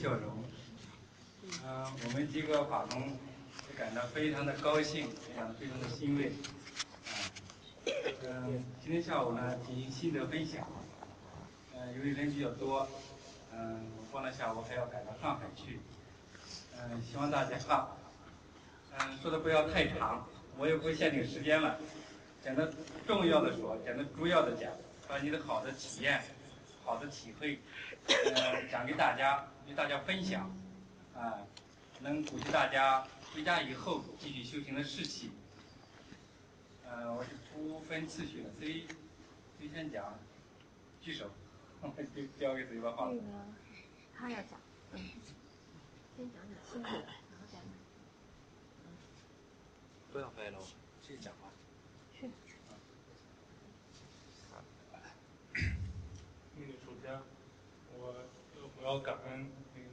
笑容。嗯，我们几个法工感到非常的高兴，感到非常的欣慰。嗯，今天下午呢进行心得分享。嗯，由于人比较多，嗯，我过了下午还要赶到上海去。嗯，希望大家哈，嗯，说的不要太长，我也不会限定时间了，讲的重要的说，讲的主要的讲，把你的好的体验、好的体会，嗯，讲给大家，与大家分享，啊，能鼓励大家回家以后继续修行的士气。呃，我是不分次序的，谁谁先讲，举手，就交给谁吧，好。他要讲，嗯，先讲你辛苦，然后讲。不要拍了，继续讲吧。是。那个首先，我我要感恩那个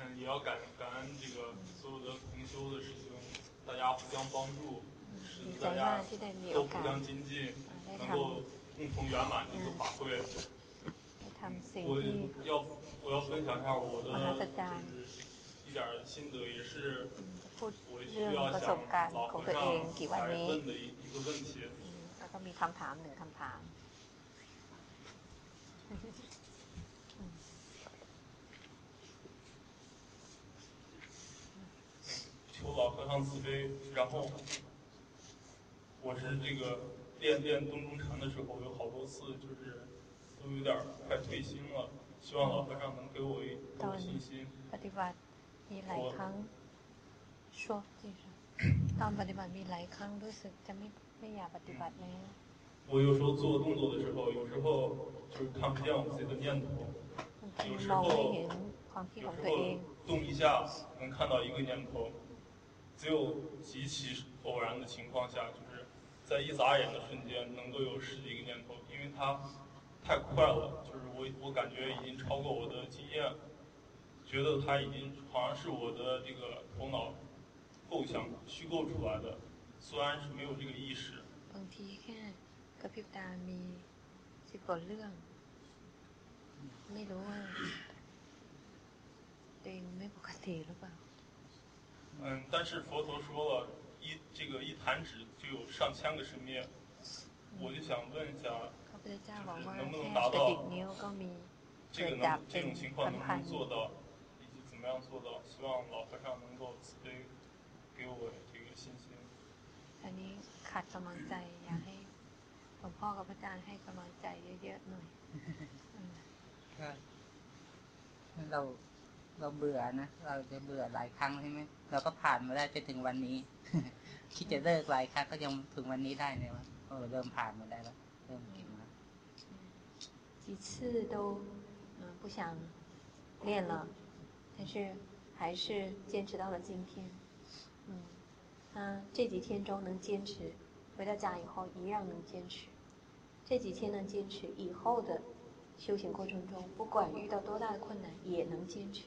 嗯，也要感感恩这个所有的同修的师兄，大家互相帮助，使大家都互相精进。能够共同圆满这个法会，我要我要分享一下我的就是一点心得，也是我需要想老和尚来问的一一个问题。แล้วก็มีคำถามหนึ่งคำถาม 求老和尚慈悲，然后我是这个。练练东中禅的时候，有好多次就是都有点快退心了。希望老和尚能给我一个信心。ปฏิบัติมีหลายครั้ง说ตอนปฏิบัติมีหลายครั้งรู้สึกจะไม่ไม่อยากปฏิบัติแล้ว我有时候做动作的时候，有时候就是看不见我自己的念头。有时候有时候动一下能看到一个念头， 只有极其偶然的情况下，就是。在一眨眼的瞬间，能够有十几个念头，因为它太快了，就是我我感觉已经超过我的经验，觉得它已经好像是我的这个头脑构想虚构出来的，虽然是没有这个意识。บางทีแค่กระพริบตามีสิบกว่าเรื่องไม่รู้ว่าตัวเองไม่ปกติหรือเปล่า 嗯，但是佛陀说了。一这个一弹指就有上千个生命，我就想问一下，能不能达到这个能这种情况能不能做到，以及怎么样做到？希望老和尚能够慈悲给我这个信心。อันนี้ขาดกำลังใจอยากให้หลวงพ่อกับพระอาจารย์ให้กำลังใจเยอะๆหน่อยเรา เราเบื่อนะเราจะเบื่อหลายครั้งใช่ไหมเราก็ผ่านมาได้จนถึงวันนี้คิดจะเลิกหลายครั้งก็ยังถึงวันนี้ได้เนี่ยวะเออเริ่มผ่านมาได้แล้วเริ่มเก่งแล้ว几次都嗯不想练了，但是还是坚持到了今天。嗯，那这几天中能坚持，回到家以后一样能坚持。这几天能坚持，以后的修行过程中，不管遇到多大的困难，也能坚持。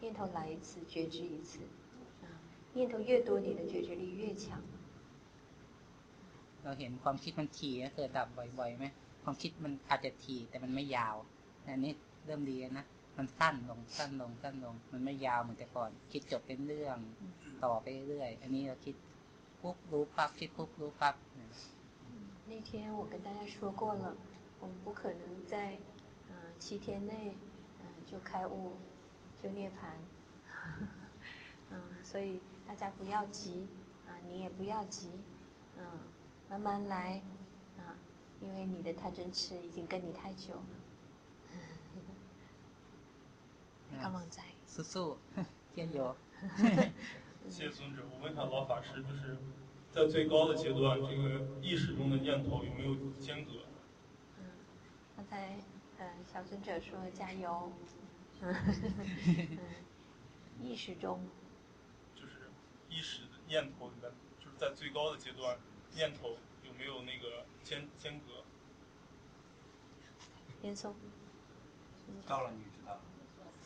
念头来一次，觉知一次，啊，念头越多，你的觉知力越强。เราเห็นความคิดมันถี่เกิดดับบ่อยๆไหมความคิดมันอาจจะถี่แต่มันไม่ยาวอันนี้เริ่มดีนะมันสั้นลงสั้นลงสั้นลง มันไม่ยาวเหมือนแต่ก่อน คิดจบเป็นเรื่องต่อไปเรื่อยอันนี้เราคิดปุ๊บรู้ปั๊บคิดปุ๊บรู้ปั๊บ那天我跟大家说过了，我们不可能在呃七天内呃就开悟 就涅槃。嗯，所以大家不要急啊，你也不要急，嗯，慢慢来啊，因为你的贪嗔痴已经跟你太久了。干嘛在？师傅，加油！谢谢尊者，我问一下老法师，就是在最高的阶段，这个意识中的念头有没有间隔？嗯，刚才呃，小尊者说加油。意识中就是意识的念头里面，就是在最高的阶段，念头有没有那个间间隔？严嵩，到了你知道了。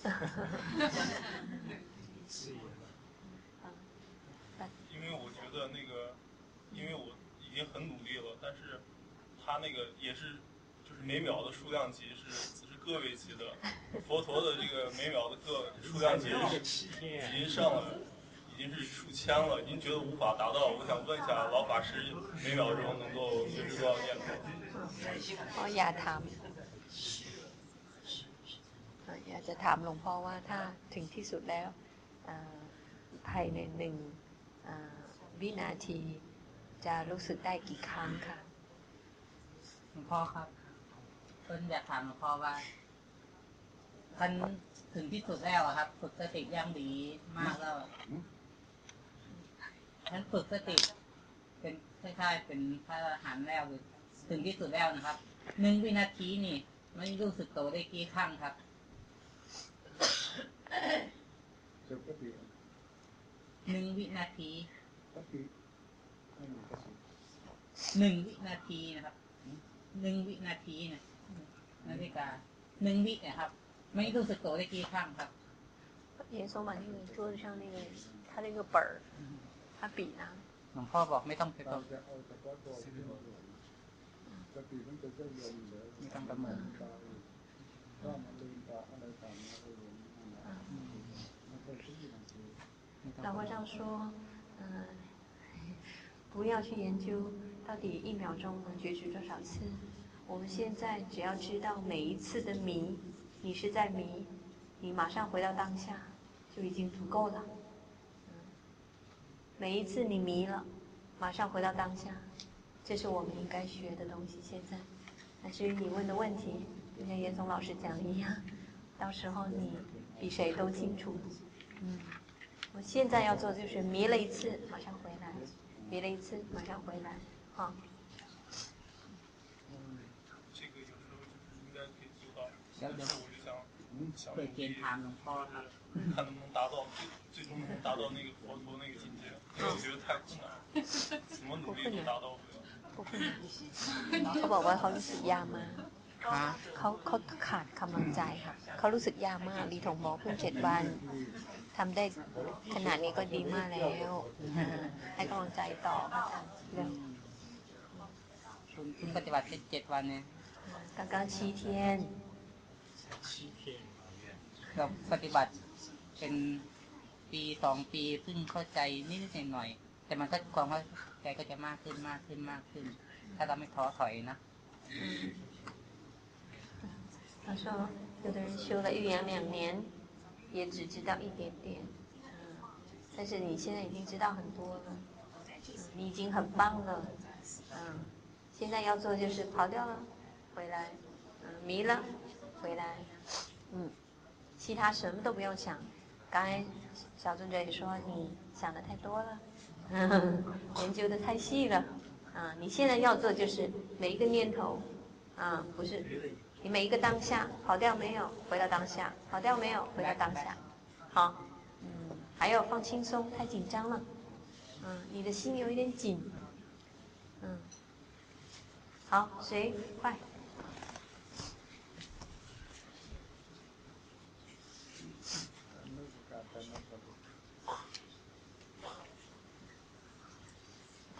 因为我觉得那个，因为我已经很努力了，但是他那个也是，就是每秒的数量级是是个位级的，佛陀的这个每秒的个数量级是已经上了，已经是数千了，已经觉得无法达到。我想问一下老法师，每秒钟能够学识多少念头？哦，อย่าถามอยากจะถามหลวงพ่อว่าถ้าถึงที่สุดแล้วภายในหนึ่งวินาทีจะรู้สึกได้กี่ครั้งคะหลวงพ่อครับ เพิ่นอยากถามหลวงพ่อว่าท่านถึงที่สุดแล้วครับ ฝึกสติย่างดีมากแล้วท่านฝึกสติ เป็นคล้ายๆเป็นพระอรหันต์แล้วถึงที่สุดแล้วนะครับหนึ่งวินาทีนี่มันรู้สึกโตได้กี่ครั้งครับหนึ่งวินาทีหนึ่งวินาทีนะครับหนึ่งวินาทีนะ นาฬิกาหนึ่งวินะครับ ไม่รู้สึกตัวได้กี่ครั้งครับ严嵩把那个桌子上那个他那个本儿，他笔呢？หลวงพ่อบอกไม่ต้องไปบอกไม่ต้องประเมิน老和尚说：“嗯，不要去研究到底一秒钟能觉知多少次。 我们现在只要知道每一次的迷，你是在迷，你马上回到当下就已经足够了。嗯每一次你迷了，马上回到当下，这是我们应该学的东西。现在，那至于你问的问题，就像严嵩老师讲的一样，到时候你比谁都清楚。嗯。”我现在要做就是迷了一次，马上回来；迷了一次，马上回来。好。 做到，但是我就想想努力，看能不能达到最最终能达到那个佛陀那个境界，因为我觉得太困难，怎么努力都达到不了。不困难。เขาบอกว่าเขารู้สึกยากมากเขาเขาขาดกำลังใจค่ะเขารู้สึกยากมากลีทงบอกเพิ่งเจ็ดวันทำได้ขนาดนี้ก็ดีมากแล้ว ให้กำลังใจต่อค่ะเรื่องคุณปฏิบัติเจ็ดวันเนี่ย刚刚七天 เราปฏิบัติเป็นปีสองปีเพิ่งเข้าใจนิดหน่อย แต่มันก็ความเข้าใจก็จะมากขึ้นมากขึ้นมากขึ้น ถ้าเราไม่ท้อถอยนะ他说有的人修了一两两年也只知道一点点，嗯，但是你现在已经知道很多了，嗯，你已经很棒了，嗯，现在要做就是跑掉了，回来，嗯，迷了，回来， 嗯，其他什么都不用想。刚才小尊者也说你想的太多了，研究的太细了，啊，你现在要做就是每一个念头，啊，不是。你每一个当下跑掉没有？回到当下，跑掉没有？回到当下。好，嗯，还有放轻松，太紧张了。嗯，你的心有一点紧。嗯，好，谁快？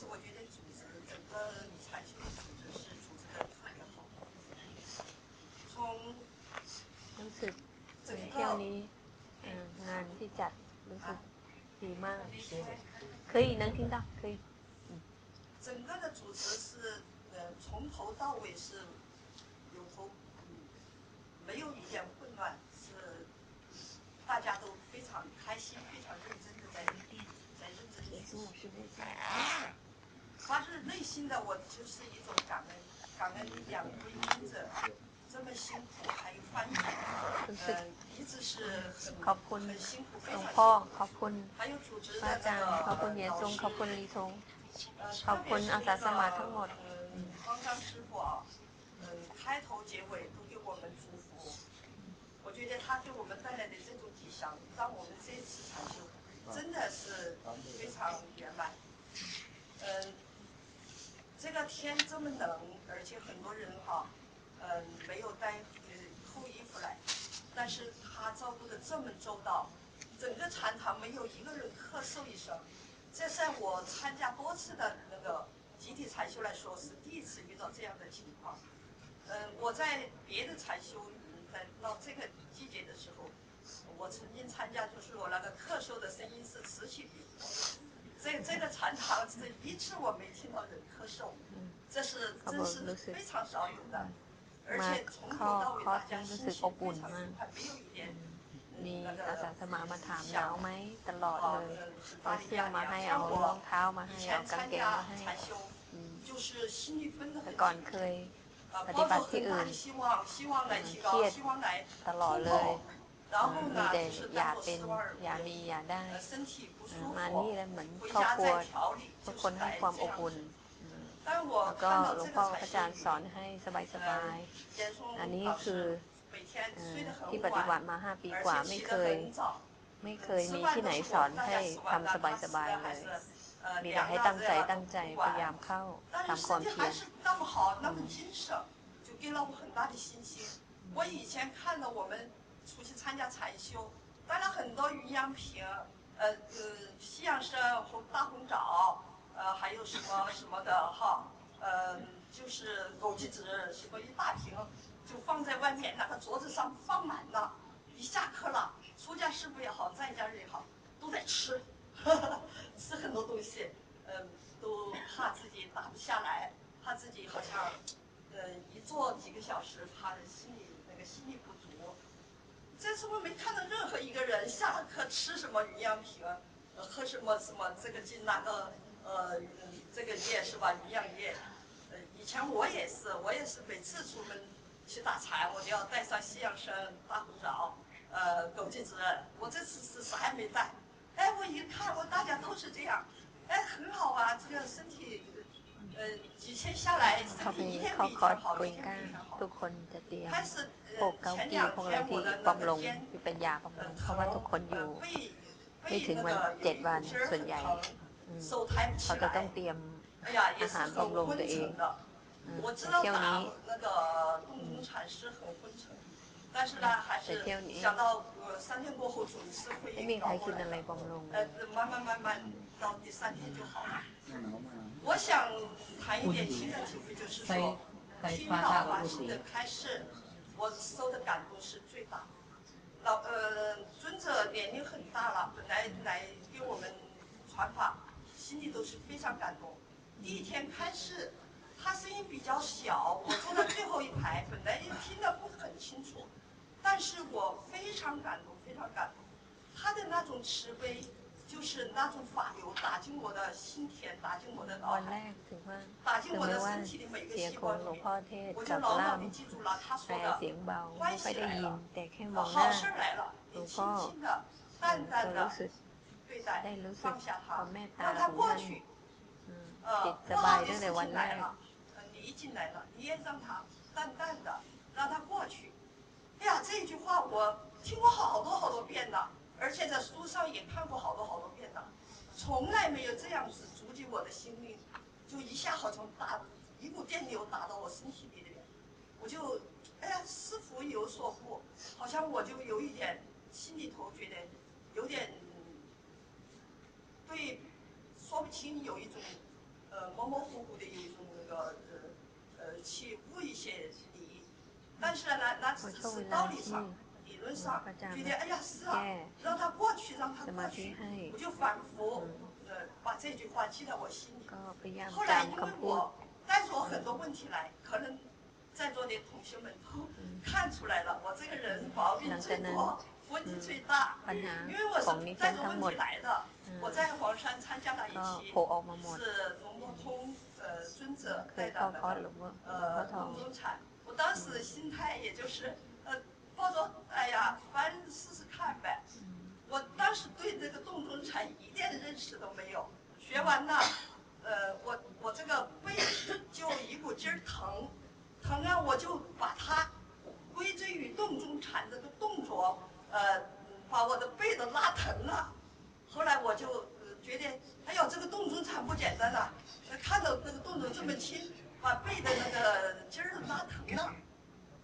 这次我觉得组织整个禅修的组织是组织的特别好，从 รู้สึก 整 เที่ยว 个 นี้เอ่องานที่จัดรู้สึกดีมาก เคย能听到可以整个的组织是呃从头到尾是有头嗯没有一点混乱，是大家都非常开心、非常认真的在在认真 发自内心的，我就是一种感恩，感恩两位听者这么辛苦，还有翻译，呃，一直是很很辛苦，非常辛苦。还有组织的这个老师，呃，特别是那个嗯，方刚师傅啊，嗯，开头结尾都给我们祝福，我觉得他给我们带来的这种吉祥，让我们这次禅修真的是非常圆满。嗯。这个天这么冷，而且很多人哈，嗯，没有带呃厚衣服来，但是他照顾的这么周到，整个禅堂没有一个人咳嗽一声。这在我参加多次的那个集体禅修来说，是第一次遇到这样的情况。嗯，我在别的禅修，嗯在到这个季节的时候，我曾经参加，就是我那个咳嗽的声音是此起彼伏。这这个禅堂是一次我没听到人咳嗽，这是真是非常少有的，而且从头到尾大家心情非常愉快，没有一点 มี 那个 อาสาสมัครมาถามหนาว 想 ไหมตลอดเลยเอาเสื้อมาให้เอารองเท้ามาให้ 以 เอา 前 กาง 参 เกง 加 มาให้ 禅修，就是心里分得 แต่ 很 ก่อน 清 เคย 呃 ปฏิ 抱 บั 着 ติที่ 很 อื่ 大 น 的希望，希望来提 เครี 高， ยด 希望来 ตลอด 突 เลย 破，然后 มี 呢， แต่ 就是 อยาก 当做 เป็น 失望而 อยากมีอยากได้ 呃身体不舒 มา 服 นี่，แล้วเหมือน 回 ครอบ 家 ครัว 再调理， ทุ 就 ก 是 คนให้ 来 ความ 这 อบ 样 อุ่น 子。 อืม 但我 แล้วก็ 看 หล 到 วง 这 พ่อ 个 พระอา 禅 จารย์ส 修 อนให้สบาย 严嵩 ๆ อันนี้ 老 คือ 师每天 เอ่อ 睡得 ที่ 很 ปฏิบัติ 晚， มาห้าปีกว่า 而 ไม่ 且起 เค 得 ย 很早。 ไม่เคยมีที่ไหนสอนให้ทำสบายๆเลย มีแต่ให้ตั้งใจตั้งใจพยายามเข้า 但是 ทำความ 身体 เพีย 还 ร 是那么好，那么精神，就给了我很大的信心。我以前看了我们 出去参加禅修，带了很多营养品，呃呃，西洋参、红大红枣，呃，还有什么 什么的哈，呃，就是枸杞子，什么一大瓶，就放在外面那个桌子上放满了。一下课了，出家师傅也好，在家人也好，都在吃，吃很多东西，嗯，都怕自己打不下来，怕自己好像，呃，一坐几个小时，怕心里那个心里不这次我没看到任何一个人下了课吃什么营养品，喝什么什么这个进那个呃这个液是吧？营养液。呃，以前我也是，我也是每次出门去打柴，我就要带上西洋参、大红枣、呃枸杞子。我这次是啥也没带。哎，我一看，我大家都是这样，哎，很好啊，这个身体， ขอไปขาคอร์สกุยก้าทุกคนจะเตรียมปกเก้ากีพวกเราที่ปอมลงเป็นยาปอมลงเพราะว่าทุกคนอยู่ ไม่ถึงวันเจ็ดวันส่วนใหญ่เขาจะต้องเตรียมอาหารบำรุงตัวเองเที่ยวนี้แต่เที่ยวนี้ไม่มีใครกินอะไรบำรุง 我想谈一点新的体会，就是说，听老华新的开示，我收的感动是最大。老呃，尊者年龄很大了，本来来给我们传法，心里都是非常感动。第一天开示，他声音比较小，我坐在最后一排，本来听得不很清楚，但是我非常感动，非常感动，他的那种慈悲。就是那种法流打进我的心田，打进我的脑海，打进我的身体的每个细胞里面。我就牢牢地记住了他说的，关系来了，好事来了，你轻轻的、淡淡的对待，放下它，让它过去。呃，不好的事情来了，呃，你一进来了，你也让它淡淡的，让它过去。哎呀，这句话我听过好多好多遍了。而且在书上也看过好多好多遍了，从来没有这样子触及我的心灵，就一下好像打一股电流打到我身体里面，我就哎呀，似乎有所悟，好像我就有一点心里头觉得有点对说不清，有一种呃模模糊糊的有一种那个呃呃去悟一些理，但是呢，那只是道理上、理论上觉得哎呀是啊，让他过去，让他过去，我就反复呃把这句话记在我心里。后来因为我带着我很多问题来，可能在座的同学们都看出来了，我这个人毛病最多。问题最大，因为我是带着问题来的。我在黄山参加了一期，是龙波通呃尊者带的那个呃洞中产。我当时心态也就是呃抱着哎呀，反正试试看呗。我当时对这个洞中禅一点认识都没有。学完了，呃，我我这个背就一股劲儿疼，疼啊，我就把它归罪于洞中禅这个动作。呃，把我的背都拉疼了。后来我就觉得，哎呦，这个洞中禅不简单呐！看到那个动作这么轻，把背的那个筋儿都拉疼了。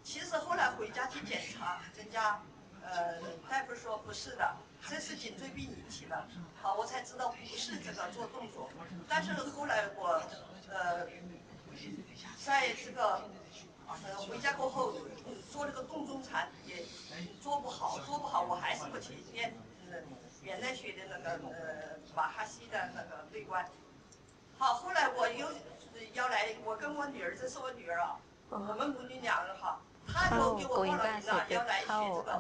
其实后来回家去检查，人家呃大夫说不是的，这是颈椎病引起的。好，我才知道不是这个做动作。但是后来我呃，在这个呃回家过后做那个动中禅也。做不好，做不好，我还是不去练。嗯，原来学的那个呃，马哈西的那个内观。好，后来我又要来，我跟我女儿，这是我女儿啊，我们母女两人哈，她就给我报了名了，要来学这个。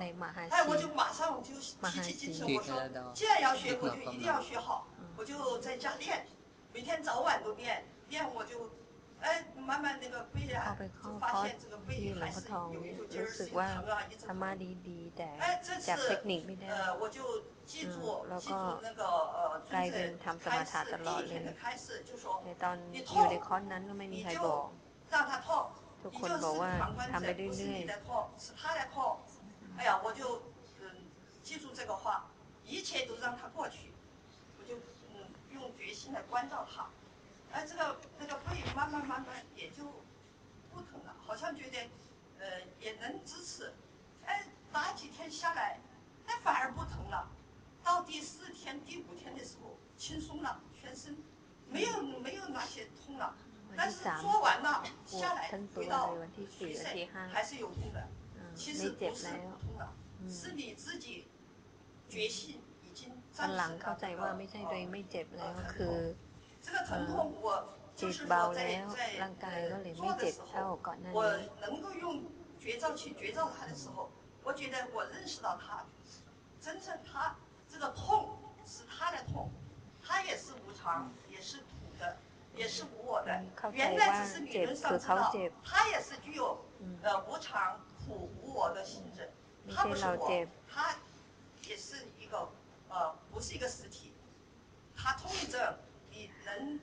哎，我就马上就提起精神，我说，既然要学，我就一定要学好，我就在家练，每天早晚都练，练我就。哎，慢慢那个背啊，就发现这个背还是有一股劲儿，心疼啊，一直疼。哎，这次呃，我就记住记住那个呃，尊者开始第一天的开始就说，你痛，你就你就是旁观者，不是你的错，是他的错。哎呀，我就嗯记住这个话，一切都让他过去，我就嗯用决心来关照他。哎，这个那个背慢慢慢慢也就不疼了，好像觉得呃也能支持。哎，打几天下来，哎反而不疼了。到第四天、第五天的时候，轻松了，全身没有没有那些痛了。但是做完了下来回到学生还是有痛的。其实不是不痛了，是你自己觉性已经暂时到这个呃。这个疼痛，我就是说在在做的时候，我能够用绝招去绝招他的时候，我觉得我认识到他，真正他这个痛是他的痛，他也是无常，也是无我的。原来只是理论上知道，他也是具有呃无常、苦、无我的性质，他不是我，他也是一个呃不是一个实体，他痛一阵。你能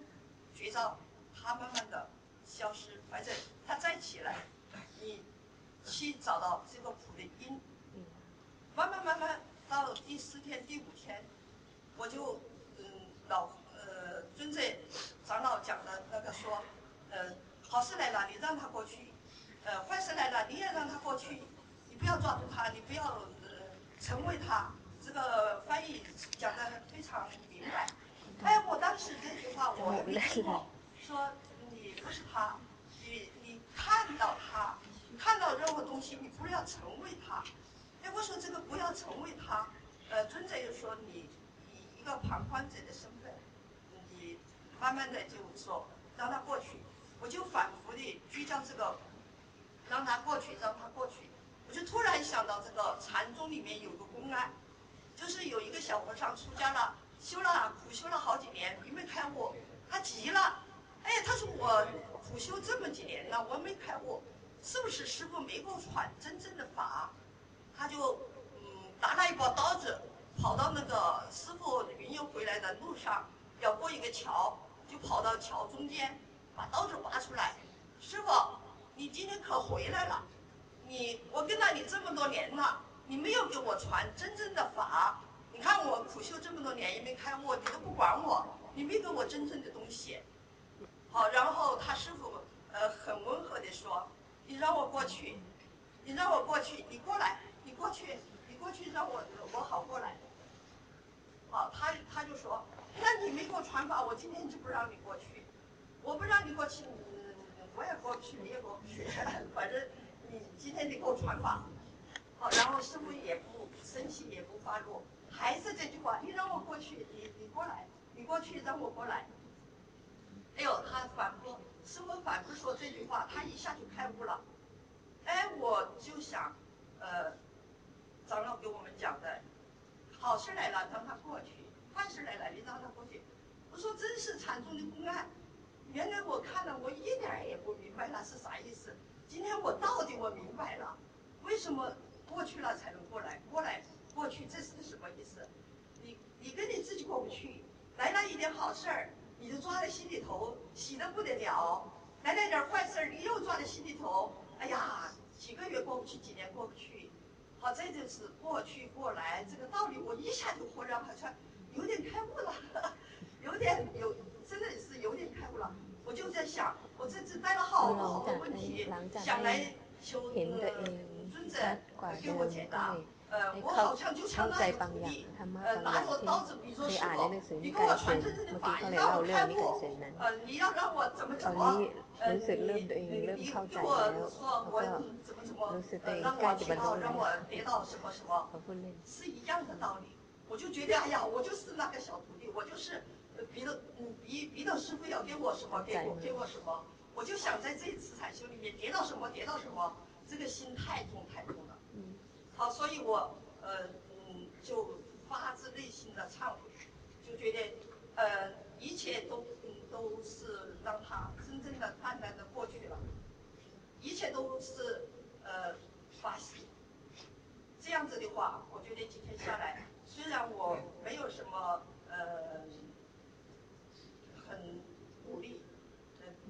觉着它慢慢的消失，或者它再起来，你去找到这个苦的因，慢慢慢慢到第四天、第五天，我就嗯老呃尊者长老讲的那个说，呃好事来了你让他过去，呃坏事来了你也让他过去，你不要抓住他，你不要呃成为他，这个翻译讲的非常明白。哎，我当时这句话我没听过，说你不是他，你你看到他，看到任何东西，你不要成为他。哎，我说这个不要成为他，呃，尊者又说你以一个旁观者的身慢慢的就说让他过去，我就反复的聚焦这个，让他过去，让他过去，我就突然想到这个禅宗里面有个公案，就是有一个小和尚出家了。修了苦修了好几年，没开悟，他急了，哎，他说我苦修这么几年了，我没开悟，是不是师傅没给我传真正的法？他就嗯拿了一把刀子，跑到那个师傅云游回来的路上，要过一个桥，就跑到桥中间，把刀子拔出来，师傅，你今天可回来了，你我跟了你这么多年了，你没有给我传真正的法。你看我苦修这么多年也没开悟，你都不管我，你没给我真正的东西。好，然后他师傅呃很温和的说：“你让我过去，你让我过去，你过来，你过去，你过去让我我好过来。”好，他他就说：“那你没给我传法，我今天就不让你过去。我不让你过去，我也过不去，你也过不去。反正你今天你给我传法，好，然后师傅也不生气，也不发怒，还是这句话，你让我过去，你你过来，你过去让我过来。哎呦，他反复，师傅反复说这句话，他一下就开悟了。哎，我就想，呃，长老给我们讲的，好事来了让他过去，坏事来了你让他过去。我说真是惨重的公案。原来我看了，我一点儿也不明白那是啥意思。今天我到底我明白了，为什么过去了才能过来？过来过去这是什么意思？你你跟你自己过不去，来了一点好事儿，你就抓在心里头，喜得不得了；来了点坏事儿，你又抓在心里头，哎呀，几个月过不去，几年过不去。好，这就是过去过来这个道理，我一下就豁然，好像有点开悟了，有点有，真的是有点开悟了。我就在想，我这次带了好多好多问题，想来求尊者给我解答。呃，我好像就像那个徒弟，呃，拿着刀子，比如说师傅，你给我传真正的法，你让我开悟，呃，你要让我怎么怎么，呃，你你你给我说我怎么怎么，呃，让我提到让我得到什么什么，是一样的道理。我就觉得，哎呀，我就是那个小徒弟，我就是。逼的，嗯，逼逼的师傅要给我什么，给我给我什么，我就想在这一次禅修里面得到什么，得到什么，这个心太重太重了。嗯，好，所以我呃嗯就发自内心的忏悔，就觉得呃一切都嗯都是让他真正的淡淡的过去了，一切都是呃发心。这样子的话，我觉得今天下来，虽然我没有什么呃。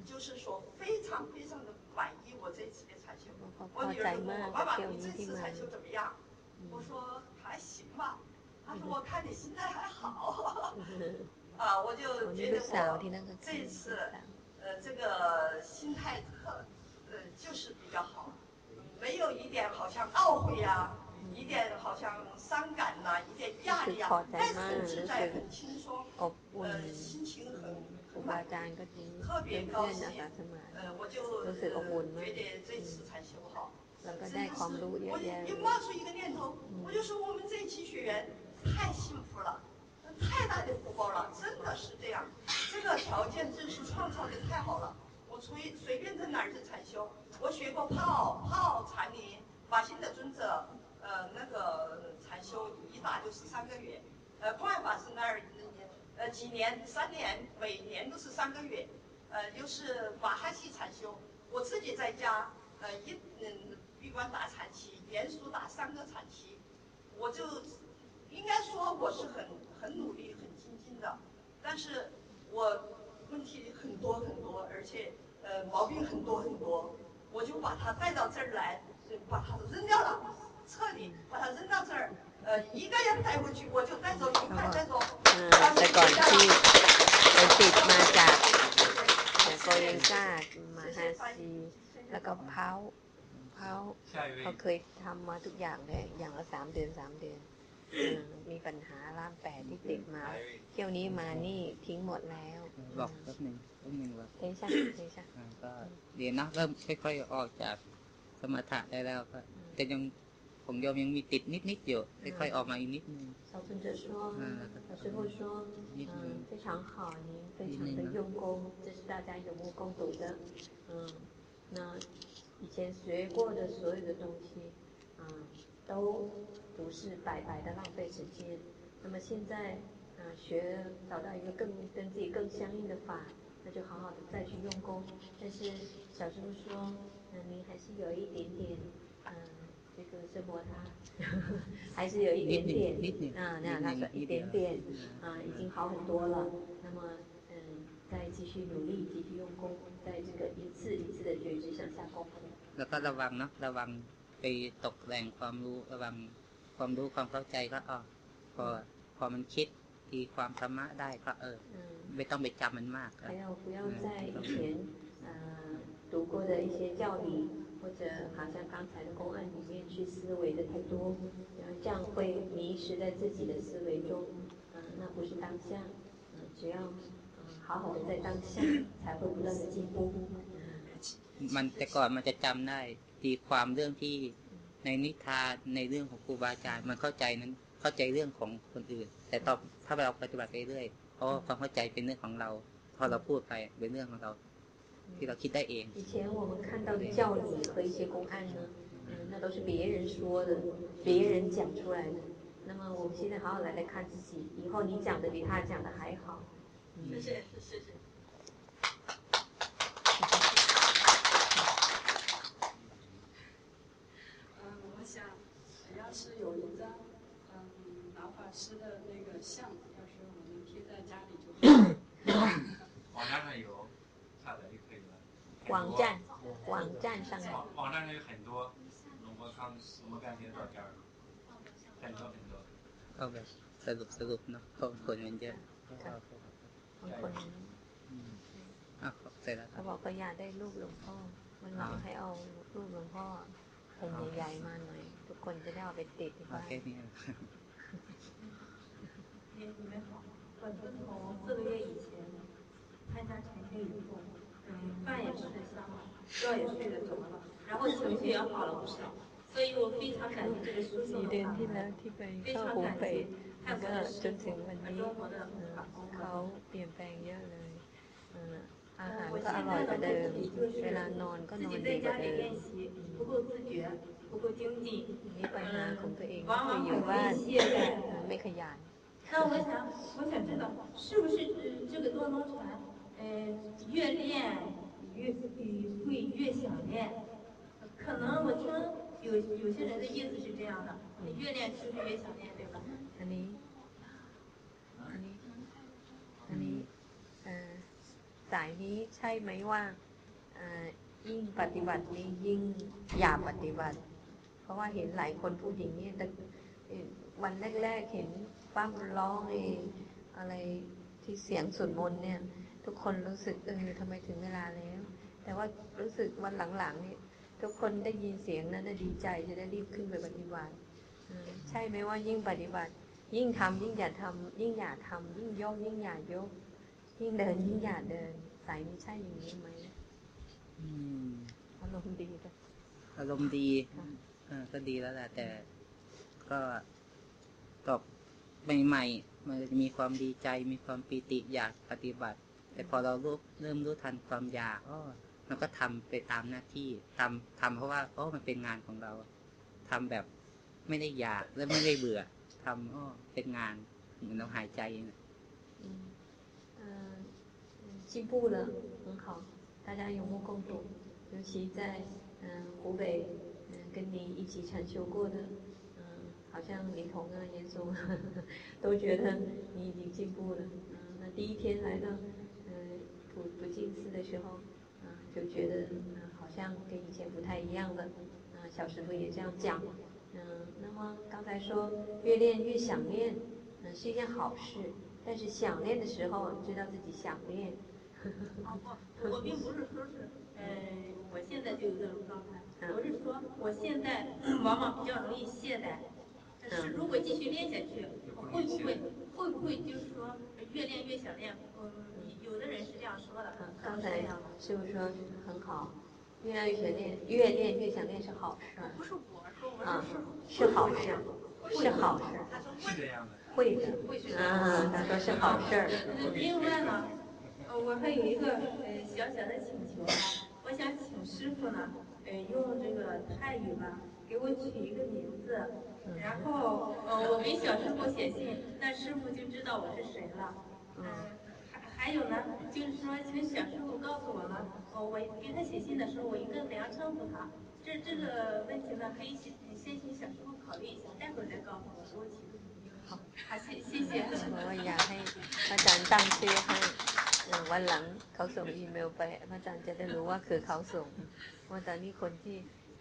就是说，非常非常的满意我这次的禅修。我女儿问我妈妈：“你这次禅修怎么样？”我说：“还行吧。”她说：“我看你心态还好。”啊，我就觉得我这次呃这个心态特呃就是比较好，没有一点好像懊悔呀，一点好像伤感呐，一点压力啊，但是很自在，很轻松，呃，心情很。特别高兴，呃，我就觉得这次禅修好，真的是，我又冒出一个念头，我就说我们这一期学员太幸福了，太大的福报了，真的是这样，这个条件真是创造的太好了。我随随便在哪儿去禅修，我学过泡泡禅林，法性的尊者，呃，那个禅修一打就是三个月，呃，观法师那儿。呃，几年、三年，每年都是三个月，呃，又是马哈西禅修。我自己在家，呃，一嗯闭关打禅期，连续打三个禅期，我就应该说我是很很努力、很精进的。但是我问题很多很多，而且呃毛病很多很多，我就把它带到这儿来，把它扔掉了，彻底把它扔到这儿。呃，一个人带回去，我就带走一块，带走。แต่ก่อนที่เป็นติดมาจากโกเยนซ่ามาฮาซีแล้วก็เพ้าเพ้าเขาเคยทำมาทุกอย่างเลยอย่างละสามเดือนสามเดือนมีปัญหาร่างแปดที่ติดมา เที่ยวนี้มานี่ทิ้งหมดแล้วบอกแป๊บหนึ่งแป๊บหนึ่งว่าเทช่เทช่ก็เดี๋ยวนะเริ่มค่อยๆออกจากสมถะได้แล้วก็แต่ยัง ของโยมยังมีติดนิดๆอยู่ค่อยๆออกมาอีกนิดนึง小尊者说老师傅说嗯非常好您非常的用功这是大家有目共睹的嗯那以前学过的所有的东西嗯都不是白白的浪费时间那么现在嗯学找到一个更跟自己更相应的法那就好好的再去用功但是小师傅说嗯您还是有一点点嗯 这个生活它还是有一点点啊，那样他说一点点啊，已经好很多了。那么嗯，再继续努力，继续用功，在这个一次一次的觉知上下功夫。แล้วก็ระวังเนาะระวังไปตกแต่งความรู้ระวังความรู้ความเข้าใจก็อ๋อพอพอมันคิดทีความธรรมะได้ก็เออไม่ต้องไปจำมันมาก还要不要在以前呃读过的一些教理 或者好像刚才的公案里面去思维的太多，然后这样会迷失在自己的思维中，嗯，那不是当下，嗯， 只要好好的在当下，才会不断的进步。มันแต่ก่อนมันจะจำได้ตีความเรื่องที่ในนิทานในเรื่องของครูบาอาจารย์มันเข้าใจนั้นเข้าใจเรื่องของคนอื่น แต่ต่อถ้าเราปฏิบัติไปเรื่อยเพราะความเข้าใจเป็นเรื่องของเรา พอเราพูดไปเป็นเรื่องของเรา ที่เราคิดได้เอง以前我们看到的教理和一些公案呢，嗯，那都是别人说的，别人讲出来的。那么我们现在好好来来看自己，以后你讲的比他讲的还好。谢谢谢谢。 网站，网站上。网网站上有很多龙波康、龙波干爹的照片，很多很多。เข้าไปสรุปสรุปเนาะเขาคนมันเยอะบางคนอ่ะเสร็จแล้วเขาบอกก็อยากได้รูปหลวงพ่อมันหลังให้เอารูปหลวงพ่อองค์ใหญ่ๆมาหน่อยทุกคนจะได้เอาไปติดที่บ้าน你们好，我是从四个月以前参加禅修以后，嗯， 饭也吃得下了，觉也睡得着了，然后情绪也好了不少，所以我非常感谢这个书送的法门，非常感谢泰国的师傅和中国的法工。เขาเปลี่ยนแปลงเยอะเลยอาหารก็อร่อยกว่าเดิมเวลานอนก็นอนดีกว่าเดิม不够精进，มีปัญหาของตัวเองคืออยู่บ้านไม่ขยัน那我想，我想知道，是不是这个多罗禅， 呃，越练越会越想念？可能我听有有些人的意思是这样的，你越练就是越想念，对吧？อันนี้อันนี้อันนี้สายนี้ใช่ไหมว่ายิ่งปฏิบัตินี้ยิ่งอย่าปฏิบัติเพราะว่าเห็นหลายคนพูดอย่างนี้แต่วันแรก ๆ เห็นป้ามร้องเองอะไรที่เสียงสุดมนเนี่ย ทุกคนรู้สึกเออทำไมถึงเวลาแล้ว แต่ว่ารู้สึกวันหลังๆนี่ทุกคนได้ยินเสียงนั้นดีใจจะได้รีบขึ้นไปปฏิบัติใช่ไหมว่ายิ่งปฏิบัติ ยิ่งทำยิ่งอย่าทำยิ่งอย่าทำยิ่งยกยิ่งอย่ายก ยิ่งเดินยิ่งอย่าเดิน สายนี้ใช่อย่างนี้ไหมอารมณ์ดีอารมณ์ดีก็ดีแล้วแหละแต่ก็ตอบใหม่ๆมันจะมีความดีใจมีความปีติอยากปฏิบัติ แต่พอเรารู้เริ่มรู้ทันความอยากก็มันก็ทำไปตามหน้าที่ทำทำเพราะว่าโอ้มันเป็นงานของเรา ทำแบบไม่ได้อยากและไม่ได้เบื่อ ทำโอ้เป็นงานเหมือนเราหายใจนะ进步了很好大家有目共睹尤其在嗯湖北跟你一起禅修过的，嗯，好像李彤啊、严嵩都觉得你已经进步了。嗯，那第一天来到 嗯普普净寺的时候，嗯，就觉得嗯好像跟以前不太一样了。嗯，小师傅也这样讲。嗯，那么刚才说越练越想练，嗯，是一件好事。但是想练的时候，知道自己想念。不，我并不是说是，嗯，我现在就有这种状态。我是说，我现在 往往比较容易懈怠。但是，如果继续练下去，会不会会不会就是说越练越想练？嗯，有的人是这样说的。刚才师傅说很好，越练越想练，越练越想练是好事。不是我说，我是是好事，是好事。是这样的。会的。嗯，他说是好事。另外呢，我还有一个呃小小的请求，我想请师傅呢。呃，用这个泰语吧，给我取一个名字，然后呃，我给小师傅写信，那师傅就知道我是谁了。嗯，还还有呢，就是说，请小师傅告诉我了，我我给他写信的时候，我应该怎样称呼他？这这个问题呢，可以先先请小师傅考虑一下，待会儿再告诉我，给我起个名字。好，好，谢谢谢。我อยากให้อาจารย์ตั้งชื่อให้วันหลังเขาส่งอีเมลไปอาจารย์จะได้รู้ว่าคือเขาส่งว่าตอนนี้คนที่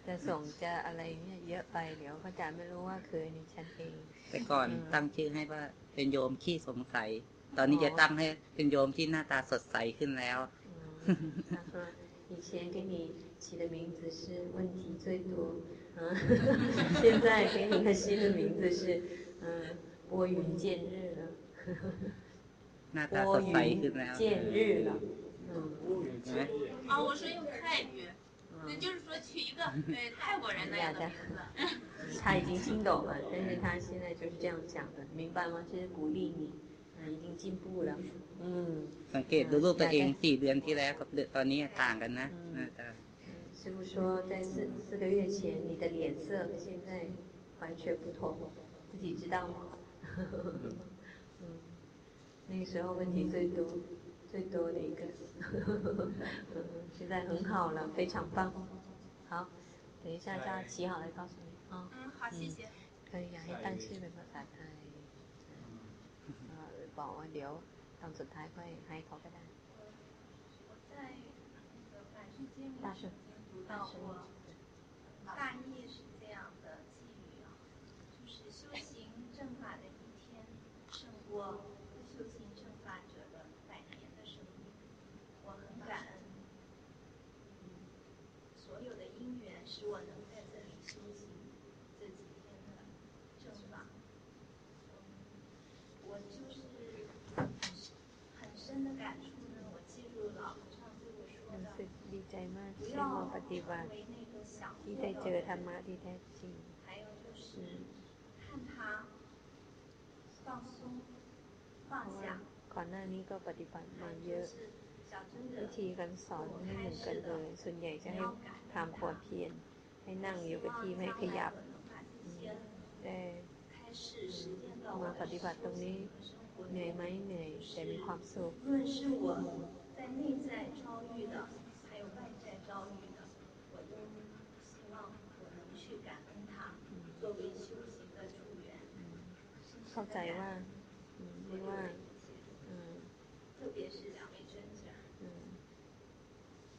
จะส่งจะอะไรเนี่ยเยอะไปเดี๋ยวพระอาจารย์ไม่รู้ว่าคือนี่ฉันเองแต่ก่อนตั้งชื่อให้ว่าเป็นโยมขี้สงสัย ตอนนี้จะตั้งให้เป็นโยมที่หน้าตาสดใสขึ้นแล้ว以前给你起的名字是问题最多，嗯，现在给你的新的名字是嗯拨云见日了。 หน้าตาสดใสขึ้นแล้ว 见日了，嗯， เห็นไหม 啊，我说用泰语，那就是说取一个呃泰国人那样的名字。他已经听懂了，但是他现在就是这样讲的，明白吗？这是鼓励你，嗯， 已经进步了，嗯。 สังเกตดูรูปตัวเองสี่เดือนที่แล้วกับตอนนี้ต่างกันนะหน้าตา 师傅说，在四四个月前，你的脸色和现在完全不同，自己知道吗？嗯，那个时候问题最多、最多的一个，嗯，现在很好了，非常棒。好，等一下叫齐好来告诉你啊。嗯，好，谢谢。可以อยากให้ตั้ บอกว่าเดี๋ยวตอนสุดท้ายค่อยให้เขาก็ได้ 我在那个百世经里大圣曾经读到过，大意是 ฏิบัติ ที่ได้เจอธรรมะที่แท้จริงก่อนหน้านี้ก็ปฏิบัติมาเยอะวิธีการสอนไม่เหมือนกันเลย ส่วนใหญ่จะให้ทำความเพียรให้นั่งอยู่กับที่ไม่ขยับแต่มาปฏิบัติตรงนี้เหนื่อยไหมเหนื่อยแต่มีความสุข 作为修行的助缘。 เข้าใจว่าอืมไม่ว่าอืม 特别是两位真假， อืม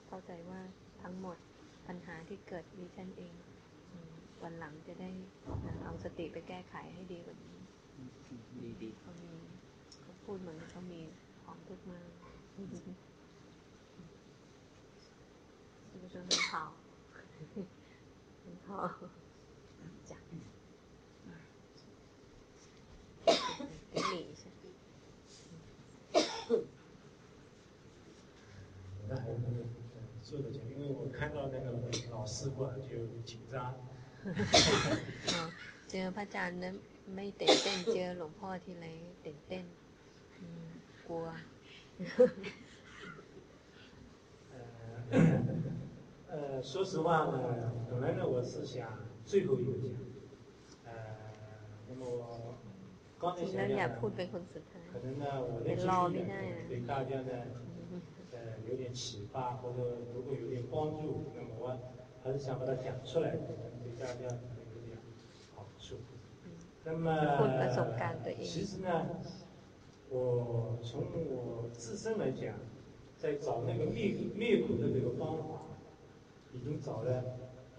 เข้าใจว่าทั้งหมดปัญหาที่เกิดมีท่านเองอืมวันหลังจะได้เอาสติไปแก้ไขให้ดีกว่านี้ ดีดี เขามีเขาพูดเหมือนเขามีของทุกข์มาก是不是很好？很好， 老师傅啊就紧张， อ๋อเจอพระอาจารย์นั้นไม่เต้นเต้นเจอหลวงพ่อทีไรเต้นเต้นอืมกลัว 呃呃，说实话呢，本来呢我是想最后一个讲，呃，那么我刚 จริ 才 งแล้ว 想 อยาก 想 พูด 呢， เป็นคนสุดท้าย 可能呢我的 เป็น 经 รอ 历 ไม่ 呢 ได้อะ 对大家呢呃有点启发，或者如果有点帮助，那么我 还是想把它讲出来，可能对大家可能有点好处。那么 พูดประสบการณ์ตัวเอง 其实呢，我从我自身来讲，在找那个灭灭苦的这个方法，已经找了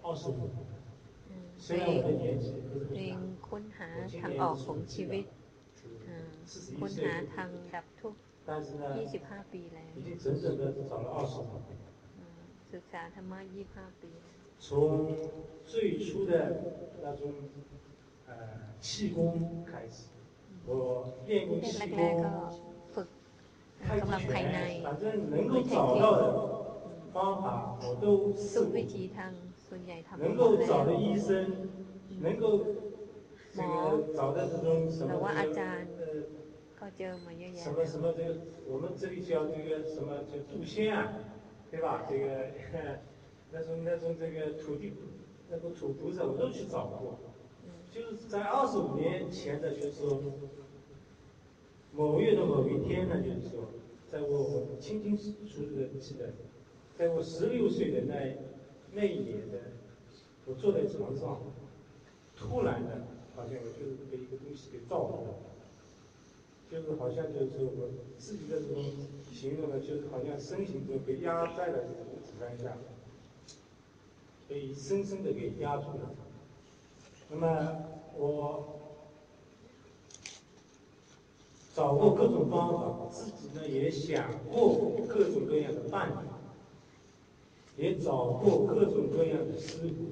二十五年了。 อืม 虽然我的年纪不是 ตัว 很 เอง 大， ค้นหา 我今 ทาง 年 ออก 是 ของ 属 ชี 鸡 วิต 的， อ่า 四十一 ค้น 岁 หา，ทางดับทุกข์ 但是呢， 25 ปีแล้ว 已经整整的找了二十五年。 อืมศึกษาธรรมะ25 ปีแล้ว 从最初的那种呃气功开始，我练过气功，太极拳。反正能够找到的方法，我都试过。能够找的医生，能够找的这种什么呃，什么什么这个，我们这里叫这个什么叫杜仙啊，对吧？这个。那种那种这个土地那个土菩萨我都去找过，就是在二十五年前的，就是说某月的某一天呢，就是说，在我我清清楚楚的记得，在我十六岁的那那一年的，我坐在床上，突然的，好像我就是被一个东西给照到了。就是好像就是我自己的这种形容呢，就是好像身形就被压在了这个子山下，被深深的给压住了。那么我找过各种方法，自己呢也想过各种各样的办法，也找过各种各样的师傅。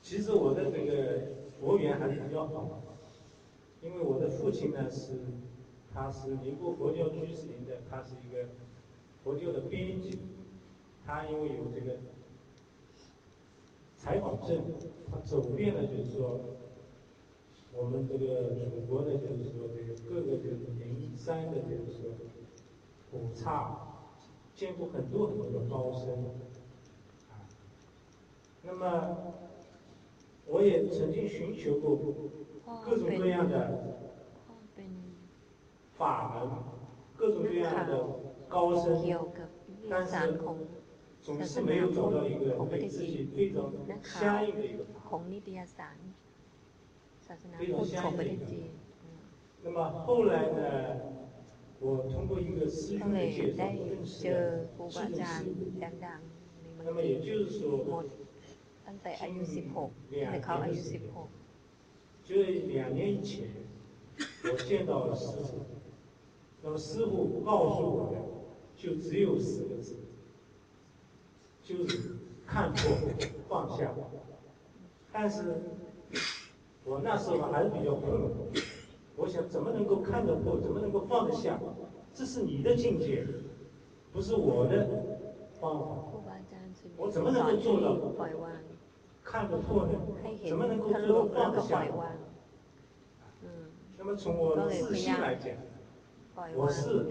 其实我的这个佛缘还是比较好的，因为我的父亲呢是他是宁波佛教居士林的，他是一个佛教的编辑，他因为有这个采访证，他走遍了，就是说我们这个祖国的，就是说这个各个就是名山的，就是说古刹，见过很多很多的高僧，啊，那么我也曾经寻求过各种各样的。法门，各种各样的高僧，但是总是没有找到一个对自己非常相应的一个法门，非常相应的。那么后来呢，我通过一个师兄的介绍认识了释尊师那么也就是说，近两年时间，就两年以前，我见到了师傅。那么师傅告诉我的就只有四个字，就是看破放下。但是，我那时候还是比较困惑，我想怎么能够看得破，怎么能够放得下？这是你的境界，不是我的方法。我怎么能够做到看得破呢？怎么能够做到放得下？那么从我自心来讲。我是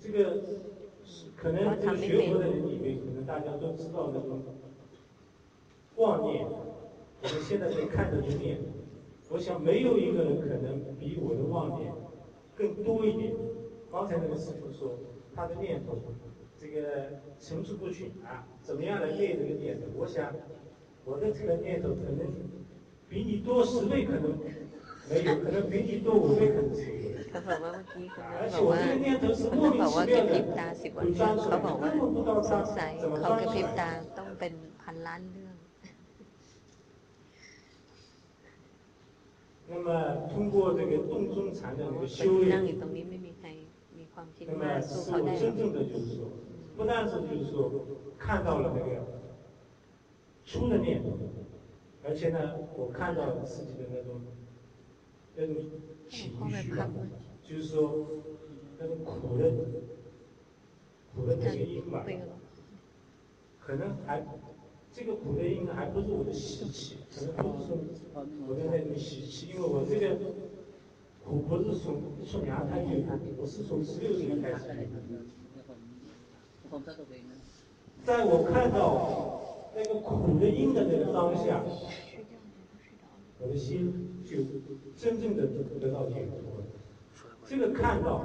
这个，可能这个学佛的人里面，可能大家都知道那种妄念。我们现在在看着念，我想没有一个人可能比我的妄念更多一点。刚才那个师傅说，他的念头这个层出不穷啊，怎么样来灭这个念头？我想我的这个念头可能比你多十倍，可能。没有，可能比你多五倍可能是。เขาบอกว่าเมื่อกี้คนนั้นบอกว่าคนนั้นบอกว่ากระพริบตาสิบกว่าเรื่องเขาบอกว่าสงสัยเขากระพริบตาต้องเป็นพันล้านเรื่อง那么通过这个洞中禅的那个修炼，那么使我真正的就是说，不但是就是说看到了那个出的念头，而且呢，我看到了自己的那种。 那种情绪吧，就是说那种苦的苦的那个因吧，可能还这个苦的因还不是我的习气，可能不是说我的那种习气，因为我这个苦不是从从娘胎就有，我是从十六岁开始的在我看到那个苦的因的那个当下，我的心。就真正的得到解脱。这个看到，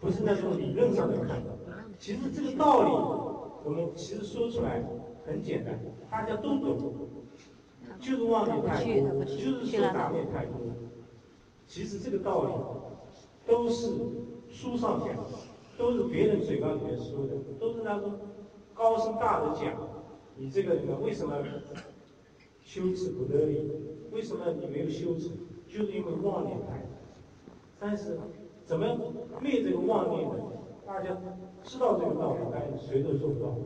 不是那种理论上的看到。其实这个道理，我们其实说出来很简单，大家都懂。就是妄念太多，就是说杂念太多。其实这个道理都是书上讲，都是别人嘴巴里面说的，都是那种高深大的讲。你这个人为什么修持不得力？为什么你没有修持？就是因为妄念太多。但是怎么样灭这个妄念呢？大家知道这个道理，但谁都做不到。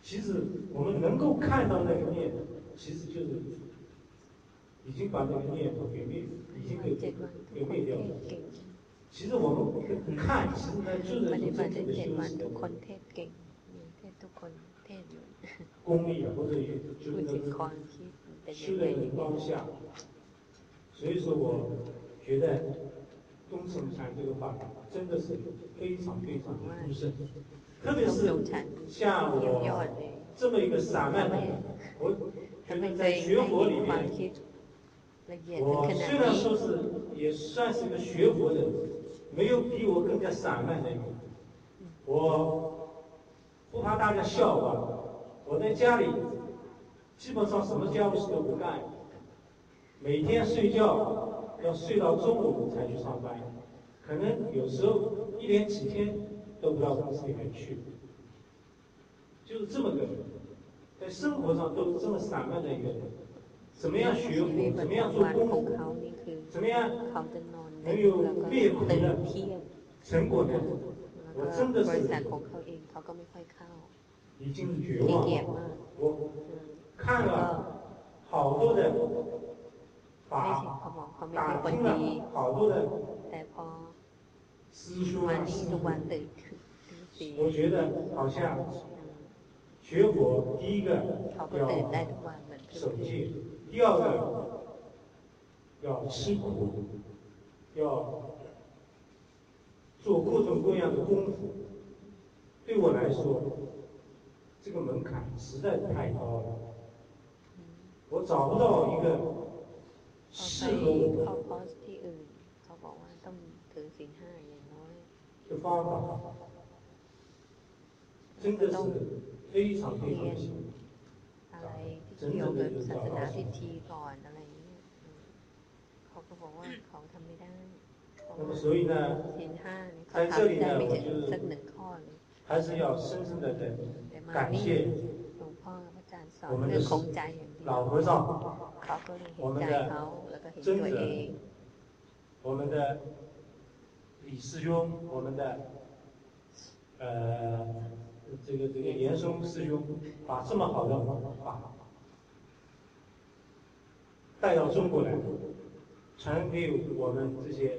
其实我们能够看到那个念，其实就是已经把那个念头给灭，已经给给灭掉了。其实我们看，其实呢就是真正的修持。功力啊，或者就是。修的当下，所以说我觉得东城禅这个法真的是非常非常的殊胜，特别是像我这么一个散漫的人，我觉得在学佛里面，我虽然说是也算是一个学佛的，没有比我更加散漫的人，我不怕大家笑话，我在家里。基本上什么家务事都不干，每天睡觉要睡到中午才去上班，可能有时候一连几天都不到公司里面去，就是这么个人，在生活上都是这么散漫的一个人，怎么样学佛，怎么样做功夫，怎么样能有灭苦的成果呢？我真的是已经是绝望了，我。看了好多的 ไม่ใช่ 把 เขาบอกเขาไม่ 打 ใช่คน 听 ดี 了好多的 แต่พอ 师兄 วัน 啊 นี้ 师 ทุกวัน 傅， ตื่นขึ้นตีสี่ 我觉得好像学佛第一个 เขาก็ 要 ตื่นได้ทุกวันเหมือนเพื่ 守 อน 戒，第二个要吃苦，要 做各种各样的功夫对我来说这个门槛实在太高了我找不到一个适合我的方法真的是非常非常不整整个人就像在打水漂啊那么所以呢在这里呢我就还是要深深的感谢我们的老和尚我们的曾子我们的李师兄我们的呃这个这个严嵩师兄把这么好的文化带到中国来传给我们这些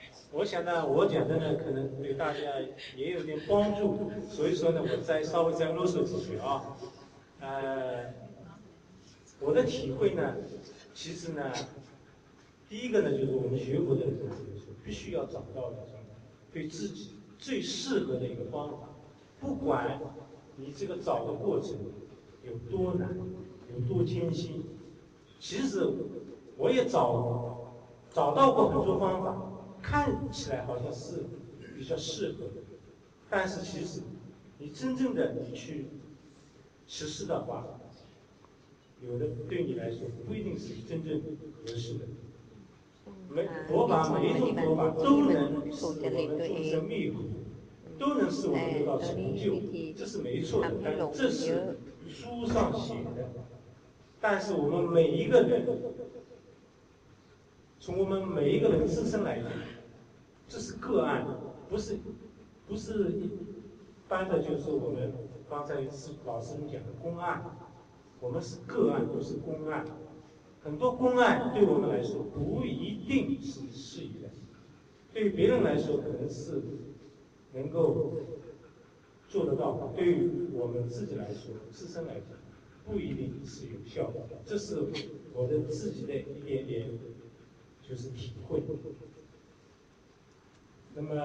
我想呢，我讲的呢，可能对大家也有点帮助，所以说呢，我再稍微再啰嗦几句啊。呃，我的体会呢，其实呢，第一个呢，就是我们学佛的人，必须要找到的对自己最适合的一个方法，不管你这个找的过程有多难，有多艰辛，其实我也找找到过很多方法，看起来好像是比较适合，但是其实你真正的你去实施的话，有的对你来说不一定是真正合适的。每佛法每一种佛法都能使我们众生灭苦，都能使我们得到成就，这是没错的。但这是书上写的，但是我们每一个人，从我们每一个人自身来讲，这是个案，不是不是一般的，就是我们刚才是老师们讲的公案，我们是个案，不是公案。很多公案对我们来说不一定是适宜的，对于别人来说可能是能够做得到，对于我们自己来说，自身来讲不一定是有效的。这是我的自己的一点点就是体会。那么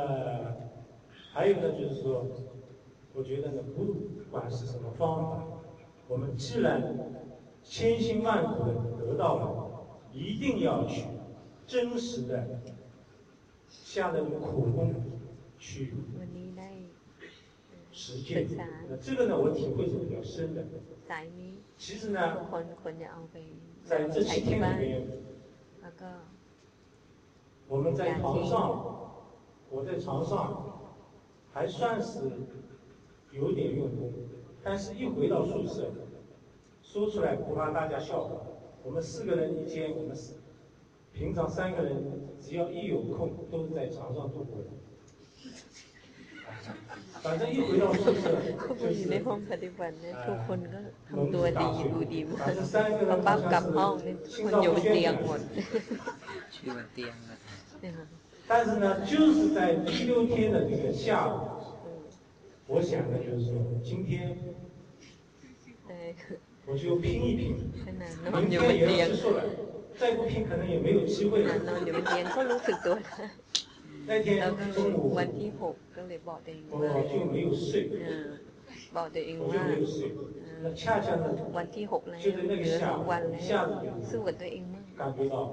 还有呢，就是说，我觉得呢，不管是什么方法，我们既然千辛万苦的得到了，一定要去真实的下那个苦功去实践。那这个呢，我体会是比较深的。其实呢，在这七天里面，我们在床上我在床上还算是有点用功，但是一回到宿舍，说出来恐怕大家笑话。我们四个人一间，我们四平常三个人只要一有空都是在床上度过的。反正一回到宿舍 เขาไป 就 อยู่ใน 是 ห้องปฏิบัติเนี่ยทุกคนก็ 蒙 ทำตัว 古 ดี 大 ดูดี 学， มาก 反正三个 พอ 人 ปั๊บ 好 กลับห้อง 像 นี่ 是 ทุก 心 คน 照 อยู่ 不 บนเตีย 宣 งหมด 的。 ชื่อบนเตียงนะ เนี่ยค่ะ 但是呢，就是在第六天的这个下午，我想的就是说，今天，我就拼一拼，明天也要结束了，再不拼可能也没有机会了。那天中午，我就没有睡。我就没有睡，那恰恰呢，就在那个下午，下午感觉到。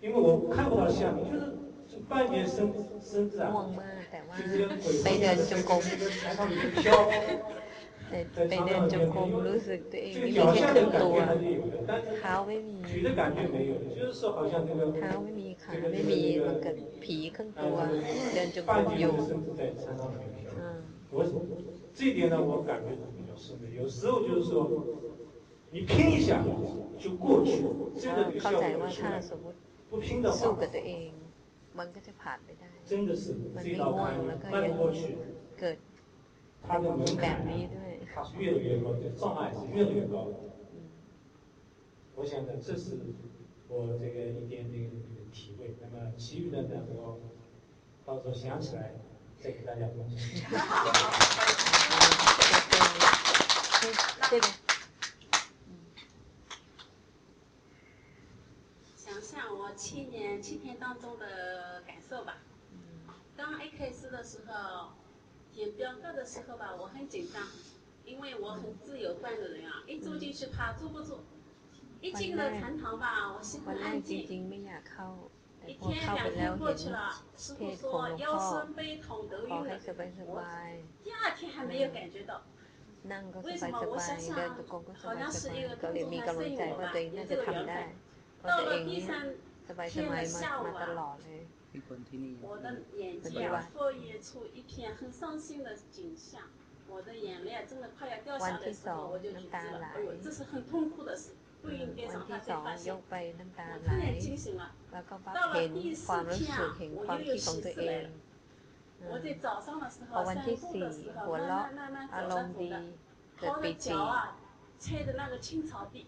因为我看不到下面，就是就半截身身子啊，就是要腿在这个台上面飘。ไปเดินจงกรมรู้สึกตัวเองนี่มีแค่ครึ่งตัวเท้าไม่มีเท้าไม่มีขาไม่มีมันเกิดผีครึ่งตัว เดินจงกรมอยู่这一点呢，我感觉是比较深的。有时候就是说，你拼一下就过去，这个这个效果出来。 不拼的话，真的是这道坎迈不过去。它的门槛它是越来越高，这障碍是越来越高的。我想呢，这是我这个一点点体会。那么其余的呢，我到时候想起来再给大家分享。想想我去年七天当中的感受吧。刚一开始的时候，填表格的时候吧，我很紧张。因为我很自由惯的人啊，一住进去怕坐不住，一进了禅堂吧，我心很安静。一天两天过去了，师傅说腰酸背痛头晕的，我第二天还没有感觉到。为什么？我想想，好像是一个动作还适应我吧，有这个缘分。到了第三天的下午啊，我的眼睛啊，放映出一片很伤心的景象。我的眼泪真的快要掉下来的时候，我就觉得，哎呦，这是很痛苦的事，不应该让他再发现。我突然清醒了，到了第四天啊，我又有喜事来了。我在早上的时候散步的时候，慢慢慢慢走着走着，靠着脚啊，踩着那个青草地，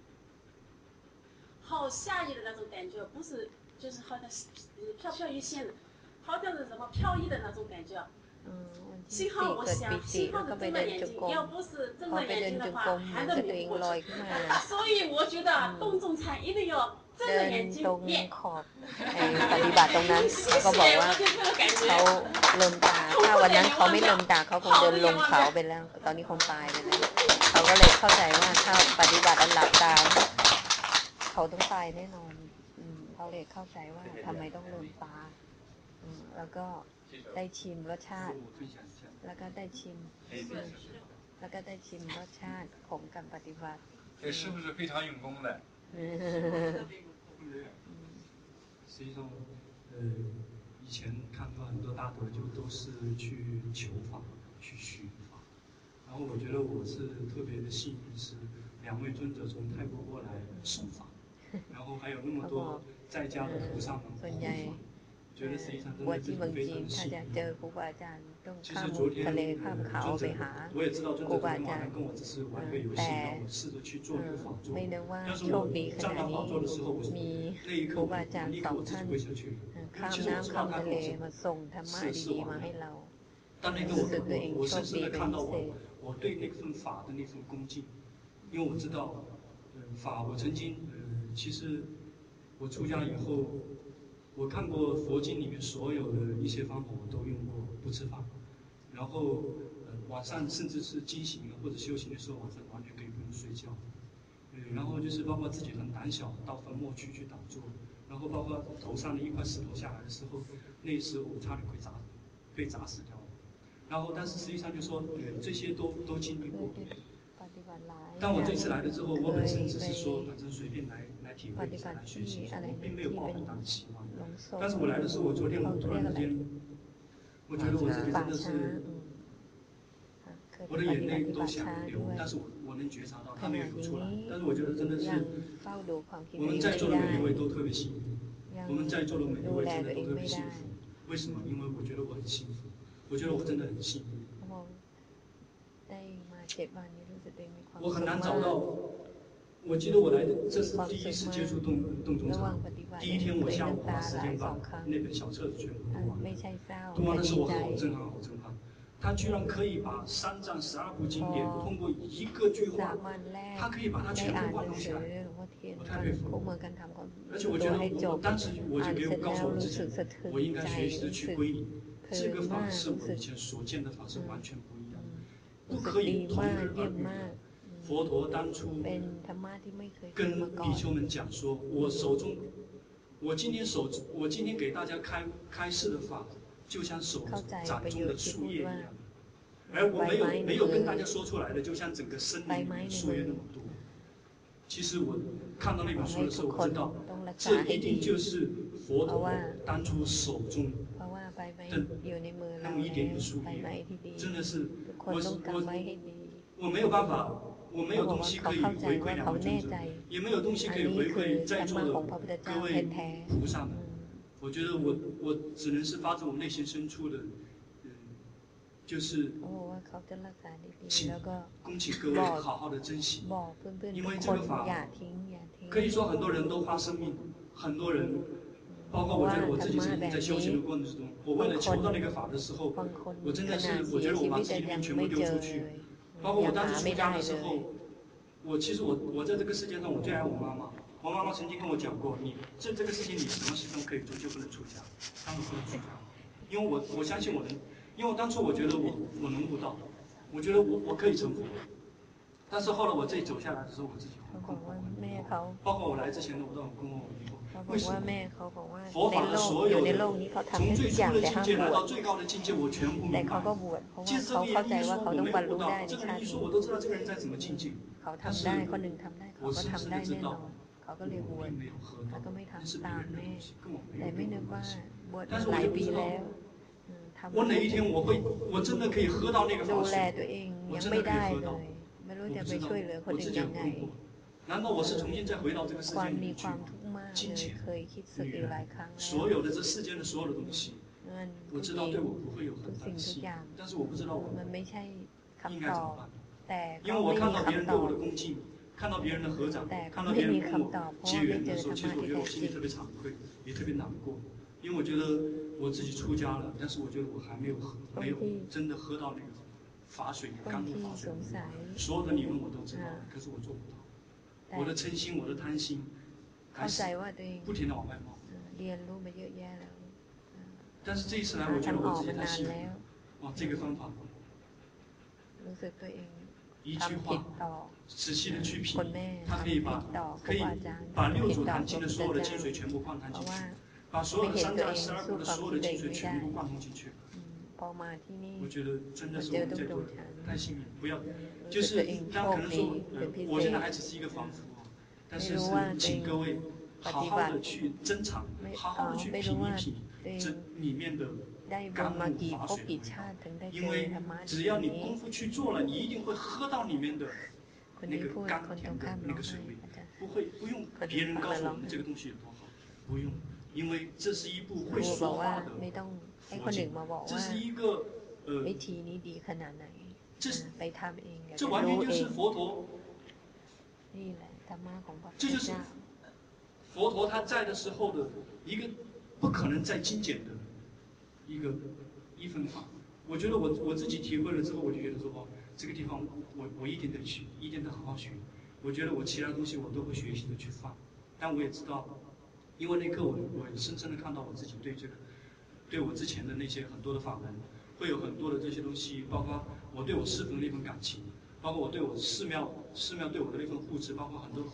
好下意的那种感觉，不是，就是好像飘飘欲仙的，好像是什么飘逸的那种感觉。幸好我想，幸好是睁着眼睛，要不是睁着眼睛的话，还是迷过去。所以我觉得动中禅一定要睁着眼睛练。ปฏิบัติตรงนั้นเขาบอกว่าเขาลืมตาถ้าวันนั้นเขาไม่ลืมตาเขาคงเดินลงเขาไปแล้ว ตอนนี้คงตายไปแล้วเขาก็เลยเข้าใจว่าถ้าปฏิบัติอันหลับตา เขาต้องตายแน่นอนเขาเลยเข้าใจว่าทำไมต้องลืมตาแล้วก็ได้ชิมรสชาติแล้วก็ได้ชิมแล้วก็ได้ชิมรสชาติของการปฏิบัติ这是不是非常用功的实际上呃以前看到很多大德就都是去求法去寻法然后我觉得我是特别的幸运是两位尊者从泰国过来送法 然后还有那么多在家的菩萨们护佑你觉得实际上真的自己非常的幸运其实昨天我也知道尊者昨天晚上跟我只是玩个游戏试着去做一个但是我站到仿做的时候我是那一刻我努力把跪下去其我知道他跟我什么送他妈也是完美的但那个我我我深深的看到我我对那份法的那份恭敬。因为我知道法我曾经其实我出家以后。我看过佛经里面所有的一些方法，我都用过不吃饭，然后呃晚上甚至是惊醒了或者修行的时候，晚上完全可以不用睡觉，对然后就是包括自己很胆小，到坟墓区去打坐，然后包括头上的一块石头下来的时候，那时候我差点会砸，被砸死掉，然后但是实际上就说呃这些都都经历过，但我这次来了之后，我本身只是说反正随便来来体会一下来学习，我并没有抱很大的期望。但是我来的时候，我昨天我突然之间，我觉得我自己真的是，我的眼泪都想流，但是我我能觉察到它没有流出来。但是我觉得真的是，我们在座的每一位都特别幸福，我们在座的每一位真的都特别幸福。为什么？因为我觉得我很幸福，我觉得我真的很幸运。我很难找到。我记得我来的这是第一次接触洞洞中禅。第一天我下午花时间把那本小册子全部读完，读完的时候我好震撼，好震撼。他居然可以把三藏十二部经典通过一个句话，他可以把它全部贯通起来，我太佩服了。而且我觉得我当时我就给我告诉我自己，我应该学习的去归零，这个法是我以前所见的法是完全不一样。的，不可以同日而语。佛陀当初跟比丘们讲说：“我手中，我今天手，我今天给大家开开示的法，就像手掌中的树叶一样。”而我没有没有跟大家说出来的，就像整个森林树叶那么多。其实我看到那本书的时候，我知道这一定就是佛陀当初手中的那么一点点树叶，真的是我是我我没有办法，我没有东西可以回馈两位尊者，也没有东西可以回馈在座的各位菩萨们。我觉得我我只能是发自我内心深处的。嗯就是请恭请各位好好的珍惜，因为这个法可以说很多人都花生命，很多人，包括我觉得我自己曾经在修行的过程之中，我为了求到那个法的时候，我真的是我觉得我把自己的命全部丢出去，包括我当时出家的时候，我其实我我在这个世界上我最爱我妈妈，我妈妈曾经跟我讲过，你这这个事情你什么事都可以做，就不能出家，他们不能出家，因为我我相信我能。因为当初我觉得我我能悟道，我觉得我我可以成佛，但是后来我自己走下来的时候，我自己很困惑。包括我来之前的我都很困惑，以后为什么佛法的所有的从最初的境界来到最高的境界，我全部明白。即使这个人一说我没有悟道，这个人一说我都知道这个人在什么境界，但是我深深的知道，我并没有喝到，那是别人的东西，跟我没有关系。但是我就不知道。我哪一天我会，我真的可以喝到那个法水？我真的可以喝到？我不知道，我自己有困惑。难道我是重新再回到这个世界里面去吗？金钱、女人，所有的这世间的所有的东西，我知道对我不会有很大的吸引，但是我不知道我应该怎么办。因为我看到别人对我的恭敬，看到别人的合掌，看到别人跟我结缘的时候，其实我觉得我心里特别惭愧，也特别难过，因为我觉得。我自己出家了，但是我觉得我还没有喝，没有真的喝到那个法水，甘露法水。所有的理论我都知道，可是我做不到。我的嗔心，我的贪心，还是不停的往外冒。但是这一次来，我觉得我自己太幸运了。哇，这个方法，一句话，仔细的去品，它可以把可以把六祖坛经的所有的精髓全部灌汤进去。把所有的三藏十二部的所有的精髓全部都灌通进去。我觉得真的是我们在座太幸运，不要，就是他可能说，我现在还只是一个凡夫啊，但是是请各位好好的去珍藏，好好的去品一品这里面的甘露法水，因为只要你功夫去做了，你一定会喝到里面的那个甘甜的那个水味，不会不用别人告诉我们这个东西有多好，不用。因为这是一部会说话的佛经，这是一个呃，这是这完全就是佛陀，这就是佛陀他在的时候的一个不可能再精简的一个一分法。我觉得我我自己体会了之后，我就觉得说哦，这个地方我我一定得去，一定得好好学。我觉得我其他东西我都会学习的去放，但我也知道。因为那刻我我深深的看到我自己对这个，对我之前的那些很多的法门，会有很多的这些东西，包括我对我师傅的那份感情，包括我对我寺庙寺庙对我的那份护持，包括很多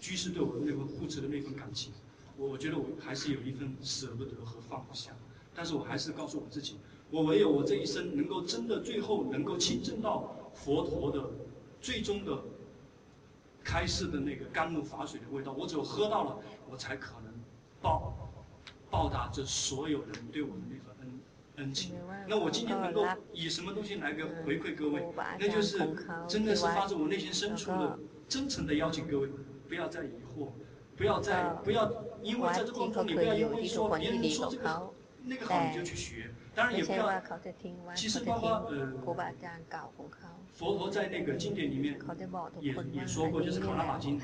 居士对我的那份护持的那份感情，我我觉得我还是有一份舍不得和放不下，但是我还是告诉我自己，我唯有我这一生能够真的最后能够亲证到佛陀的最终的开示的那个甘露法水的味道，我只有喝到了，我才可能。报报答这所有人对我的那份恩恩情。那我今天能够以什么东西来个回馈各位？那就是真的是发自我内心深处的真诚的邀请各位，不要再疑惑，不要再不要因为在这过程中你不要因为说别人说这个那个好你就去学，当然也不要。其实包括呃。佛陀在那个经典里面也也说过，就是《卡拉玛经》，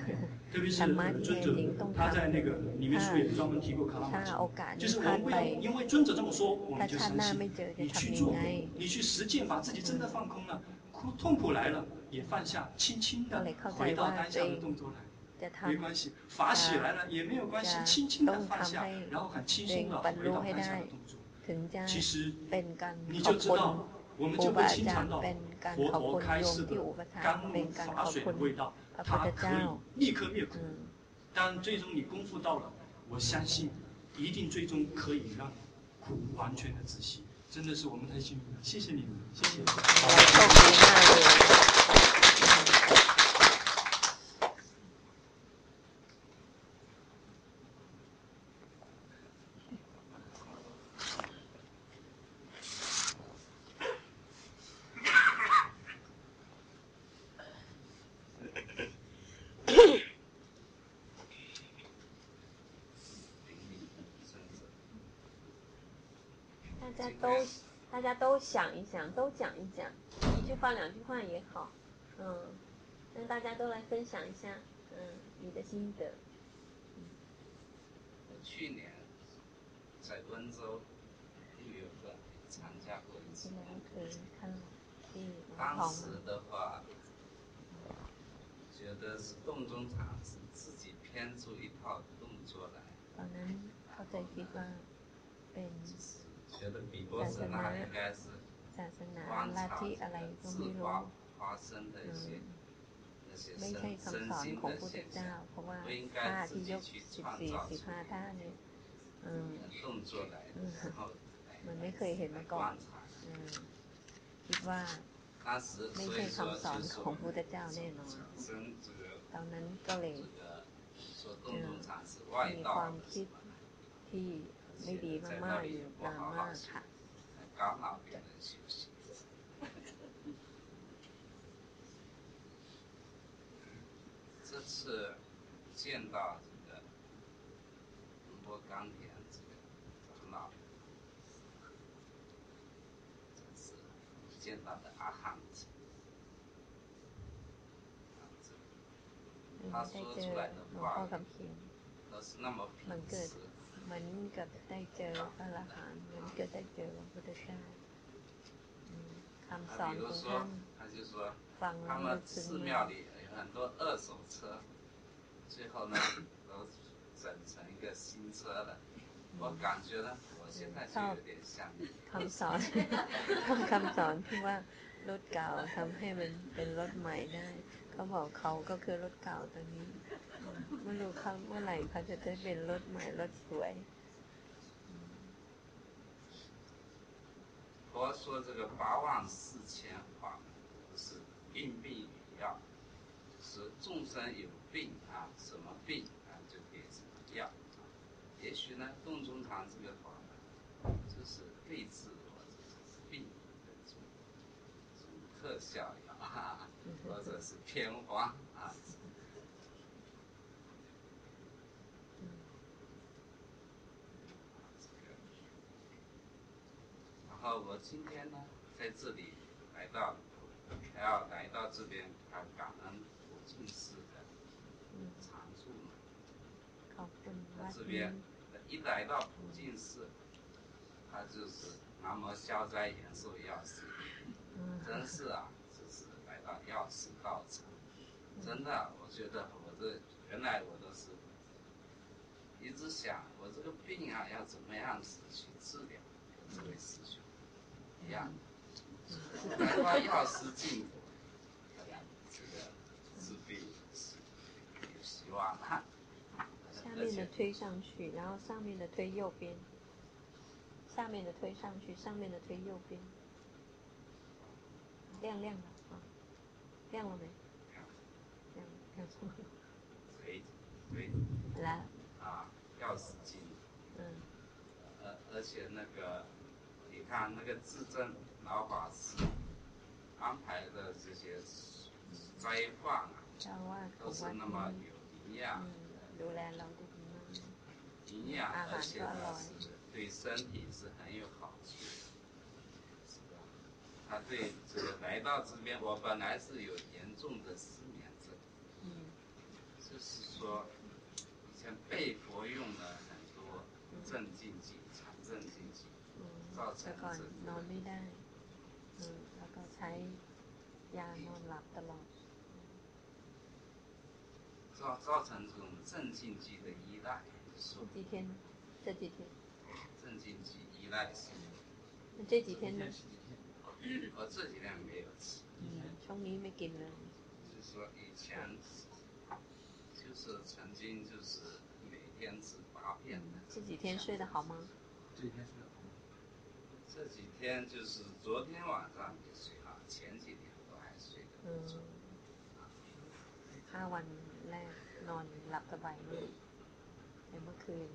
特别是尊者他在那个里面书也专门提过《卡拉玛经》，就是我们不要因为尊者这么说我们就生气，你去做，你去实践，把自己真的放空了，苦痛苦来了也放下，轻轻的回到当下的动作来，没关系，法喜来了也没有关系，轻轻的放下，然后很轻松的回到当下的动作。其实你就知道，我们就会亲尝到。佛陀开示的甘露法水的味道，它可以立刻灭苦，但最终你功夫到了，我相信一定最终可以让苦完全的止息，真的是我们太幸运了，谢谢你们，谢谢。家都大家都想一想，都讲一讲，一句话两句话也好，嗯，让大家都来分享一下，嗯，你的心得。去年在温州六月份参加过一次 ที่，แล้วเคยท่านที่หลวง 当 พ่อ 时的话，觉得是洞中禅是自己编出一套动作来， ตอนนั้นเข้าใจคิดว่าเป็น ศาสนาศาสนาลัทธิอะไรก็ไม่รู้ไม่ใช่คำสอนของพระพุทธเจ้า เพราะว่าท่าที่ยกสิบสี่สิบห้าท่าเนี่ยมันไม่เคยเห็นมาก่อนคิดว่าไม่ใช่คำสอนของพระพุทธเจ้าแน่นอนตอนนั้นก็เลยมีความคิดที่ ไม่ดีมากๆอยู่นานมากค่ะ 刚好给人休息。这次见到这个宁波冈田这个长老，真是见到的阿汉子。啊这 ได้เจอหลวงพ่อคำเขียน 都是那么 มัน 平 เกิด 实， เหมือนกับได้เจอพระอรหันต์เหมือนกับได้เจอพระพุทธเจ้าอืมคำสอ 他 น 比 ข 如 องท่า 说 น，他就说 ฟังแล้ 他 วลึ 们 กซึ้ง 寺 มา 庙 ก 里有很多二手车，最后呢都整成一个新车了。我感觉呢，我现在就有点像你。 คำสอน คำสอนที่ว่ารถเก่าทำให้มันเป็นรถใหม่ได้ เขาบอกเขาก็คือรถเก่าตอนนี้ ไม่รู้เขาเมื่อไหร่เขาจะได้เป็นรถใหม่รถสวย 佛说这个八万四千法门，就是应病与药，就是众生有病啊，什么病啊就给什么药。也许呢，洞中堂这个法门就是对治我这个病的这种这种特效药，啊、或者是偏方 然后我今天呢，在这里来到，还要来到这边，来感恩普净寺的长处。他这边一来到普净寺，他就是南无消灾延寿药师，真是啊，就是来到药师道场，真的，我觉得我这原来我都是一直想，我这个病啊，要怎么样子去治疗？这位师兄。样。来到药师净土，这个治病是有希望哈。下面的推上去，然后上面的推右边，下面的推上去，上面的推右边，亮亮的啊，亮了没？亮。亮错了，腿腿来，啊，药师经，嗯。而而且那个，你看那个制证，老法师安排的这些斋饭啊，都是那么有营养，营养而且呢是对身体是很有好处的，是吧？他对这个来到这边，我本来是有严重的失眠症，就是说以前背佛用了很多镇静剂、强镇。 แต่ 成 ก่อน 这 นอนไม่ 个 ได้อืมแล้วก็ใช้ยานอนหลับตลอด 造造成这种镇静剂的依赖。说 这几天这几天镇 沉浸去依赖性。这几天呢？我这几天没有吃。ช่วงนี้ไม่กินเลย。就是说以前，就是曾经就是每天吃八片的。这几天睡得好吗？这几天睡得好。 这几天就是昨天晚上没睡好，前几天都还睡得不错。ห้าวันแรกนอนหลับสบายมากแต่เมื่อคืน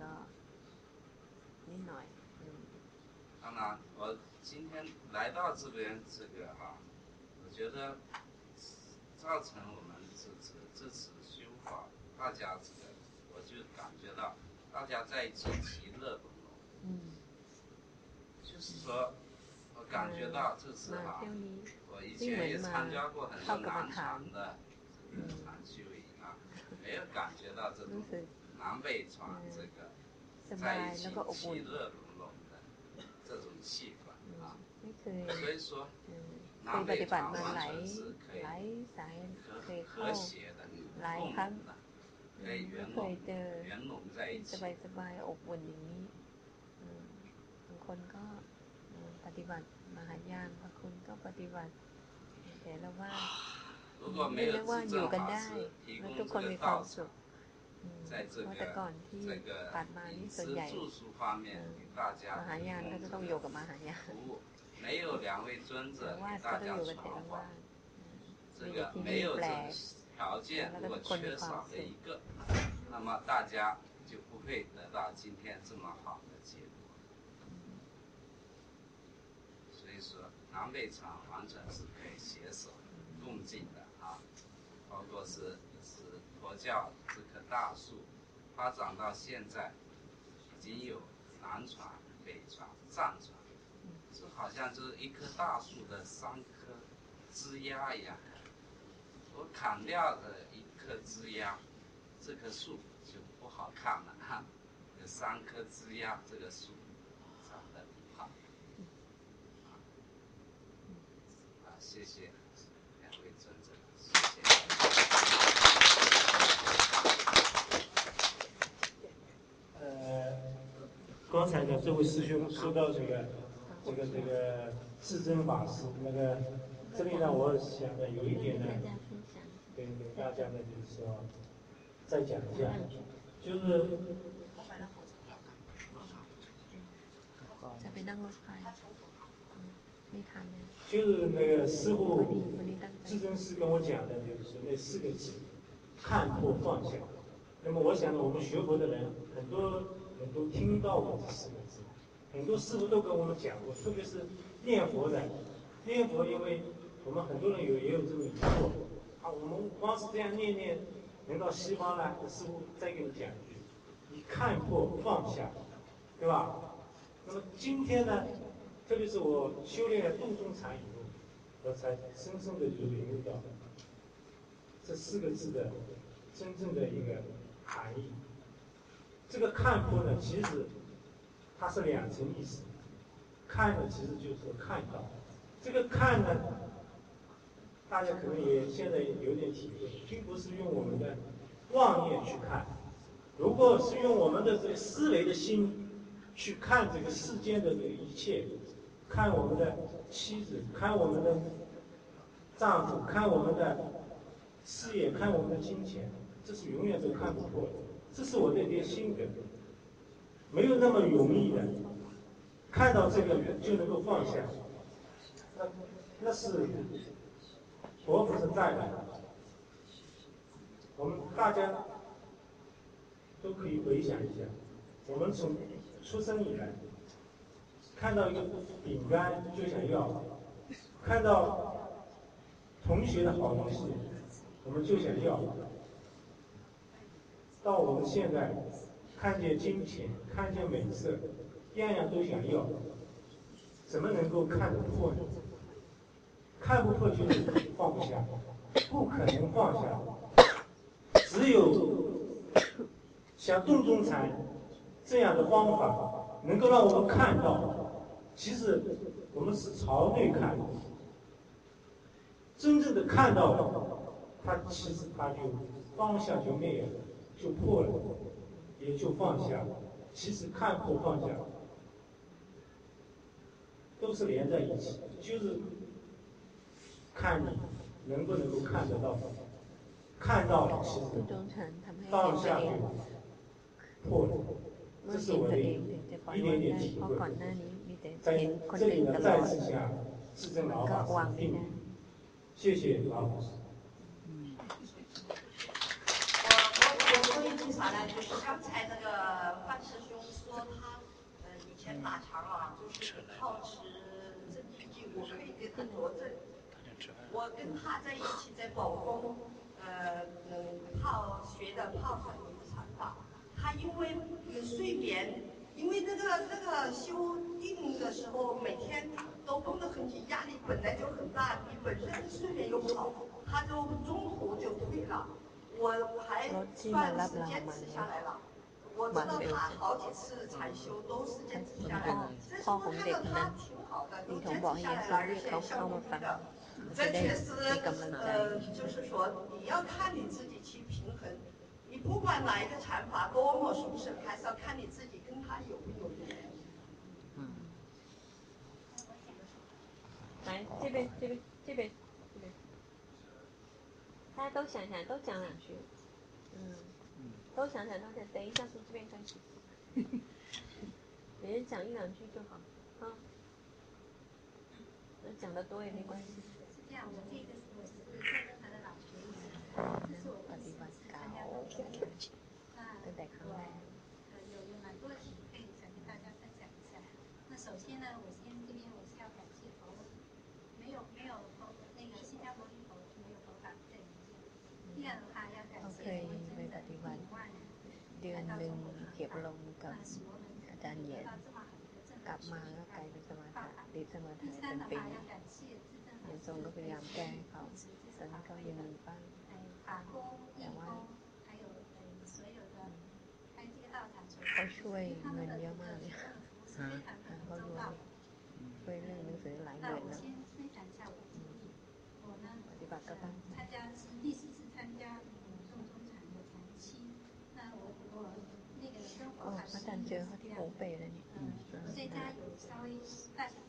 ก็นิดหน่อย当然，我今天来到这边，这个哈，我觉得造成我们这次这次修法，大家这个，我就感觉到大家在一起其乐融融。嗯。就是 说，我感觉到这次哈，我以前也参加过很多南传的这个禅修营啊，没有感觉到这种南北传这个在一起其乐融。这种气氛啊，所以说，南北传完全是可以和和谐的、共融的，可以圆融圆融在一起。สบายสบายอบอุ่นอย่างนี้บางคนก็ป ฏิบัติมหายานบางคนก็ปฏิบัติแต่ละว่าเรียกว่าอยู่กันได้แล้วทุกคนมีความสุข在这个这个饮食住宿方面，大家服务没有两位尊者给大家传话，这个没有这条件，如果缺少了一个，那么大家就不会得到今天这么好的 就是，南北传完全是可以携手共进的啊，包括是是佛教这棵。大树发展到现在，已经有南传、北传、藏传，就好像就是一棵大树的三棵枝丫一样。我砍掉了一棵枝丫，这棵树就不好看了哈。有三棵枝丫，这个树长得不好。啊，谢谢两位尊者，谢谢。刚才呢，这位师兄说到这个，这个这个至真法师，那个这里呢，我想呢，有一点呢，跟跟大家呢，就是说再讲一下，就是就是那个师傅至真师跟我讲的，就是那四个字：看破放下。那么我想呢，我们学佛的人很多。人都听到过这四个字，很多师傅都跟我们讲过，特别是念佛的，念佛，因为我们很多人有也有这种疑惑，啊，我们光是这样念念，能到西方呢？师傅再给你讲一句，你看破放下，对吧？那么今天呢，特别是我修炼了洞中禅以后，我才深深的就领悟到这四个字的真正的一个含义。这个看破呢，其实它是两层意思。看呢，其实就是看到。这个看呢，大家可能也现在有点体会，并不是用我们的妄念去看。如果是用我们的这个思维的心去看这个世间的这个一切，看我们的妻子，看我们的丈夫，看我们的事业，看我们的金钱，这是永远都看不破的。这是我的一点心得，没有那么容易的，看到这个就能够放下，那那是佛不是在的。我们大家都可以回想一下，我们从出生以来，看到一个饼干就想要，看到同学的好东西，我们就想要。到我们现在，看见金钱，看见美色，样样都想要，怎么能够看得破呢？看不破就是放不下，不可能放下。只有像洞中禅这样的方法，能够让我们看到，其实我们是朝内看，真正的看到了，他其实他就方向就没有，就破了，也就放下了。其实看破放下，都是连在一起，就是看你能不能够看得到，看到了其实放下就破了，这是我的一点点体会。ก่อนหน้านี้มีแต่ 在 เห็นคน 这 อื่ 里 น 呢 ตล 再 อด 次向智正 มัน 老 ก็ 法 วาง 师 ไม่ 定 ได้ 谢谢老法师。我我我说一句啥呢？就是刚才那个范师兄说他，呃，以前打禅啊，就是好持真谛记，我可以给他作证。我跟他在一起在宝宫，呃嗯泡学的泡水 因为这个这个修定的时候每天都绷得很紧压力本来就很大你本身睡眠又不好他就中途就退了我我还算是坚持下来了。我知道他好几次才修都是坚持下来的这时候看到他挺好的都坚持下来了而且效果真的这确实呃就是说你要看你自己去平衡你不管哪一个禅法多么舒适还是要看你自己来这边这边这边这边，大家都想想，都讲两句，嗯，都想想，都想，等一下从这边开始，每人讲一两句就好，啊，讲的多也没关系。是这样，我这个我是正正堂的老学员，这是我第四次参加佛学那ตั้ จารย์เหยียนกลับมาก็กลายเป็นสมาธิติดสมาธิเป็นปียังทรงก็พยายามแก้เขาตอนนี้ยังบ้างแต่ว่าเขาช่วยเงินเยอะมากเลยเขารวยช่เรื่องนังสือหลายเดือนแล้วปฏิบัติก็ตั้ง 哦，那感觉好疲惫你。嗯。所以大家稍微大小。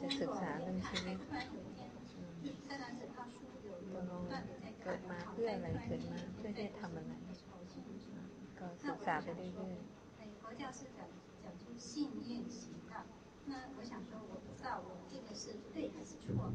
จะ 工 ศึก 作 ษาเรื่อง 边 ชี 看， วิต 突然有一天，虽然整套书有 ต 有 กลง 不断的在 เกิ 看 ด，มา 好 เพื่อ 在 อะไร 突然 เกิด 间 มาเพื่อ 在 ที่จะทำอะไร 的时候，心里就 ก็ 那 ศึก 我 ษาไป 就想 เรื่ 说 อย，哎，佛教是讲讲出信念行道，那我想说，我不知道我这个是对还是错。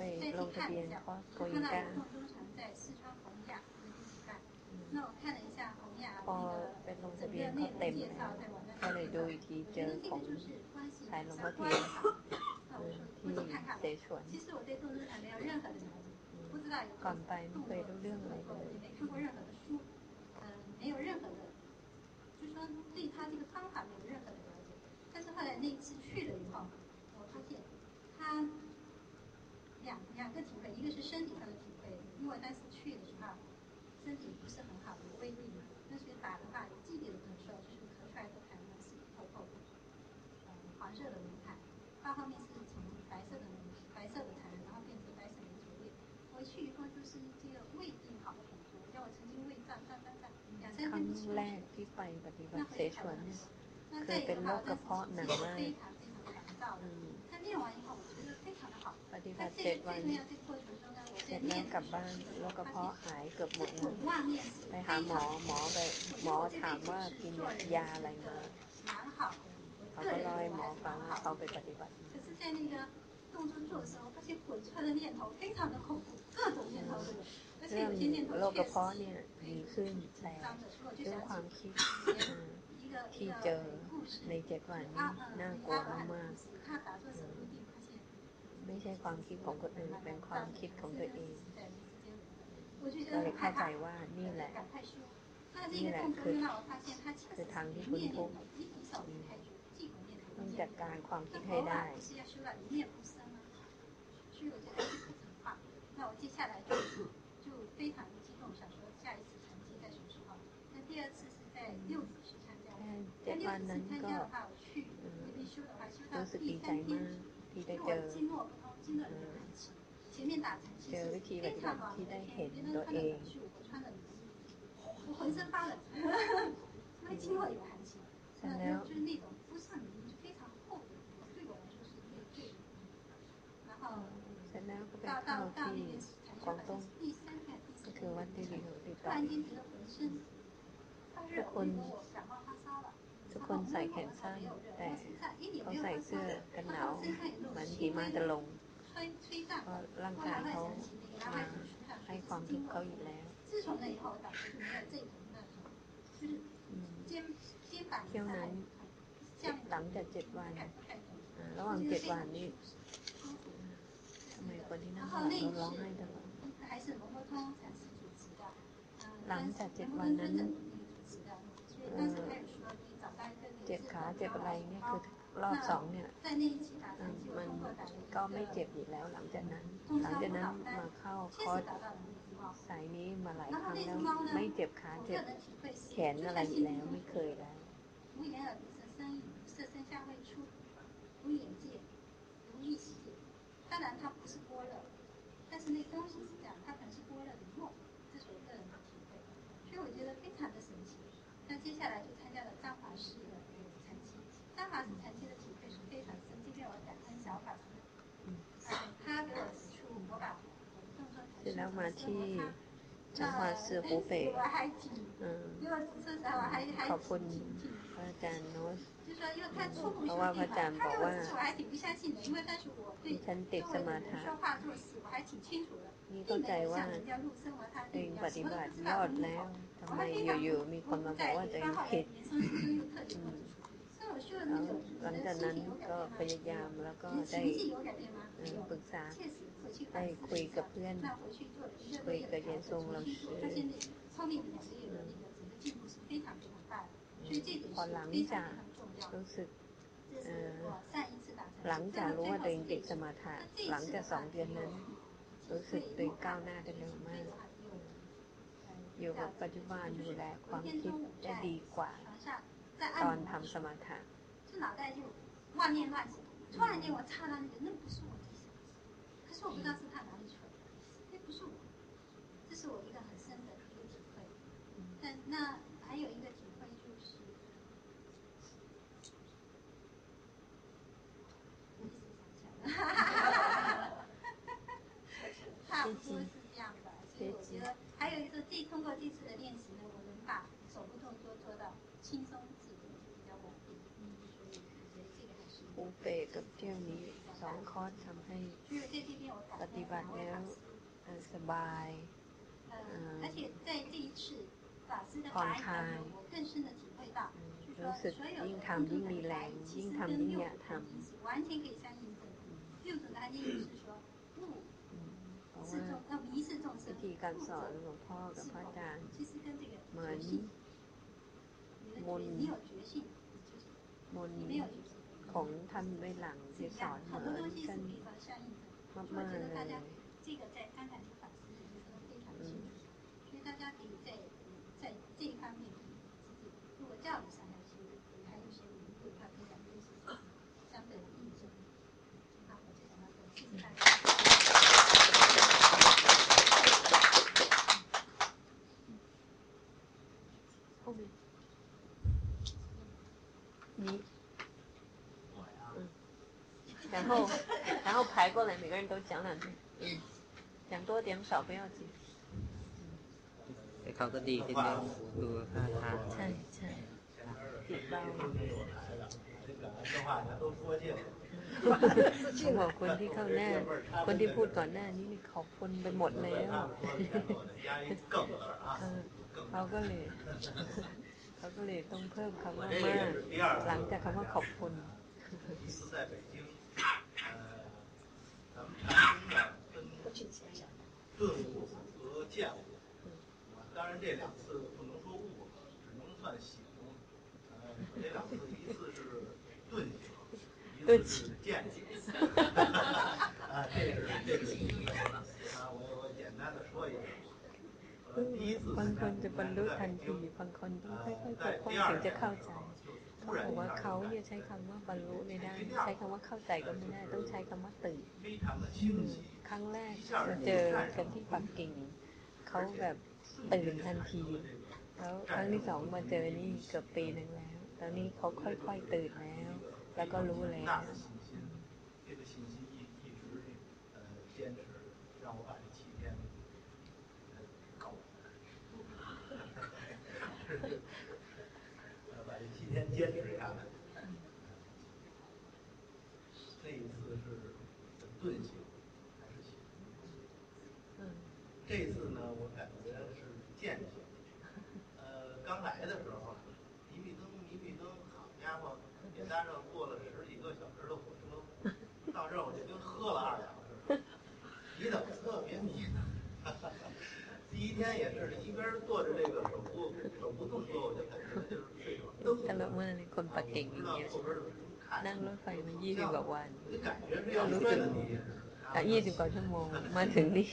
会露出边花，我看到梦中禅在四川洪雅的第几站。那我看了一下洪雅那个整个内容介绍，在网站上看到，觉得这个就是关系小关。那我说我去看看吧。其实我对梦中禅没有任何的了解，不知道有梦中禅过，也没看过任何的书，嗯，没有任何的，就说对他这个方法没有任何的了解。但是后来那一次去了以后，我发现他。两个体会一个是身体上的体会因为当时去的时候身体不是很好有胃病嘛那时打的话有肌底的感受就是咳出来的痰呢是一个透透的黄色的轮痰到后面是从白色的白色的痰然后变成白色的一液回去以后就是这个胃病好了很多叫我曾经胃胀胀胀胀两三天不出来可以换一个地方那可以换一个那这个的话我是非常非常的烦躁的他念完以后 ปฏิบัติเจ็ดวันเสร็จแล้วกลับบ้านแล้วกระเพาะหายเกือบหมดนะไปหาหมอหมอไปหมอถามว่ากินยาอะไรมาเขาก็ร้อยหมอฟังเขาไปปฏิบัติเรื่องโรคกระเพาะเนี่ยดีขึ้นแต่เรื่องความคิดที่เจอในเจ็ดวันนี้น่ากลัวมากๆ ไม่ใช่ความคิดของคนอื่นเป็นความคิดของตัวเอง 我就觉 ก็ 得 เล 很 ยเข้า 害 ใจ 怕。 ว่านี่แหละ 赶快修。那这个动作就让我发现，它确实 คือ 是 ทางที่ 一 พ้น 念念 ทุกข์ 头一提手离开就即可念头 ต้อง 念 จัดการความคิ 那 ดให้ 佛 ได้ 法不是要修到一念不生吗？所以我觉得非常棒。那我接下来就就非常的激动，想说下一次成绩在什么时候？那第二次是在六子去参加。 เจ็ด 那六 วัน 子 นั้น 去参 ก็ 加的话，我去那边修的话，修到 รู้สึก 第 ดีใจ 三 มา 天 ก， 就我的经络不通经络有寒气前面打禅其实非常好你别人穿的短袖我穿的棉衣我浑身发冷因为个经络有寒气那就是那种肤色里面是非常厚的对我来说是最最然后到到到那个禅的第三天第四天突然间觉得浑身它是浑身 ทุกคนใส่แขนสั้นแต่เขาใส่เสื้อกันหนาวเหมือนผีมาจะลงเพราะร่างกายเขามาให้ความทุกข์เขาอยู่แล้วเที่ยวนั้นหลังจากเจ็ดวัน ระหว่างเจ็ดวันนี้ทำไมคนที่นั่งหลังร้องให้ตลอดหลังจากเจ็ดวันนั้น จ็บขาเจ็บอะไรเนี่ยคือรอบสองเนี่ย 在那一起打 อื 禅 ม 期，我 มัน 通过打了一 ก็ไม่ 个 เจ็บอีกแล้วหลังจากนั้น หลังจากนั้นมาเข้าค 确 อร์ 实 ส 找到了那只猫。 สายนี้มาหลาย 然 ค 后 รั้ง 那 แล้ 只 ว 猫呢， ไม่เจ็บขา 我 เจ็ 个 บ 人体会是， แขนอะไรอีกแล้วไม่เคยแล้ว 无眼耳鼻舌身意，色身香味触，无眼界，无意识界。当然它不是般若，但是那东西是这样，它可能是般若的梦，这是我个人的体会。所以我觉得非常的神奇。那接下来就参加了张法师的禅期，张 法师禅期的体会是非常深。这边我感恩小法师，嗯，他给我指出我把我的动作禅 เสร็จ 师 แล้วมา 和生 ที่ 活他。 จังหวัดเสือปูเป 我还挺， อืม 给我指出时候还还 ขอบคุณ 挺挺。 พระอาจารย์โน้ต 就说因为他初步修 เพราะว่าพระ 订 อาจารย์ 嘛， บ 他 อก 给我 ว่า 指出我还挺不相信的，因为当时我对 ฉันติด 周 ส 围的 มา 人 ธิ 说话做事我还挺清楚的， นี่ 并 เข้าใจ 没有 ว่า 像人家入生活他 ตัวเอ 定 ง 一 ป 样，什 ฏิ 么 บั 都 ติ 不知 ย 道 อ 都 ด 没 แล้ว 有。 ทำ 我 ไม 还非常 อยู่ๆมีคนมาบอกว่าตัวเองผิด หลังจากนั้นก็พยายามแล้วก็ได้ปรึกษาได้คุยกับเพื่อน คุยกับเยนซงเราพอหลังจากรู้สึกหลังจากรู้ว่าตัวเองติดสมาธิหลังจากสองเดือนนั้น รู้สึกตัวเองก้าวหน้าได้เร็วมาก อยู่กับปัจจุบันดูแลความคิดได้ดีกว่า 在按摩，他们上面看，就脑袋就乱念乱想，突然间我插到那个，那不是我的想，可是我不知道是他哪里出来的，那不是我，这是我一个很深的一个体会。但那还有一个体会就是，我一直想想。 ษกับเที่ยวนี้สองคอร์สทำให้ปฏิบัติแล้วสบายผ่อนคลายรู้สึกยิ่งทำยิ่งมีแรง ยิ่งทำยิ่งอยากทำเพราะว่าวิธีการสอนหลวงพ่อกับพระอาจารย์เหมือนมนมน 不一样，很多东西是没法相应的。我觉得大家，这个在刚才刘法师已经说的非常清楚，所以大家，讲两句，嗯，讲多点少不要紧。 แต่เขาก็ดีขึ้นเยอะดูท่าทาง ใช่ใช่จิตเบา 这话咱都说尽了。 เขาบอกคนที่เข้าหน้า คนที่พูดก่อนหน้านี้นี่ขอบคุณไปหมดแล้ว 押一更字儿啊 เออเขาก็เลย เขาก็เลยต้องเพิ่มคำว่ามาก หลังจากคำว่าขอบคุณ 顿悟和见悟，当然这两次不能说悟，只能算醒。呃，这两次一次是顿醒，一次是见醒。啊，这是这是啊，我我简单的说一下。呃，第一次 บางคนจะบรรลุทันที บางคนต้องค่อยๆปกป้องถึงจะเข้าใจ เขาบอกว่าเขาเนี่ยใช้คำว่าบรรลุไม่ได้ ใช้คำว่าเข้าใจก็ไม่ได้ ต้องใช้คำว่าตื่น 非常的清晰。 ครั้งแรกมาเจอกันที่ปักกิ่งเขาแบบตื่นทันที แล้วครั้งที่สองมาเจอนี่เกือบปีหนึ่งแล้ว ตอนนี้เขาค่อยๆตื่นแล้ว แล้วก็รู้แล้ว 天也是一边做着这个手部手部动作，我就感觉就是睡着 ตลกมากเลยคนปักกิ่งอย่างเงี้ยนั่งรถไฟมายี่สิบกว่าวัน ก็รู้สึกอ่ะยี่สิบกว่าชั่วโมง มาถึงนี่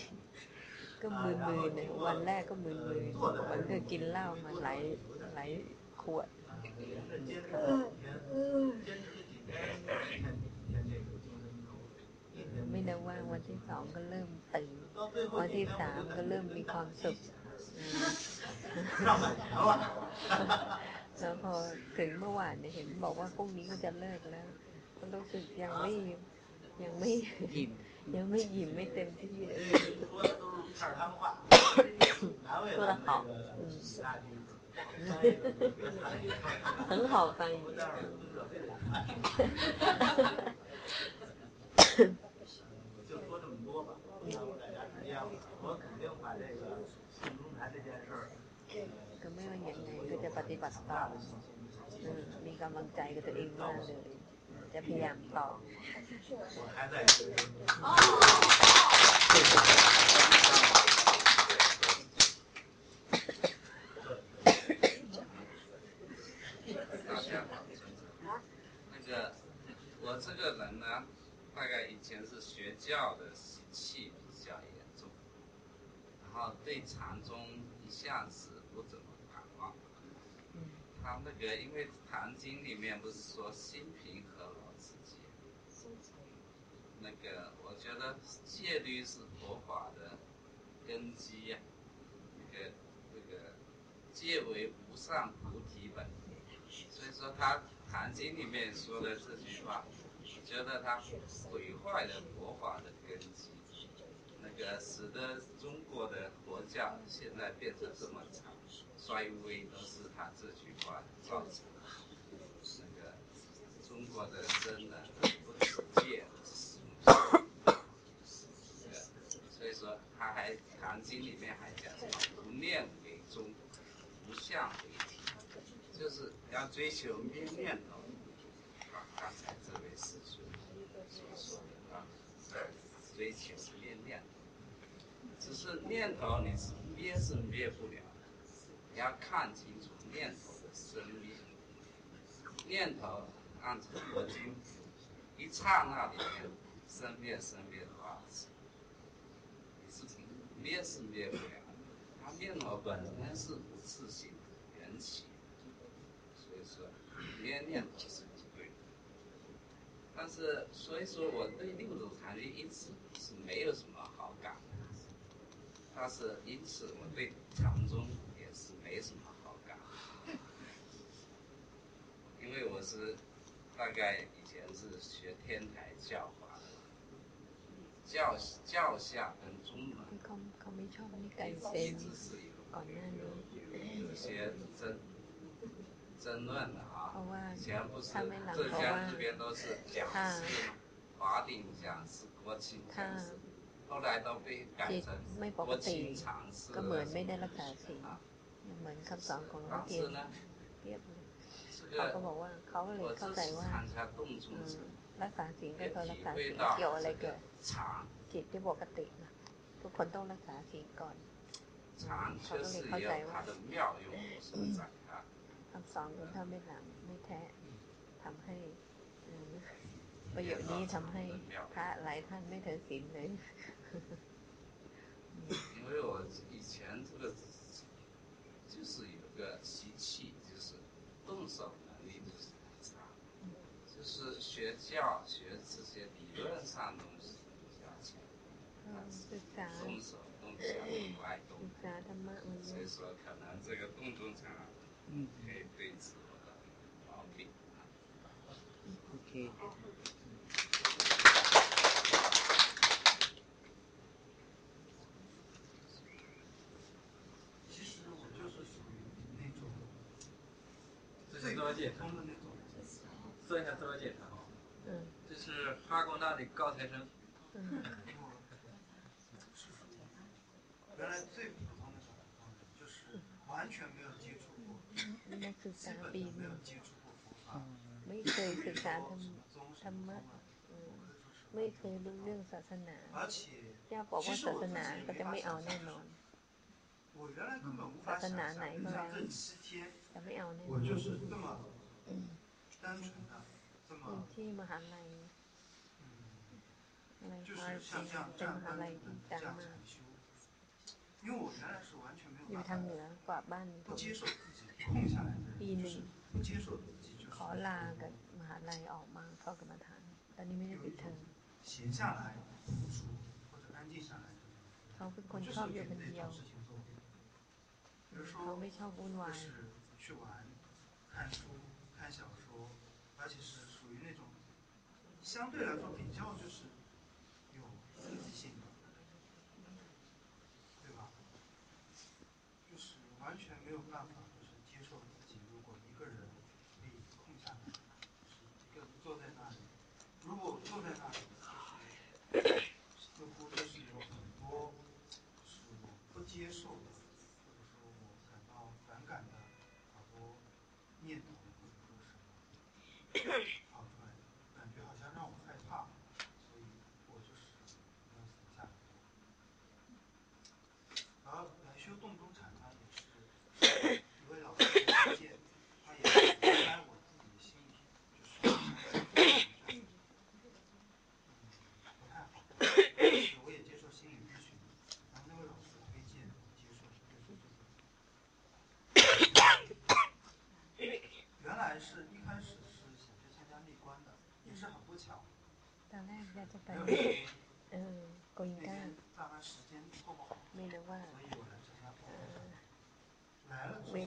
ก็มือมือเนี่ยวันแรกก็มือมือวันก็กินเหล้ามาหลายหลายขวด ไม่ได้ว่างวันที่สองก็เริ่มตื่นวันที่สามก็เริ่มมีความสุขแล้วพอถึงเมื่อวานเนี่ยเห็นบอกว่าพรุ่งนี้ก็จะเลิกแล้วก็รู้สึกยังไม่ยังไม่อิ่ยังไม่อิ่มไม่เต็มที่เลยตัรทั้อบฟัง 把它到，嗯，你刚刚讲一个的英文的，在培养到。教的习气比较严重，然后对禅宗一下子。他那个因为《坛经》里面不是说心平和劳之戒，那个我觉得戒律是佛法的根基呀、那个那个戒为无上菩提本。所以说他《坛经》里面说的这句话，我觉得他毁坏了佛法的根基，那个使得中国的佛教现在变成这么惨衰微，都是他这句话造成的。那个中国的真的不持戒，所以说他还《坛经》里面还讲什么不念为宗，不相为体。就是要追求灭念头，啊，刚才这位师兄所说的啊，追求灭念头，只是念头你是灭是灭不了，你要看清楚念头的生灭。念头按照佛经，一刹那里面生灭生灭的话，你是灭是灭不了的。它念头本身是不自性的缘起。所以说，念念头是不对的。但是，所以说我对六祖坛经一直是没有什么好感的。但是，因此我对禅宗没什么好感，因为我是大概以前是学天台教法的，教教下跟中门，一直是有有有些争争论的啊，以前不是浙江这边都是讲师，华鼎讲师、国庆讲师。后来都被改成国清常事了，啊。 เหมือนไม่ได้ 什 รัก 么 ษา 的 ศีล 啊。 เหมือนคำสอนของหลวงพ่อ 当 เทียน 时呢， เทียบเลย 这 เขาก็ 个 บอกว่าเขาเลย 我 เข้า 这 ใจ 次 ว่า 参加动 อื 中 ม 者， รักษาศีลก็ 也 คือรัก 体 ษา 会 ศีล 到 เกี่ยวอะไร 这 เกิ 个 ด 常 จิตที่ปกตินะทุกคนต้องรักษาศีลก่อน 常 เขา 确 ก็เลย 实 เข้าใจ 也有 ว่า 它的妙用所在啊。 คำสอนของท่านไม่หลังไม่แท้ทำให้อืมประโยชน์นี้ทำให้พระหลายท่านไม่ถือศีลเลย 因为我以前这个 就是有个习气，就是动手能力不是很差，就是学教学这些理论上东西比较强， ศึกษา 动手动脚不爱动 ศึกษาธรรมะมัน 所以说可能这个动中场可以对治我的毛病啊。 检查通的那种。做一下自我检查。嗯。这是哈工大的高材生。嗯。原来最普通的小普通人，就是完全没有接触过， นักศึก 基 ษา 本 ปี 的 ห 没 นึ่ง 有接触过佛法。 ไม่เคยศึกษาธรรมธรรมะอืมไม่เคยรู้เรื่องศาสนา 而且 ย่าบอกว่าศาสนาก็จะไม่เอาแน่นอน 我原来根本无 ศา 法 ส 想 นา 象， ไหน 你 ก็ 像 แล้ว 这七天， จะไม่เอาแน่น 我 อน 就是这么单纯的，这 อยู่ 么 ที่มหาลัยอะไร 就 พา 是 จริ 像 ง 这样 เป็น 站 มหา 班 ลัย 子 ที่ 的 ดัง 这样 มา 禅 ก 修，因为我原来是完全没有 อยู่ 办 ทาง 法 เหนือกว่าบ้านผ 不 ม 接受自己空下来的 ปี 人， ห 就 นึ่ง 是不接受自己就是 ขอลากับมหาลัยออกมาเข้ากรรมฐาน ตอนนี้ไม่ได้ปิดเทอม 闲下来独处或者安静下来这种。 เขาเป็นค 我 น 就 ชอบ 是 อยู่ 给 คน 那 เดียว 种事情做，比如 เขา 说 ไม่ชอบวุ่นวา 就 ย 是 去玩、看书、看小说，而且是属于那种相对来说比较就是有刺激性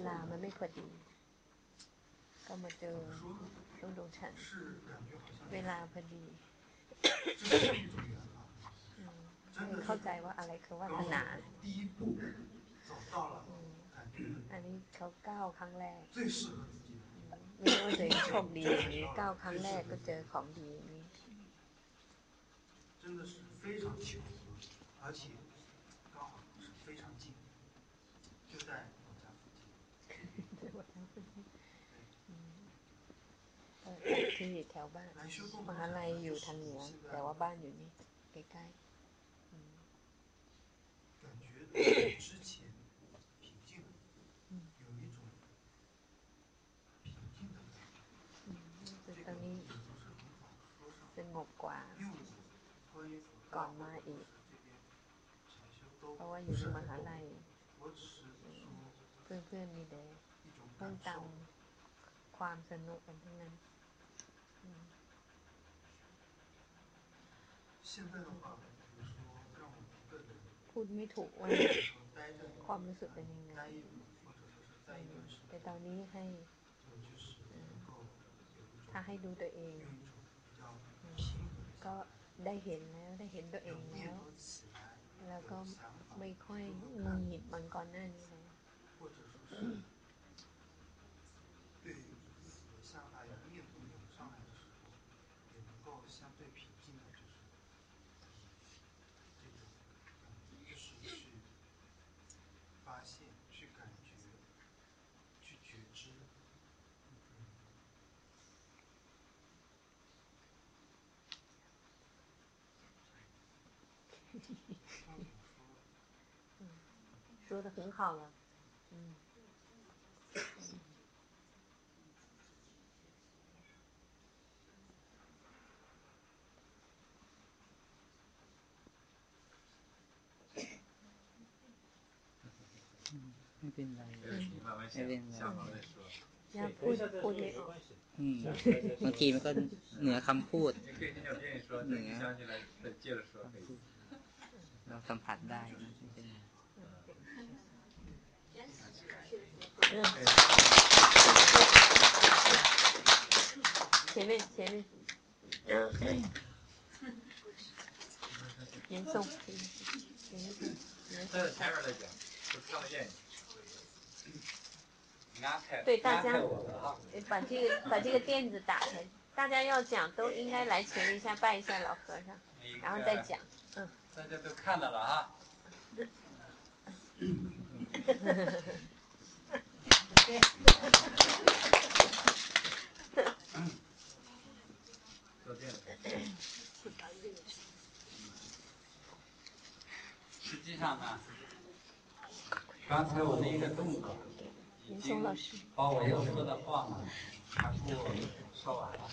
ลามันไม่พอดี ก็มาเจอลูกดวฉัน เวลาพอดีเข้าใจว่าอะไรคือวาสนาอันนี้เขาก้าครั้งแรกไม่ว่าตัอโชคดีอย่าก้าครั้งแรกก็เจอของดีนี้ ที่แถวบ้านมหาลัยอยู่ทางเหนือแต่ว่าบ้านอยู่นี่ใกล้ๆอืมตอนนี้สงบกว่า ก่อนมาอีก เพราะว่าอยู่มหาลัยเพื่อนๆมีเดเพื่อนตามความสนุกกันทั้งนั้น 现在的话，比如说让我一个人， พูดไม่ถูกว่า 或者说待着 ความรู้สึกเป็นยังไง 待一会儿，或者说是在一段时 แต่ 间， ตอนนี้ให้ 我就是能够有一种 ถ้าให้ดูตัวเอง 用一种比较 อืม 平和的 ก็ 心态 ได้เห็นแล้วได้เห็นตัวเองแล้ว แล้วก็ไม่ค่อยงุนหงิดมันก่อนหน้านี้แล้ว 或者说是 จะถึงเข่าเนี่ยไม่เป็นไรไม่เป็นไรอย่าพูดพูดบางทีมันก็เหนือคำพูดเหนือเรสัมผัสได้ 前面前面，严肃，严肃，严肃。在前面来讲，就看不见你。对大家，把这个把这个垫子打开，大家要讲都应该来前一下拜一下老和尚，然后再讲。嗯。大家都看到了啊。实际上呢，刚才我那一个动作，已经把我要说的话呢，全部说完了。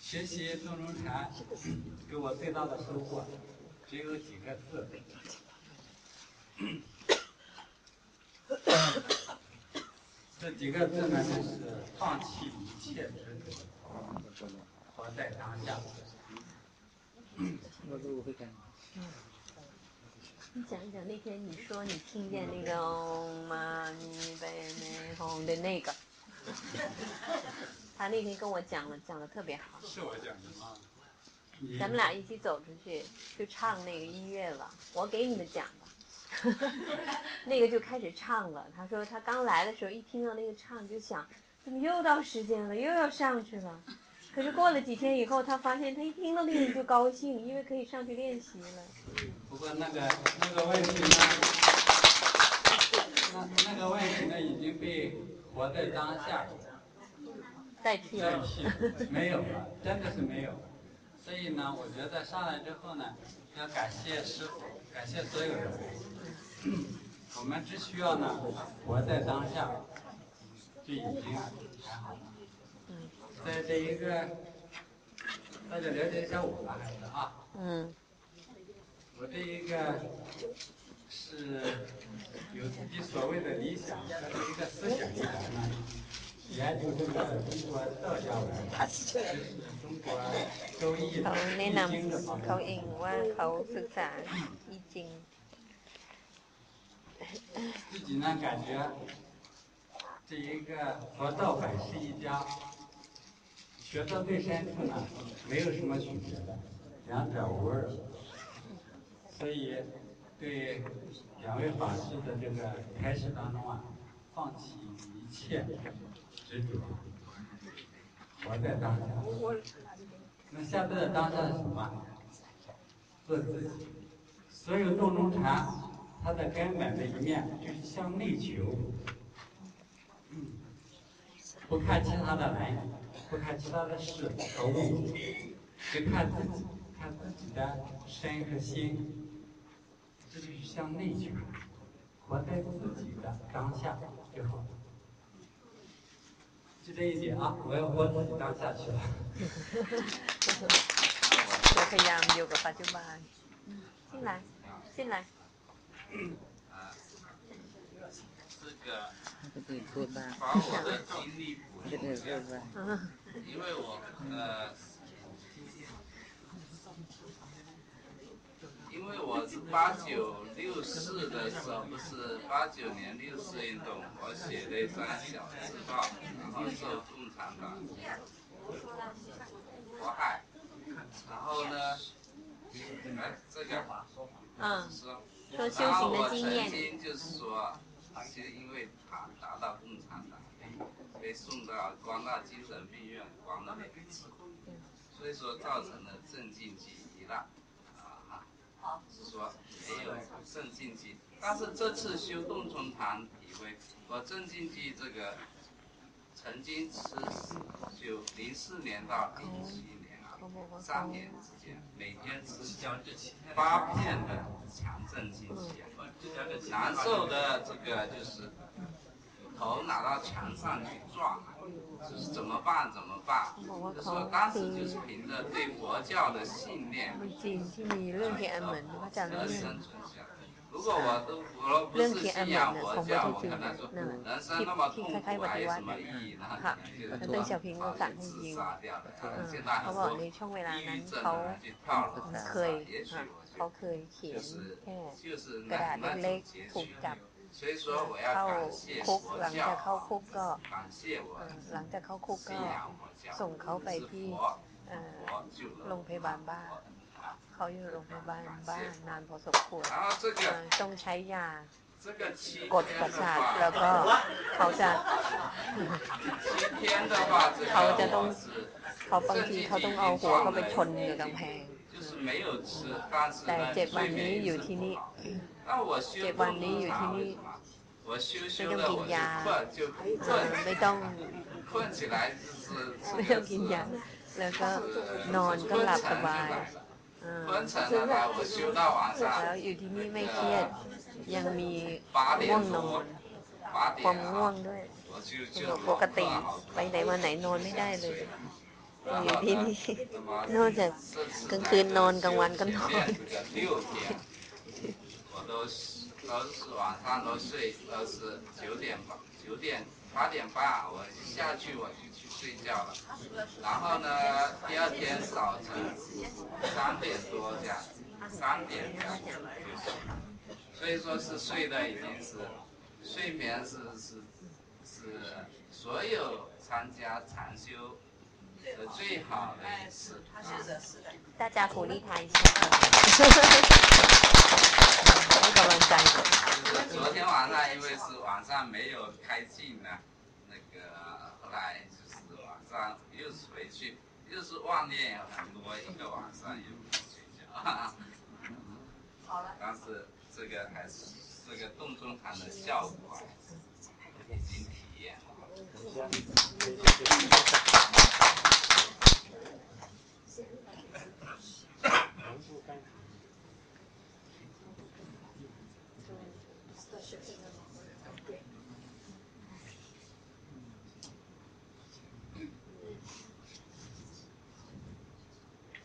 学习洞中禅，给我最大的收获，只有几个字。这几个字呢，就是放弃一切执着，活在当下。嗯、你讲一讲那天你说你听见那个嗡嘛咪呗咪哄的那个，他那天跟我讲了，讲的特别好。是我讲的吗？咱们俩一起走出去，就唱那个音乐吧。我给你们讲吧。那个就开始唱了。他说他刚来的时候一听到那个唱，就想怎么又到时间了，又要上去了。可是过了几天以后，他发现他一听到那个就高兴，因为可以上去练习了。不过那个那个问题呢，那那个问题呢已经被活在当下代替了，没有了，真的是没有了。所以呢，我觉得上来之后呢，要感谢师傅，感谢所有人。我们只需要呢，活在当下，就已经很好了。在这一个，大家了解一下我吧，孩子啊。嗯。我这一个是有自己所谓的理想和这一个思想以来呢，研究这个中国道家文化，就是中国周易、 เขาแนะ 易 นำ 经这方 เขา 面。 เองว่าเขาศึกษาอีจริง 自己呢感觉这一个佛道本是一家，学到最深处呢，没有什么区别的，两者无二。所以对两位法师的这个开始当中啊，放弃一切执着，活在当下。那现在的当下是什么？做自己。所有洞中禅，它的根本的一面就是向内求，嗯，不看其他的人，不看其他的事和物，只看自己，看自己的身和心，这就是向内求，活在自己的当下就好了。就这一点啊，我要活自己当下去了。 จะพยายามอยู่กับปัจจุบันสิ้นไร 嗯这个把我的经历补充一下因为我呃因为我是八九六四的时候不是八九年六四运动我写了一张小字报然后受共产党员然后呢来这个说说修然后我，曾经就是说，其实因为他达到共产党，被送到光大精神病院关了两次，所以说造成了镇静剂依赖，啊哈，是说没有镇静剂，但是这次修洞中堂体会，我镇静剂这个曾经吃就零四年到零七三年之间，每天只需要这七，八片的强镇静剂，难受的这个就是头拿到墙上去撞，就是怎么办怎么办？就说当时就是凭着对佛教的信念，和生存下安门， เรื่องเขียนอันนั้นของบริจินนั่นที่ที่คล้ายๆปฏิวัติค่ะแล้วติ้งเฉียวพิงก็สั่งให้ยิงเขาบอกในช่วงเวลานั้นเขาเคยเขาเคยเขียนแค่กระดาษเล็กๆถูกจับเข้าคุกหลังจากเข้าคุกก็หลังจากเข้าคุกก็ส่งเขาไปที่โรงพยาบาลบ้า เขาอยู่โรงพยาบาลบ้านนานพอสมควรต้องใช้ยากดประสาทแล้วก็เขาจะเขาจะต้องเขาบางทีเขาต้องเอาหัวเขาไปชนอยู่กำแพงแต่เจ็บวันนี้อยู่ที่นี่เจ็บวันนี้อยู่ที่นี่ไม่ต้องกินยาไม่ต้องไม่ต้องกินยาแล้วก็นอนก็หลับสบาย เอ่อ 昏沉的呢，我修到晚 แล้ว 上 อยู่ที่นี่ไม่เครียด ยังมี 八 ง่วง 点 นอน 多，八 ความ 点 ง่วง 啊， ด้วย 我就 เขา 就 บอกป 好 กติ 困好 ไปไหนมาไหนนอนไม่ได้เลย 然 อยู่ 后 ที่ 呢 นี่ 那么 นอกจาก 这次 กลาง 来 คืน 这 นอนกลางวัน 修 ก็น 前 อน 面这个六天，我都是都是晚上都睡，都是九点半九点八点半我下去我就去 睡觉了，然后呢，第二天早晨三点多这样，三点这样，所以说是睡的已经是睡眠是是是所有参加禅修的最好的一次，是的，是的，大家鼓励他一下。昨天晚上因为是晚上没有开镜呢，那个后来上又是回去，又是妄念很多，一个晚上也没睡觉。好了。但是这个还是这个洞中禅的效果还是已经体验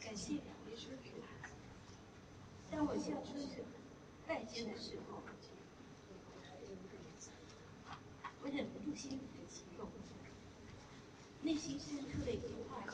感谢两位师傅。当我笑出这拜见的时候，我忍不住心里的激动，内心深处的一句话ข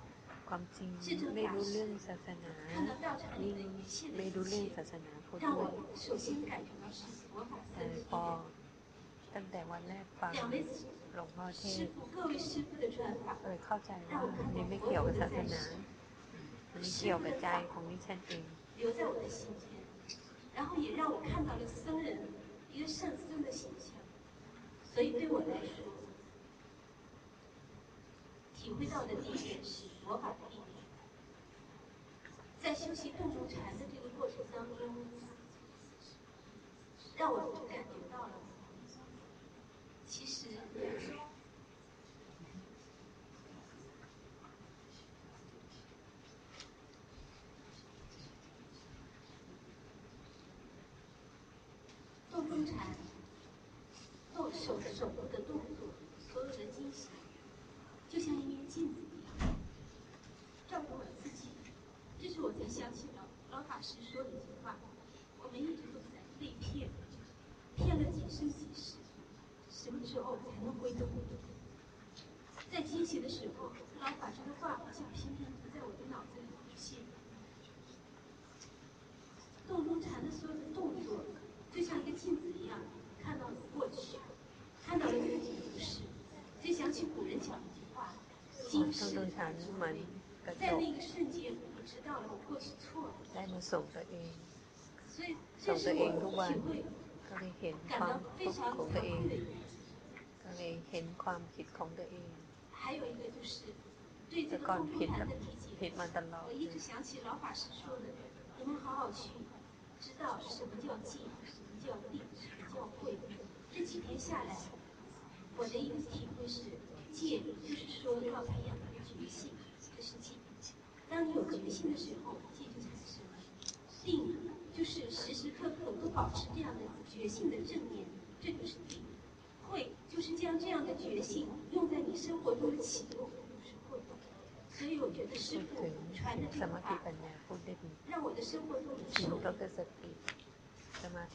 ความจริงไม่รู้เรื่องศาสนายิ่งไม่รู้เรื่องศาสนาพุทธ 让 ด้วย 我首先感觉到是佛法 แต่ 僧 พอตั้งแต่วันแรกฟัง 两位 หลวงพ่อเท 师 ศ 傅各位师傅的传法， เลยเข้าใจว่านี่ไม่เกี่ยวกับศาสนาอันนี้เกี่ยวกับใจของดิฉันเอง 留在我的心间，然后也让我看到了僧人一个圣僧的形象。所以对我来说，体会到的第一点是 佛法的力量。在修习洞中禅的这个过程当中，让我感觉到了，其实洞中禅做手手部的动作，所有的精细，就像一面镜子一样，照着我自己。这是是我才想起了老法师说的一句话：我们一直都在被骗，骗了几生几世，什么时候才能回头？在惊喜的时候，老法师的话好像频频的在我的脑子里出现。洞中禅的所有的动作，就像一个镜子一样，看到了过去，看到了自己的不是，就想起古人讲的一句话：今世。在那个瞬间，我知道了我过去错了。ได้มาส่งตัวเอง 所以 ส่ 这 ง 是 ตัวเองทุก 我 วัน 体会 ก็เลยเห็นค 感 วาม 到非 ทุกข์ 常 ของ 惭 ตัวเอง 愧的一点。 ก็เลยเห็นความผิดของตัวเอง 还有一个就是对这 แต่ 个 ก่อน 洞中 ผิด 禅 แบบ 的理解， ผิดมาตลอด 我一直想起老法师说的，我们好好去知道什么叫静，什么叫定，什么叫慧。这几天下来，我的一个体会是，戒就是说要培养决心，这是戒。 当你有决心的时候定就产生了定就是时时刻刻都保持这样的决心的正面这就是定慧就是将这样的决心用在你生活中的启动就是会所以我觉得师傅传的这个话让我的生活中的。受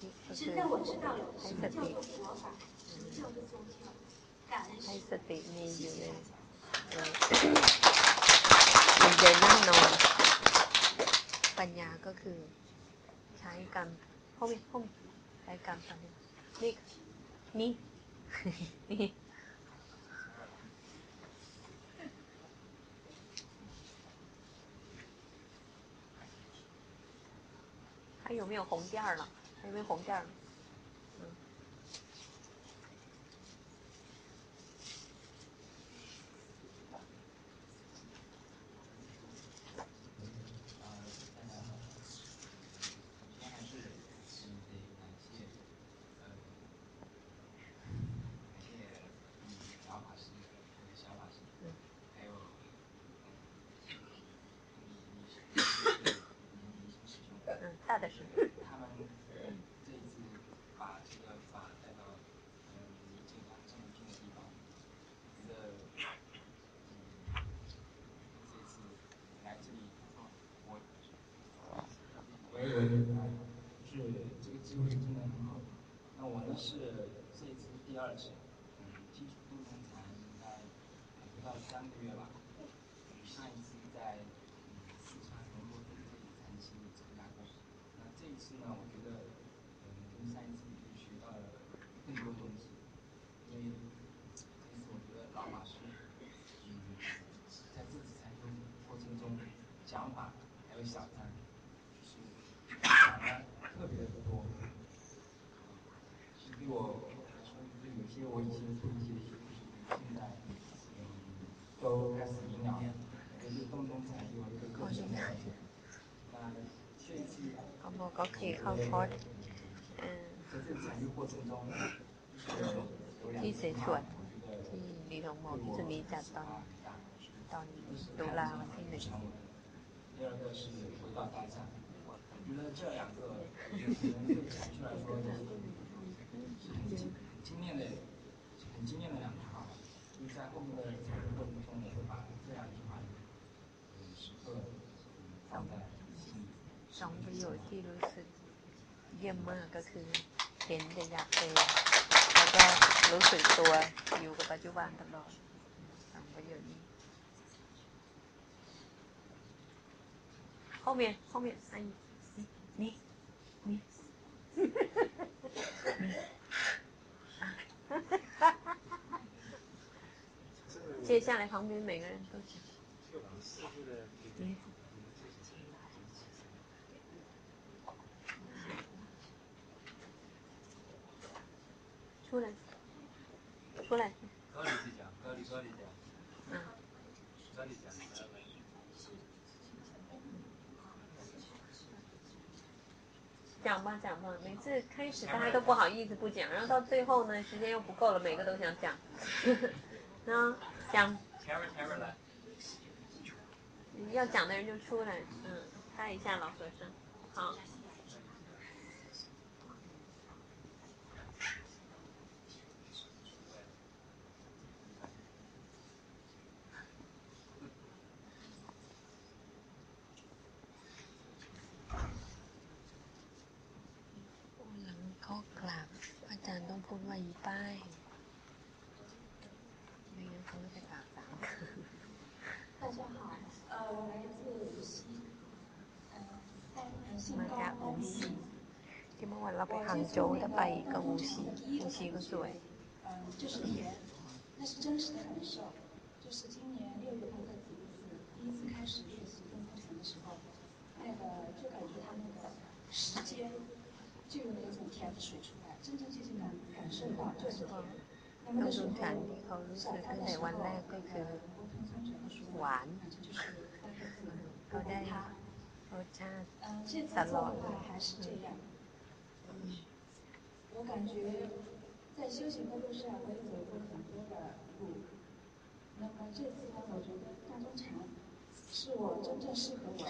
益实让我知道了什么叫做佛法什么叫做宗教感恩师谢谢大家 มีอ 谢 ยู่ 谢 ใน 大家。 เอ่อยืนเดินนั่งนอน ปัญญาก็คือ ใช้กรรมห้องห้องใช้กรรมทำนี่นี่ นี่ 还有没有红垫儿了？还有没有红垫儿了？ 二次，嗯，基础动能禅应该不到三个月吧。嗯，上一次在嗯四川龙坡洞这里禅期参加过。那这一次呢，我 กเขาขี่เข้าคอร์สเอ่อ 在这个禅修过程中，就是有两 ที่ 个 เสฉวนที่ลีทองหมอที่สุนีจัดตอนตอนตุลาวันที่หนึ่ง 第二个是回到大战，我觉得这两 สองประโยชน์ที่รู้สึกเยี่ยมมากก็คือ เห็นแต่อยากเป็นแล้วก็รู้สึกตัวอยู่กับปัจจุบันตลอดสองประโยชน์นี้后面后面阿姨你你接下来旁边每个人都讲。你 出来，出来。高丽高丽高丽讲，嗯，高丽讲，吧讲吧，每次开始大家都不好意思不讲，然后到最后呢，时间又不够了，每个都想讲。那讲。要讲的人就出来，嗯，拍一下老和尚，好。าร ย์ต้องพูดว่าอีป้ายไม่งั้นเขาจะกาสาม大家好，呃，我来自无锡，呃，在姓 มา 高 จากอู 单 ชี 喜。 ที่เมื่อวานเราไปฮังโจวแต่ไปกับอูชีอูชีก็สวย 嗯，就是甜，那是真实的感受。就是今年六月份的第一次，第一次开始学习跟课程的时候，那个就感觉他那个时间就有那种甜的水出来， 来。真真切切感感受到就是甜。那么 ต้อ 那 ง 时 ดู 候 ฉันที่เขารู้สึก 早 ตั้ง 餐的 แต่ 时 วัน 候， แรกก็คือ หวานเขาได้รสชาติ 嗯，这次 ต 做 ลอด 的 เล 话 ย 还是这样。我感觉在修行的路上，我也走过很多的路。那么这次呢，我觉得大中禅是我真正适合我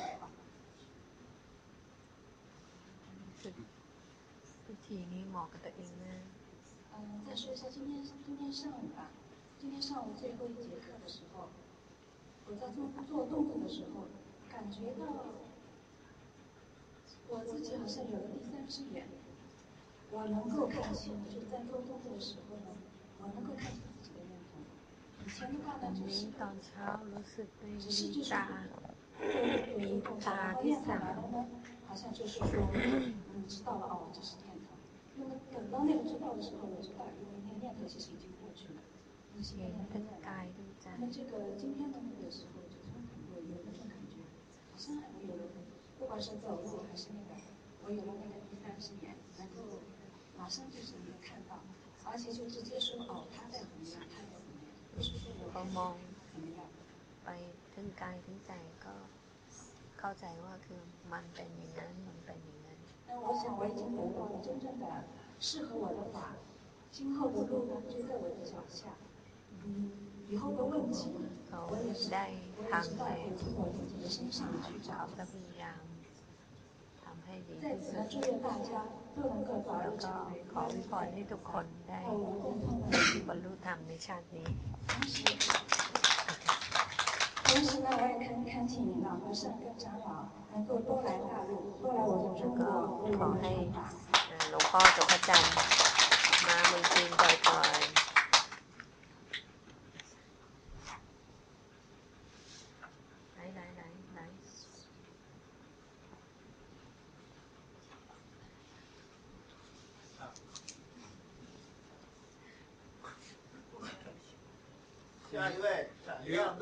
嗯再说一下今天今天上午吧今天上午最后一节课的时候我在做做动作的时候感觉到我自己好像有了第三只眼我能够看清就是在做动作的时候呢我能够看清自己的眼睛以前的话呢只是只是就是啊打后验来了呢好像就是说你知道了哦这是那么等到那个知道的时候，我知道，因为那个念头其实已经过去了，那些 เห็น 念头 ทั้ง 在 กา 来 ย。ทั้งใจ 那么这个今天的那个时候，就突然我有那种感觉，好像我有了，不管是走路还是那个，我有了那个第三只眼，能够马上就是能够看到，而且就直接说哦，他在怎么样，他在怎么样，不是说我 พอมอง 怎么样。 ไปทั้งกายทั้งใจก็เข้าใจว่าคือมันเป็นอย่างนั้นมันเป็นอย่างนั้น 我想我已经得到了真正的适合我的法今后的路就在我的脚下以后的问题我也是在唐佩从我自己的身上去找的不一样唐佩林在此祝愿大家都能够保佑到唐佩林บรรลุธรรมในชาตินี้ 同时，同时呢，我也恳恳请老和尚跟长老能够多来大陆，多来我们中 แล้ว 国 ก็ 为 ขอ 我们 ให้ 传法。 เอ่อหลวงพ่อกับพระอาจารย์มาเมืองจีนบ่อยๆไหนไหนไหนไหน 下一位闪亮登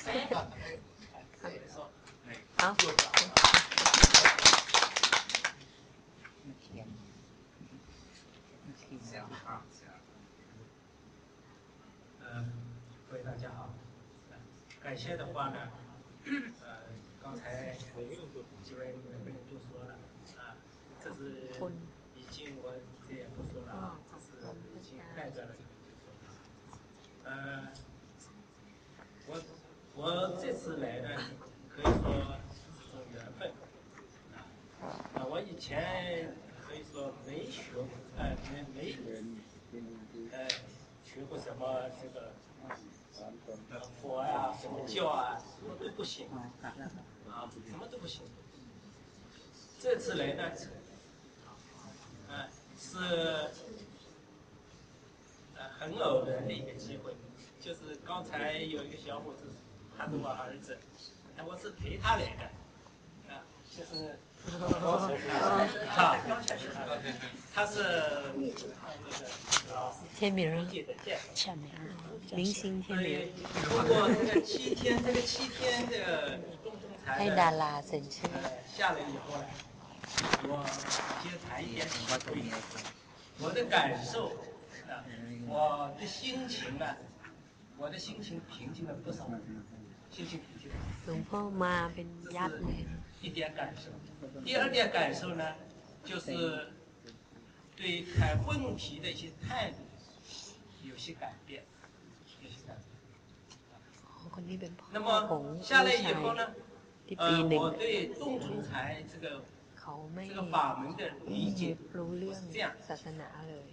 签名儿界的见。签名儿明星签名儿通过这个七天，这个七天这个中中禅 ให้ 的 ดาราเซ็นชื่อ 呃下来以后呢，我先谈一点体会，我的感受啊，我的心情啊，我的心情平静了不少，心情平静了。 หลวงพ่อมาเป็นยักษ์เลย 一点感受。第二点感受呢，就是对看问题的一些态度 有些改变，有些改变。 คนนี้เป็นพ่ 那 อของ 么 ลูก 下来 ชา 以 ย 后呢， ที่ 呃 ปีหนึ่ง 我对动存禅这个 เขาไม่ 这个法门的理解 รู้เรื่อง 是这样， ศาสนาเลย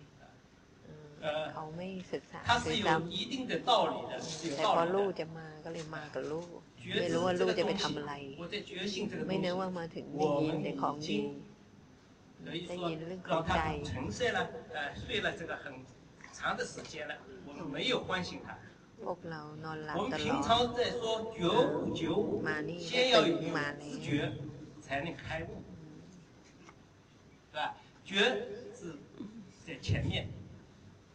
เออ 呃 เขาไม่ศึกษา 它 ด้ว 是 ย 有 ซ้ 一定的道理的，是有 ำแต่พอ 道 ลู 理 ก 的。 จะมาก็เลยมากับลูก 觉 ไม่ 知 รู้ว่า 这 ลูก 个 จะไป 东 ทำอะไร 西，我在觉性这个 ไม่ 东 นึกว่า 西， มาถึงได้ 我 ยิน 们 แต่ของ 已 ดี 经 等于 ได้ 说 ยินเรื่องขอ 让 งใจ 长的时间了我们没有关心他。我们平常在说觉悟觉悟先要有自觉才能开悟是吧？觉是在前面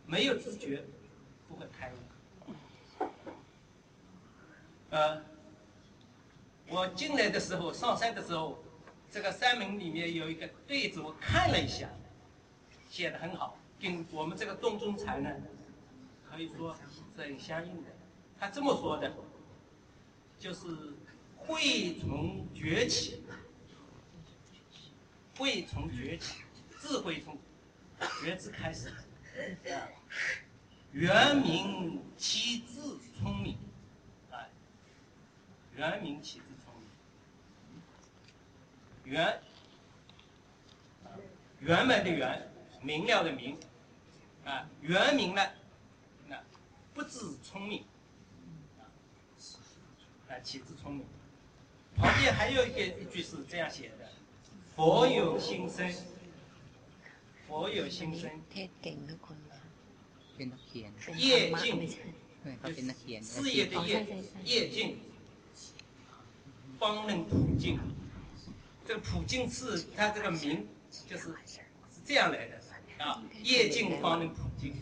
没有自觉不会开悟。呃我进来的时候上山的时候这个山门里面有一个对子我看了一下写的很好。跟我们这个洞中禅呢，可以说是很相应的。他这么说的，就是慧从崛起，慧从崛起，智慧从觉知开始，啊，原名其智聪明，啊，原名其智聪明，圆，圆满的圆，明了的明，啊原名呢那不自聪明啊岂自聪明？旁边还有一个一句是这样写的佛有心生佛有心生。业尽事业的业业尽方能普净。这个普净是它这个名就是是这样来的啊，业尽方能普尽。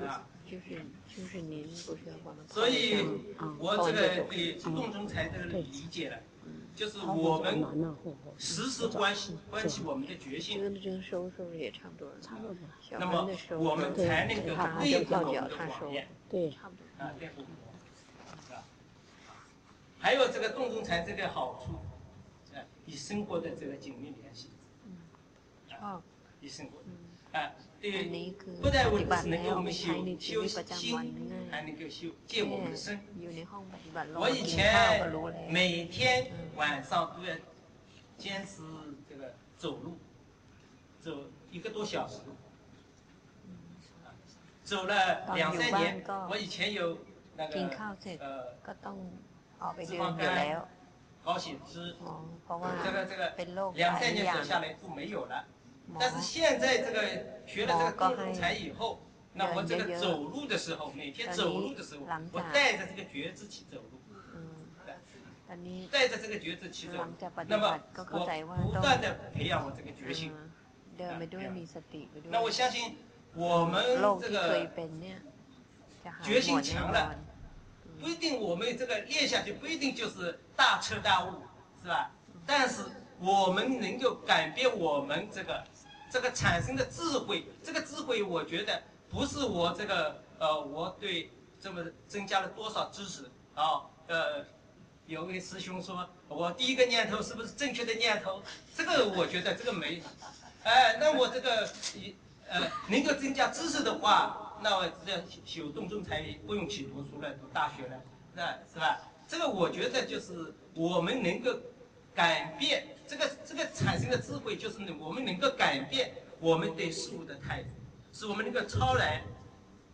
啊，就是就是您不是要我们所以嗯我这个对洞中禅这个理解了，就是我们时时关系关系我们的决心。跟这个收是不是也差不多？差不多。小那么我们才能够他对付就靠脚我们的谎言。对，差不多。啊，对付啊。还有这个洞中禅这个好处，啊，与生活的这个紧密联系。啊，与生活，啊，对，不但我是能够我们修修心，还能够修健我们的身。 อยู่ในห้องปฏิบัติรอ 我以 กินข้าวก็ 前 รู้แล้ว 每天晚上都要坚持这个走路，走一个多小时，走了两三年。我以前有那 กิน 个 ข้าวเสร็จ 呃 ก็ต้องออกไป 脂 เดิน 肪 อยู่แล้ว 肝、高血脂， เพราะว่า 这个这 เป็นโร 个 คห 两 ลาย 三年 อย่า 走 ง 下来都没有了。 但是现在这个学了这个共同财以后，那我这个走路的时候，每天走路的时候，我带着这个觉知去走路。带着这个觉知去走，那么我不断的培养我这个决心。那我相信我们这个决心强了，不一定我们这个练下去不一定就是大彻大悟，是吧？但是我们能够改变我们这个这个产生的智慧，这个智慧我觉得不是我这个呃我对这么增加了多少知识啊呃。有位师兄说：“我第一个念头是不是正确的念头？这个我觉得这个没，哎，那我这个一呃能够增加知识的话，那我这修洞中禅不用去读书了，读大学了，那是吧？这个我觉得就是我们能够改变这个这个产生的智慧，就是我们能够改变我们对事物的态度，使我们能够超然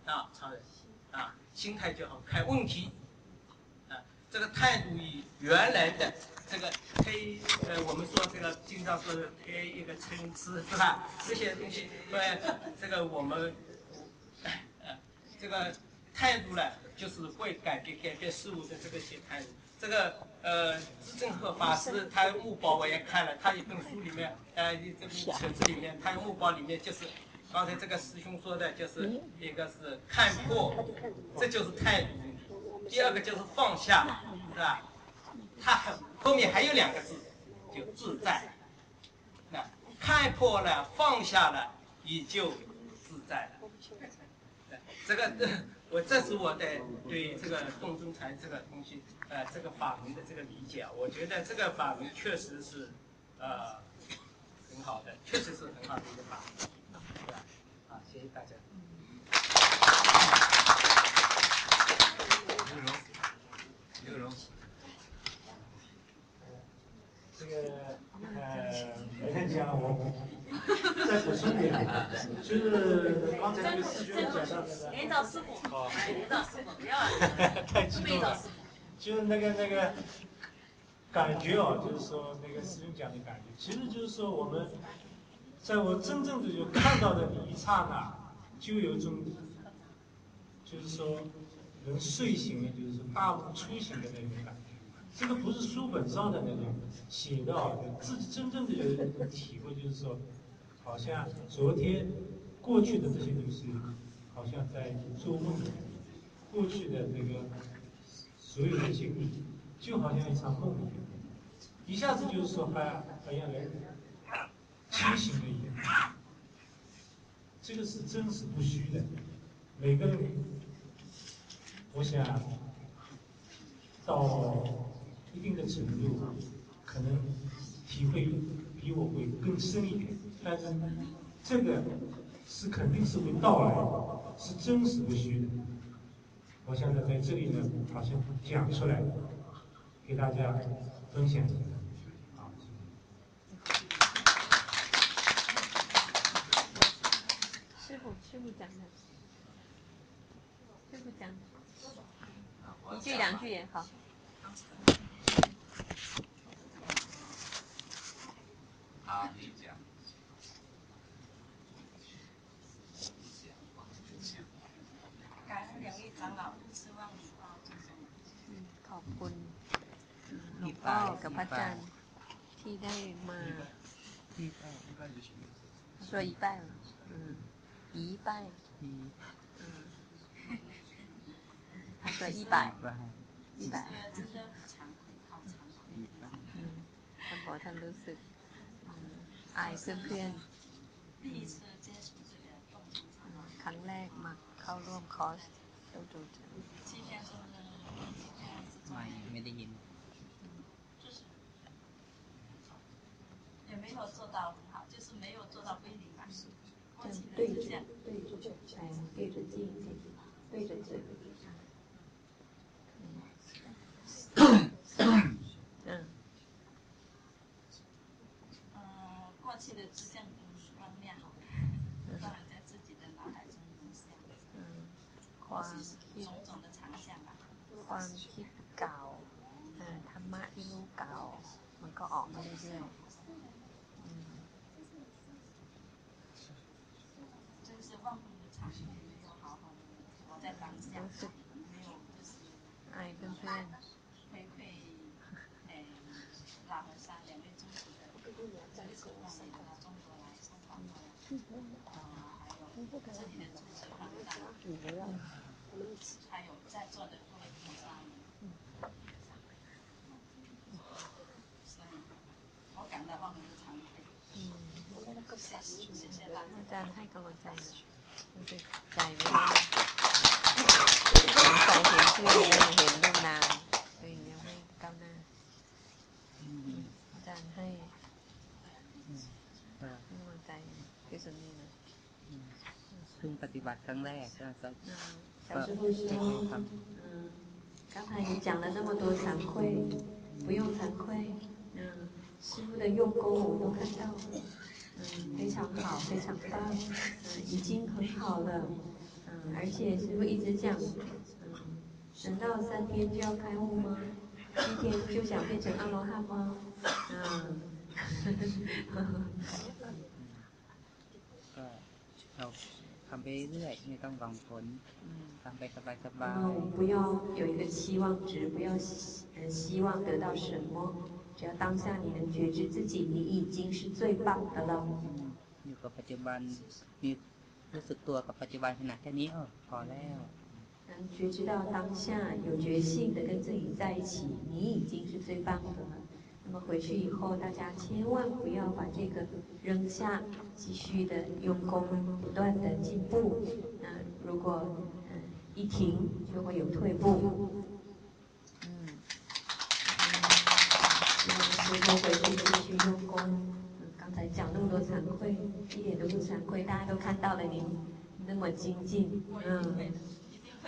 啊超然啊心态就好，看问题。”啊这个态度。与原来的这个推呃，我们说这个经常说推一个参差是吧？这些东西，对，这个我们呃这个态度。呢，就是会改变改变事物的这个些态度。这个呃，资正和法师他木宝我也看了，他一本书里面呃这部册子里面，他木宝里面就是刚才这个师兄说的，就是一个是看破，这就是态度。第二个就是放下，是吧？他后面还有两个字，就自在。那看破了，放下了，也就自在了。这个，我这是我的对这个洞中禅这个东西，呃，这个法门的这个理解啊。我觉得这个法门确实是，呃，很好的，确实是很好的一个法门。对吧？啊，谢谢大家。刘荣，这个呃，没人讲我再补充点，就是刚才那个师兄讲到那个，连找师傅，连找师傅，不要，太激动了，就是那个那个，感觉哦，就是说那个师兄讲的感觉，其实就是说我们，在我真正的就看到的那一刹那，就有一种，就是说能睡醒的，就是说大梦初醒的那种感觉。这个不是书本上的那种写的哦，自己真正的有一种体会，就是说，好像昨天过去的这些东西，好像在做梦，过去的那个所有的经历。就好像一场梦一样，一下子就是说，好像好像人清醒了一样。这个是真实不虚的。每个人，我想到一定的程度，可能体会比我会更深一点。但是这个是肯定是会到来的，是真实不虚的。我现在在这里呢，好像讲出来。给大家分享一下。好，师傅，师傅讲的，师傅讲，一句两句也好。好，你 พ่อกับพระอาจารย์ที่ได้มาสวยป้าอีป้ายสวยอีป้าอีป้าท่านบอกท่านรู้สึกอายเพื่อนเพื่อครั้งแรกมาเข้าร่วมคอร์สเจ้าจูจไม่ไม่ได้ยิน 没有做到很好，就是没有做到归零嘛。对着对着哎，对着镜子，对着嘴。嗯。嗯，过去的志向光亮，让人在自己的脑海中留下。嗯，ความคิด 种种的长项吧。ความคิดเก่าธรรมะที่รู้เก่า มันก็ออกมาเรื่อยๆ 没有，就是爱跟潘，玫瑰，哎，老和尚两位主持的，嗯，好感动，外面的场面，嗯，那个谢谢谢谢啦，我再开个文斋，对，斋位。ได้ใจเห็นเพื่อนแล้วเห็นเรื่องนานตัวเองยังไม่ก้าวหน้าอาจารย์ให้กำลังใจพี่สุนีนะ เพิ่งปฏิบัติครั้งแรกก็ก็ 小师傅说，嗯，刚才你讲了那么多惭愧，不用惭愧，嗯，师傅的用功我都看到了，嗯，非常好，非常棒，嗯，已经很好了，嗯，而且师傅一直讲， 嗯，等到三天就要开悟吗？七天就想变成阿罗汉吗？嗯， ก็เราทำไปเรื่อยไม่ต้องหวังผลทำไปสบายสบา 然 ย 后不要有一个期望值，不要呃希望得到什么，只要当下你能觉知自己，你已经是最棒的了。 อยู่กับปัจจุบันมีรู้สึกตัวกับปัจจุบันขณะแค่นี้เออพอแล้ว 能觉知到当下，有决心的跟自己在一起，你已经是最棒的了。那么回去以后，大家千万不要把这个扔下，继续的用功，不断的进步。那如果嗯一停，就会有退步。嗯，那么师傅回去继续用功。嗯刚才讲那么多惭愧，一点都不惭愧，大家都看到了你那么精进，嗯。一定会，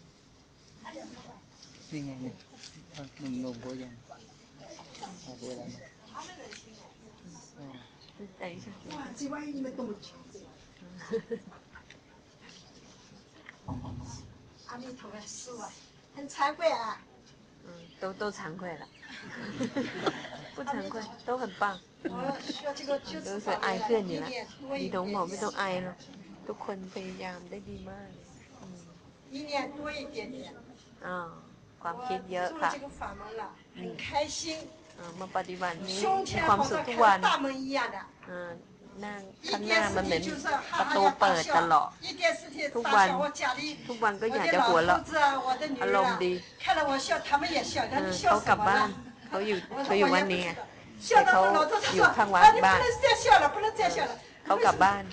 นี่ไงเนี่ยหนุ่มหนุ่มโบยังโบแล้วนะ 等一下。哇，这玩意你们都没听过。阿弥陀佛，师傅，很惭愧啊。嗯，都都惭愧了，不惭愧，都很棒。我学这个九都是字法爱เพื่อนอยู่ 一 แล้ว 年多 ดี 一 น้องบอกไม่ 点 ต้องอายหรอกทุกคนพยายามได้ดีมากอืม 一年多一点点。 อ่ความคิดเยอะค่ะมาปฏิบัตินี้มีความสุขทุกวันนั่งข้างหน้ามันเหมือนประตูเปิดตลอดทุกวัน ทุกวันก็อยากจะหัวเราะอารมณ์ดีเขากลับบ้านเขาอยู่เขาอยู่วันนี้เขาอยู่ข้างวัดบ้านเขากลับบ้าน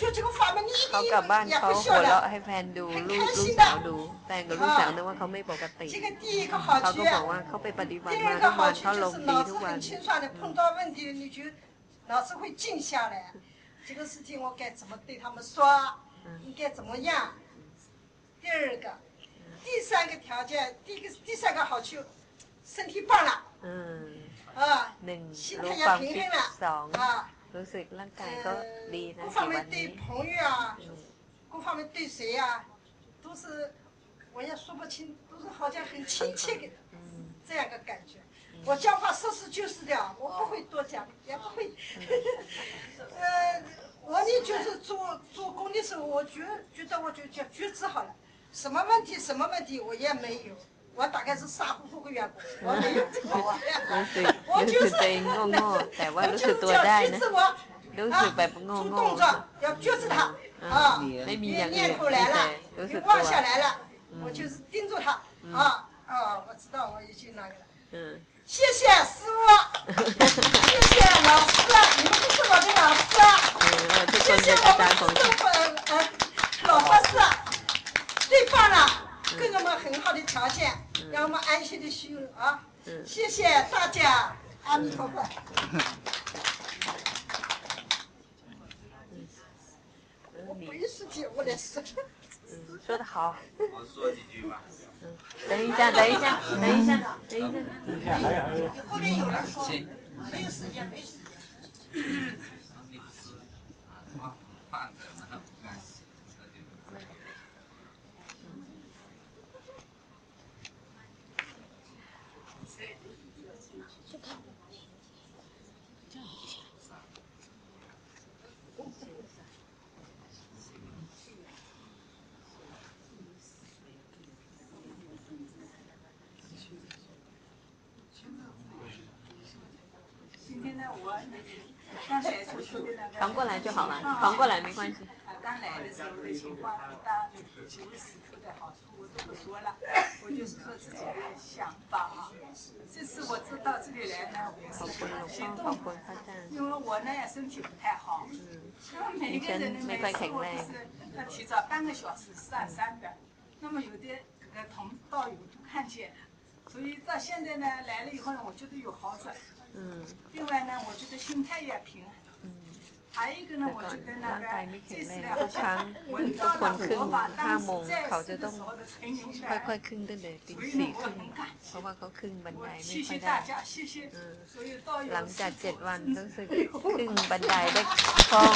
我说你要学这个法门，你一 เขา 定 กลับบ้าน 也 เขา 不 หั 笑 วเราะ 了。 ให้แฟนดูลูกลูกสาวดูแฟนกับลูกสาวนึกว่าเขาไม่ปกติ 这个第一个好 เขา 处 ก็บอกว่าเขาไปปฏิบัติ 第 มา 二 ทุ 个 กวั 好 น 处 เขา 就 ล 是 งดี 脑 ทุ 子 กวัน 很清爽的，碰到问题你就脑子会静下来。这个事情我该怎么对他们说？应该怎么样？第二个，第三个条件，第一个第三个好处，身体棒了 อืม 啊， หนึ่ง 心 รู้ 态 ความ 也平 คิด 衡了 สอง 啊。 รู้สึกร่างกายก็ดีนะ 各 กี่ 方 วัน 面 นี้ 对朋友啊，各方面对谁啊，都是我也说不清，都是好像很亲切的这样个感觉。我讲话实事求是的，我不会多讲，也不会。呃，我呢就是做做工的时候，我觉觉得我就叫觉知好了，什么问题什么问题我也没有。 我大概是傻乎乎的缘故我没有这个我 我就是我就是脚踢直我啊做动作要撅着他啊念念头来了你忘下来了我就是盯着他啊啊我知道我已经那个了谢谢师傅谢谢老师你们都是我的老师谢谢我们师傅老老法师最棒了给我们很好的条件，让我们安心的修啊，谢谢大家，阿弥陀佛。我不一时间我来说。说的好。我说几句吧。等一下，等一下，等一下，等一下。等一下，还有还有。后面有人说，没有时间，没时间。放着呢，不敢洗。今天呢，我刚才所说的那个，传过来就好了，传过来没关系。啊，刚来的时候的情况，当几位师傅的好处我都不说了，我就是说自己的想法啊。这次我知道这里来呢，我是很激动的，因为我呢身体不太好，那么每个人呢每次我都是要提早半个小时上山的，那么有的这个同道友都看见，所以到现在呢来了以后呢，我觉得有好转。嗯。另外呢，我觉得心态也平衡。 แต่ก่อนร่างกายไม่แข็งแรงกครั้งทุกคนขึ้นห้าโมงเขาจะต้องค่อยๆขึ้นตั้งแต่ตีสี่ขึ้นเพราะว่าเขาขึ้นบันไดไม่ค่อยได้หลังจากเจ็ดวันรู้สึกขึ้นบันไดได้คล่อง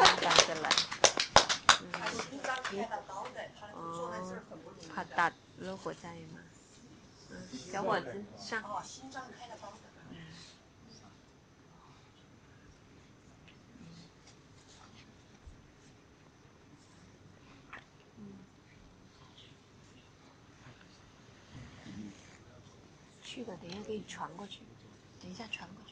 ร่างกายจะไหลผ่าตัดโรคหัวใจมาเจ้าหวนช่ 这个。等一下给你传过去，等一下传过去。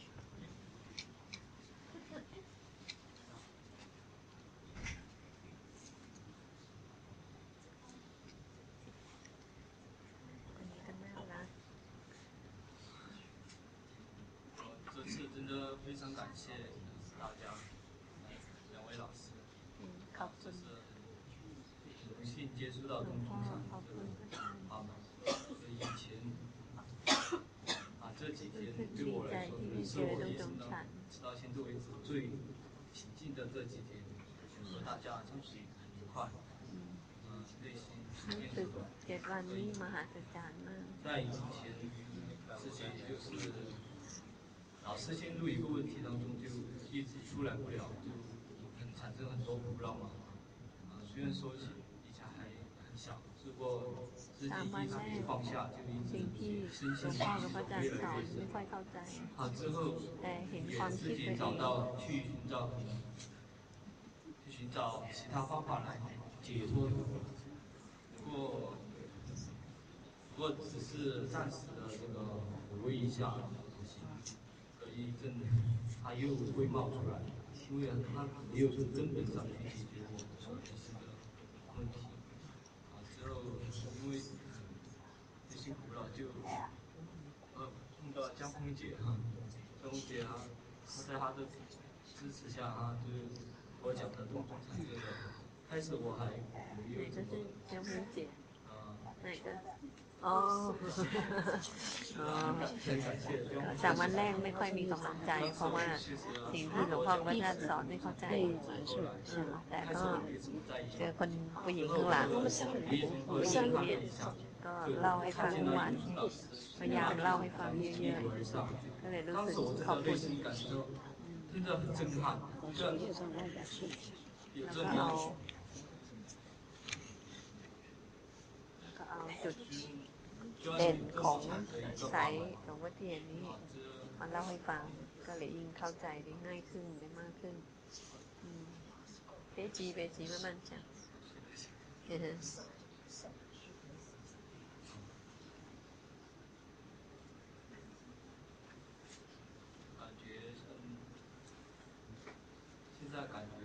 最平静的这几天，就是大家休息愉快，嗯，内心也乱密码还。在以前之前，就是老是陷入一个问题当中，就一直出来不了，就很产生很多苦恼嘛。啊，虽然说以前还很小，不过。自己 สามวัน 一直 แร 没 ก 放下，就一 สิ่งที่ 直身 หลว 心 งพ่อกับพระอาจารย์สอนไม่ค่อยเข้าใจ 啊，之后 แต่เห็นค 也 วาม 自 คิด 己 ตัวเอ 找 ง 到去寻找去寻找其他方法来解脱。不过不过只是暂时的这个抚慰一下心，隔一阵它又会冒出来，因为它没有从根本上去 呃碰到江红姐哈，江红姐她她在她的支持下哈，就是我讲的动作产生的，开始我还没 ไหน 有 ก็ 怎 คือ 么 เจ้าพิเจ 呃 ไหนก็อ๋ออ๋อ 很感谢江红 สามวันแรกไม่ค่อยมีกำลังใจ เพราะว่าสิ่งที่หลวงพ่อกับพระอาจารย์สอนไม่เข้าใจอืมแต่ก็เจอคนผู้หญิงข้างหลังผู้หญิงเนี่ย ็เล่าให้ฟังทุวันพยายามเล่าให้ฟังเยอะๆก็เลยรู้สึกขอบคุณแล้วก็เอาก็เอาจุดเด่นของสายหลวงพ่อเทียนนี้มาเล่าให้ฟังก็เลยยิ่งเข้าใจได้ง่ายขึ้นได้มากขึ้นเบจีเบจีมาบ้างจ้ะ 现在感觉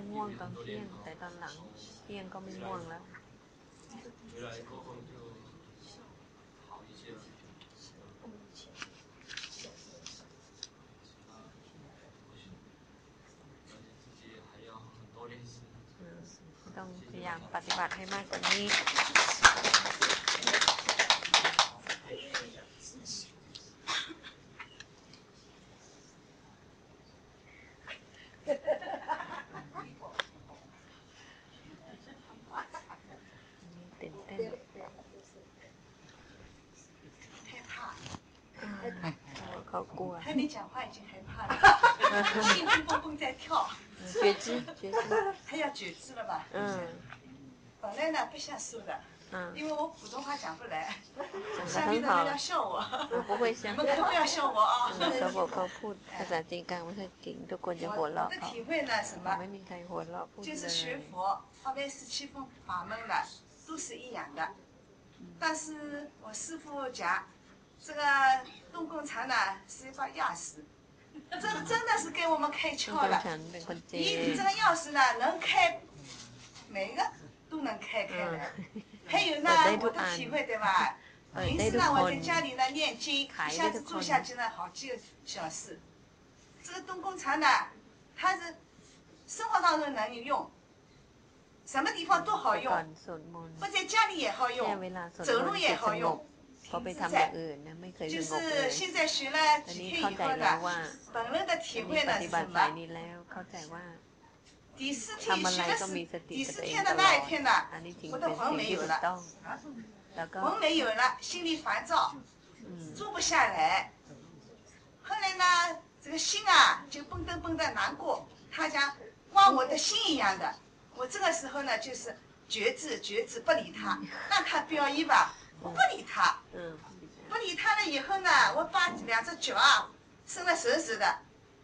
กง่วงตอนเที่ยง แต่ตอนหลังเที่ยงก็ไม่ง่วงแล้วต้องพยายามปฏิบัติให้มากกว่านี้ 嗯本来呢不想说的，嗯因为我普通话讲不来，讲下得很好面的人要笑我，我不会笑你们可不要笑我啊！ เขาบอกเขาพูดภาษาจีนกลางไม่ค่อยเก่งทุกคนจะหัว 我 เราะ 的 เขา 体会呢，什么？ ไม่มีใครหัวเราะพูด 就 เล 是学 ย 佛二百四七分法门的都是一样的，但是我师傅讲，这个动工厂呢是一把钥匙，这真的是给我们开 ต้ 窍 อง 了。 ฉันเป็นคนจีน 你这个钥匙呢能开， 每个都能开开来。还有呢，我的体会对吧？平时呢，我在家里呢念经，一下子做下去呢好几个小时。这个冬宫茶呢，它是生活当中能用，什么地方都好用，不在家里也好用，走路也好用。在，就是现在学了几天以后呢，本人的体会呢是什么？第四天去的是第四天的那一天呢，我的魂没有了，魂没有了，心里烦躁，坐不下来。后来呢，这个心啊就蹦噔蹦的难过，他讲挖我的心一样的。我这个时候呢，就是绝志绝志不理他，让他表意吧，我不理他。不理他了以后呢，我把两只脚啊伸了直直的，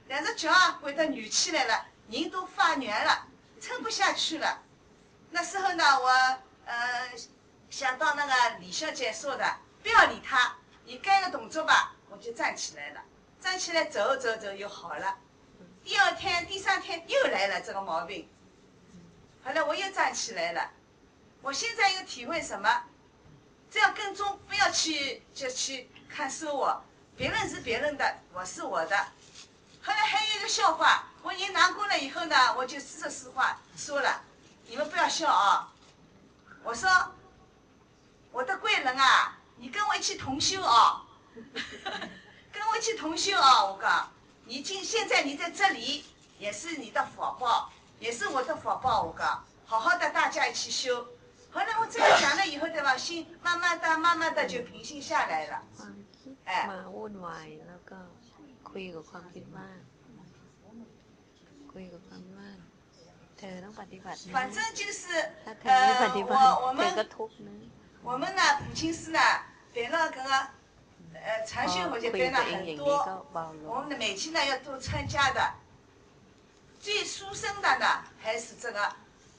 两只脚啊，我的扭起来了。人都发软了，撑不下去了。那时候呢，我呃想到那个李小姐说的，不要理他，你该个动作吧，我就站起来了，站起来走走走又好了。第二天、第三天又来了这个毛病，后来我又站起来了。我现在又体会什么？这样跟踪，不要去就去看收我，别人是别人的，我是我的。后来还有一个笑话，我一拿过来以后呢，我就说实话说了，你们不要笑啊。我说，我的贵人啊，你跟我一起同修啊，跟我一起同修啊，我讲。你今现在你在这里也是你的福报，也是我的福报。我讲，好好的大家一起修。后来我这样讲了以后，对吧？心慢慢的、慢慢的就平静下来了。哎。มาวุ่นวายแล้วก็คุยกับความคิดว่าคุ ธอต้องปฏิบัตินะ反正就是ถ้าเธอไม่ปฏิบัติ 我我 เธอก็ 们 ทุกข์นะ 我们呢，普清寺呢，摆了个呃禅修或者摆了很多，我们的每期呢要都参加的。最殊胜的呢，还是这个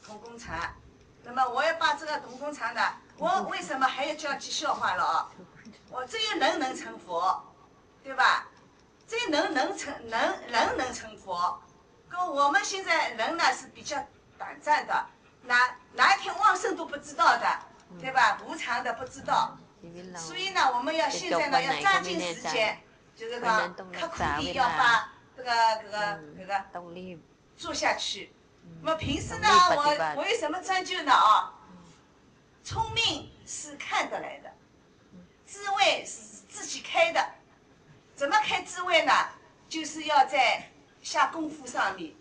同工禅。那么我要把这个同工禅呢，我为什么还要叫句笑话了啊？我只有人能成佛，对吧？只有人能成人人能成佛。 跟我们现在人呢是比较短暂的，哪哪一天旺盛都不知道的，对吧？无常的不知道。所以呢，我们要现在呢要抓紧时间，就是说刻苦地要把这个这个这个做下去。那么平时呢，我我有什么专究呢啊？聪明是看得来的，智慧是自己开的。怎么开智慧呢？就是要在下功夫上面，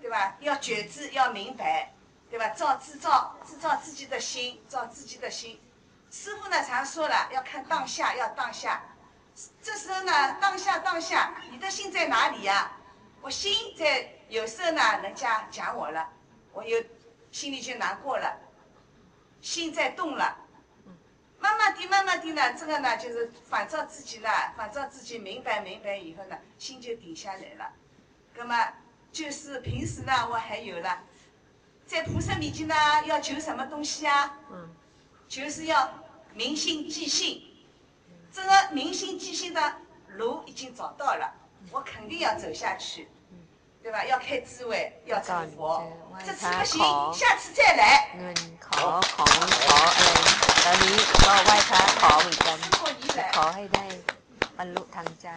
对吧？要觉知，要明白，对吧？造制造制造自己的心，造自己的心。师傅呢常说了，要看当下，要当下。这时候呢，当下当下，你的心在哪里呀？我心在，有时候呢，人家讲我了，我又心里就难过了，心在动了。慢慢的，慢慢的呢，这个呢就是反照自己呢，反照自己明白明白以后呢，心就定下来了。那么就是平时呢，我还有了，在菩萨面前呢，要求什么东西啊？嗯。就是要明心记性，这个明心记性的路已经找到了，我肯定要走下去，对吧？要开智慧，要成佛。这次不行，下次再来。 เงินขอของขออะไรตอนนี้ก็ไหว้พระขอเหมือนกันขอให้ได้บรรลุทางใจ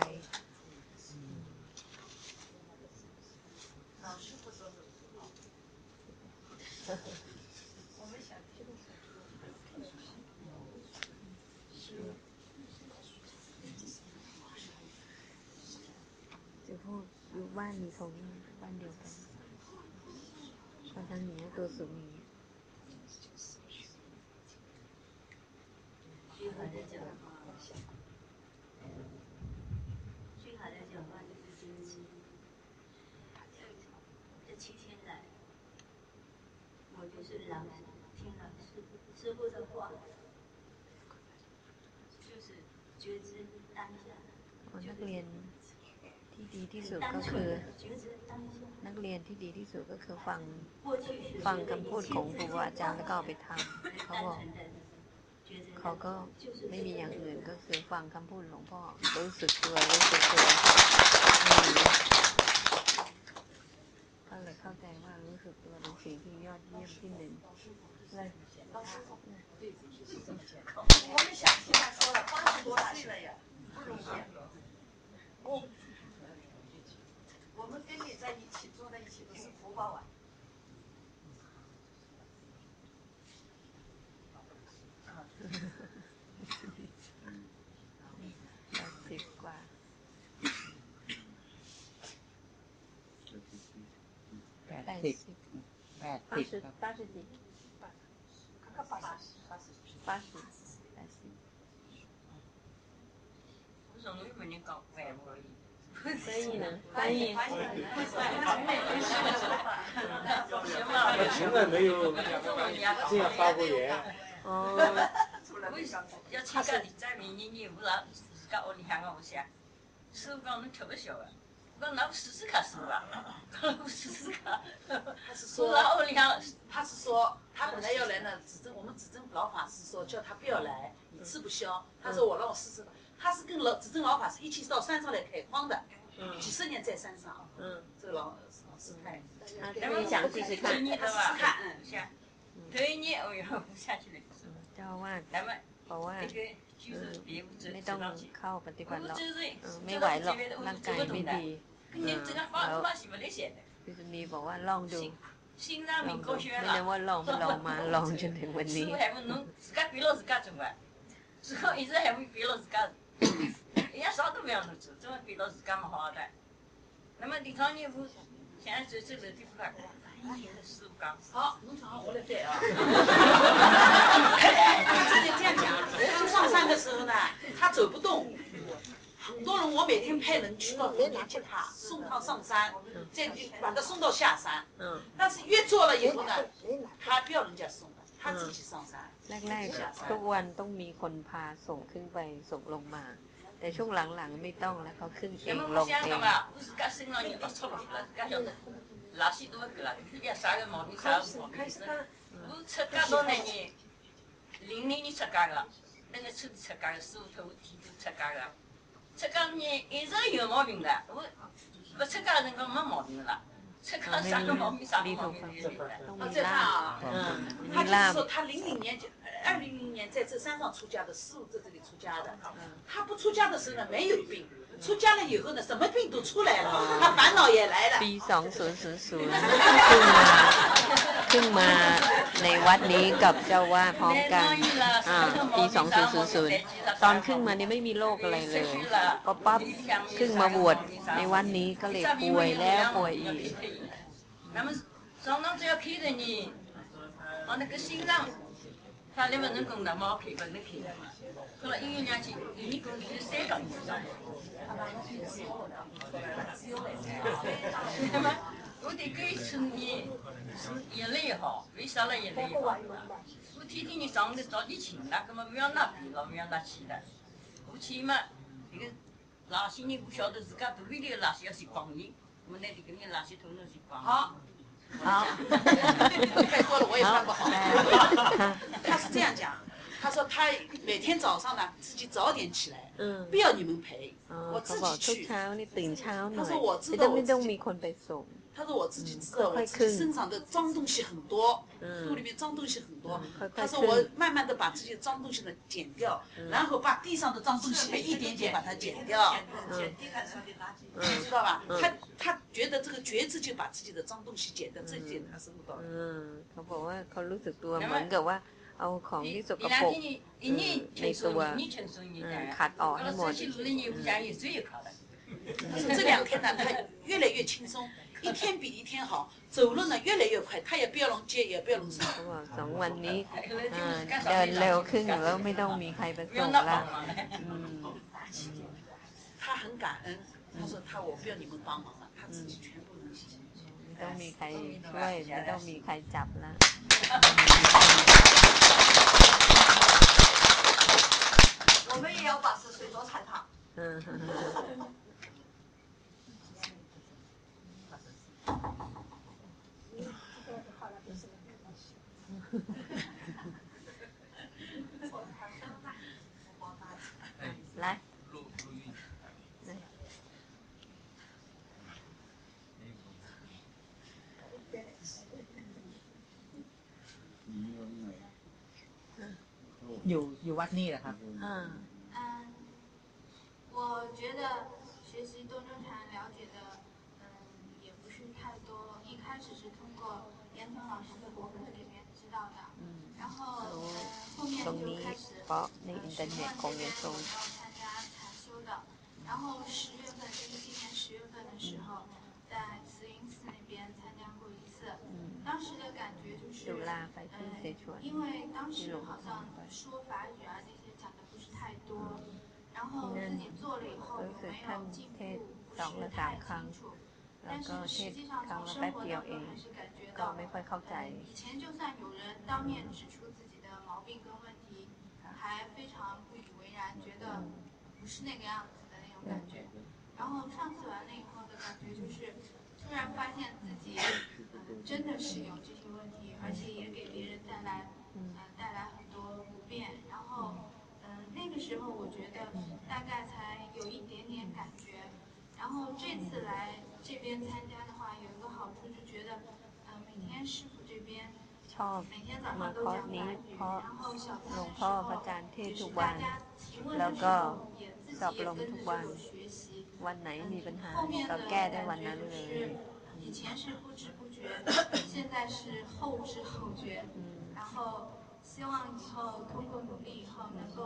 บ้านมีของบ้านเดียวกันก็ทั้งนี้ตัวสูง ที่ดีที่สุดก็คือ นักเรียนที่ดีที่สุดก็คือฟังฟังคำพูดของครูอาจารย์แล้วก็เอาไปทำเขาบอกเขาก็ไม่มีอย่างอื่นก็คือฟังคำพูดหลวงพ่อรู้สึกตัวรู้สึกตัวก็เลยเข้าใจว่ารู้สึกตัวเป็นสิ่งที่ยอดเยี่ยมที่หนึ่งเลย 我们想听他说了，八十多岁了呀，不容易。 我们跟你在一起坐在一起都是福报啊！八十，八十，八十，八十，八十，八十。我：“你搞不？”翻译呢？翻译。他从来没有这样发过言。哦。为什么要去个你在明年你不让搞我两个我想，师傅讲侬吃不消啊，我讲那我试试看师傅啊，我试试看。他是说我老两，他是说他本来要来呢，指正我们指正老法师说叫他不要来，你吃不消。他说我让我试试。他是跟老指正老法师一起到山上来开荒的，几十年在山上。嗯，这个老老师太。那么想试试看。你试试看，嗯，行。头一年我又不下去了。เจ้าว่าบอกว่าไม่ต้องเข้าปฏิบัติหรอกไม่ไหวหรอกร่างกายไม่ดีพี่สุนีบอกว่าลองดูลองดูไม่ได้ว่าลองลองมาลองจนถึงวันนี้之后一直还会逼老自家， 人家啥都不要侬做，怎么给到自家么好的？那么李长年不现在走走楼梯不来过，十五杠。好，农场我来带啊。他这里这样讲，我上山的时候呢，他走不动，很多人我每天派人去到河边接他，送他上山，再把他送到下山。嗯。但是越做了以后呢，他不要人家送了，他自己上山。 แรกๆทุกวันต้องมีคนพาส่งขึ้นไปส่งลงมา แต่ช่วงหลังๆไม่ต้องแล้วเขาขึ้นเองลงเอง老许多个了，也啥个毛病啥个毛病是，我出家多年呢，零零年出家个，那个出出家个，手头体都出家个，出家呢一直有毛病的，我不出家人讲没毛病了。这个啥个毛病啥个毛病没有的。哦，在他啊，嗯，他就是说他零零年就 二零零年在这山上出家的，师傅在这里出家的。他不出家的时候呢没有病，出家了以后呢什么病都出来了，他烦恼也来了。ปีสองศูนย์ศูนย์ศูนย์ขึ้นมาขึ้นมาในวัดนี้กับเจ้าวาดพร้อมกันอ่าปีสองศูนย์ศูนย์ศูนย์ตอนขึ้นมานี่ไม่มีโรคอะไรเลยพอปั๊บขึ้นมาบวชในวันนี้ก็เลยป่วยแล้วป่วยอีก那么上当只要开的你，啊那个心脏， 他那么能供的毛开不能开的嘛。后来医院讲去，一共是三个医生。那么我得给春你眼泪也好，为啥了眼泪也好？我天天你上的早点请了，根本不要拿病了，不要拿钱了。我去嘛，这个那些人不晓得自家肚里的那些要去帮人。我们那里给你垃圾桶那去放。好，好，太多了我也办不好。他是这样讲，他说他每天早上呢自己早点起来，不要你们陪，我自己去。他说我知道我自己。他说我自己知道我自己身上的脏东西很多，肚里面脏东西很多。他说我慢慢的把这些脏东西呢减掉，然后把地上的脏东西一点点把它减掉。你知道吧？他他觉得这个觉知就把自己的脏东西减掉，这一点他是悟到的。嗯，เขาบอกว่าเขารู้สึกตัวเหมือนกับว่าเอาของที่สกปรกในตัวขัดออกให้หมด这两天呢，他越来越轻松。 一天比一天好，走路呢越来越快，他也不要弄接，也不要弄什么。สองวันนี้เดินเร็วขึ้นแล้วไม่ต้องมีใครไปส่งแล้ว他很感恩，他说他我不要你们帮忙了，他自己全部能行。ไม่ต้องมีใครช่วยไม่ต้องมีใครจับแล้ว我们也要把是水做菜汤。 来。อยู่อยู่วัดนี่แหละครับ嗯我觉得 就开始喜欢这边然后参加禅修的，然后十月份就是今年十月份的时候，在慈云寺那边参加过一次，当时的感觉就是，嗯，因为当时好像说法语啊那些讲的不是太多，然后自己做了以后有没有进步不是太清楚。但是实际上从生活当中还是感觉到，以前就算有人当面指出自己的毛病跟问题，还非常不以为然，觉得不是那个样子的那种感觉。然后上次完了以后的感觉就是，突然发现自己，嗯，真的是有这些问题，而且也给别人带来嗯带来很多不便。然后嗯那个时候我觉得大概才有一点点感觉。然后这次来这边参加的话，有一个好处就觉得嗯每天师傅这边。ช อบมาคอร์สนี้เพราะหลวงพ่อพระอาจารย์เทศทุกวัน แล้วก็สอบลงทุกวัน วันไหนมีปัญหาก็แก้ได้วันนั้นเลย 以前是不知不觉，现在是后知后觉。然后希望以后通过努力以后，能够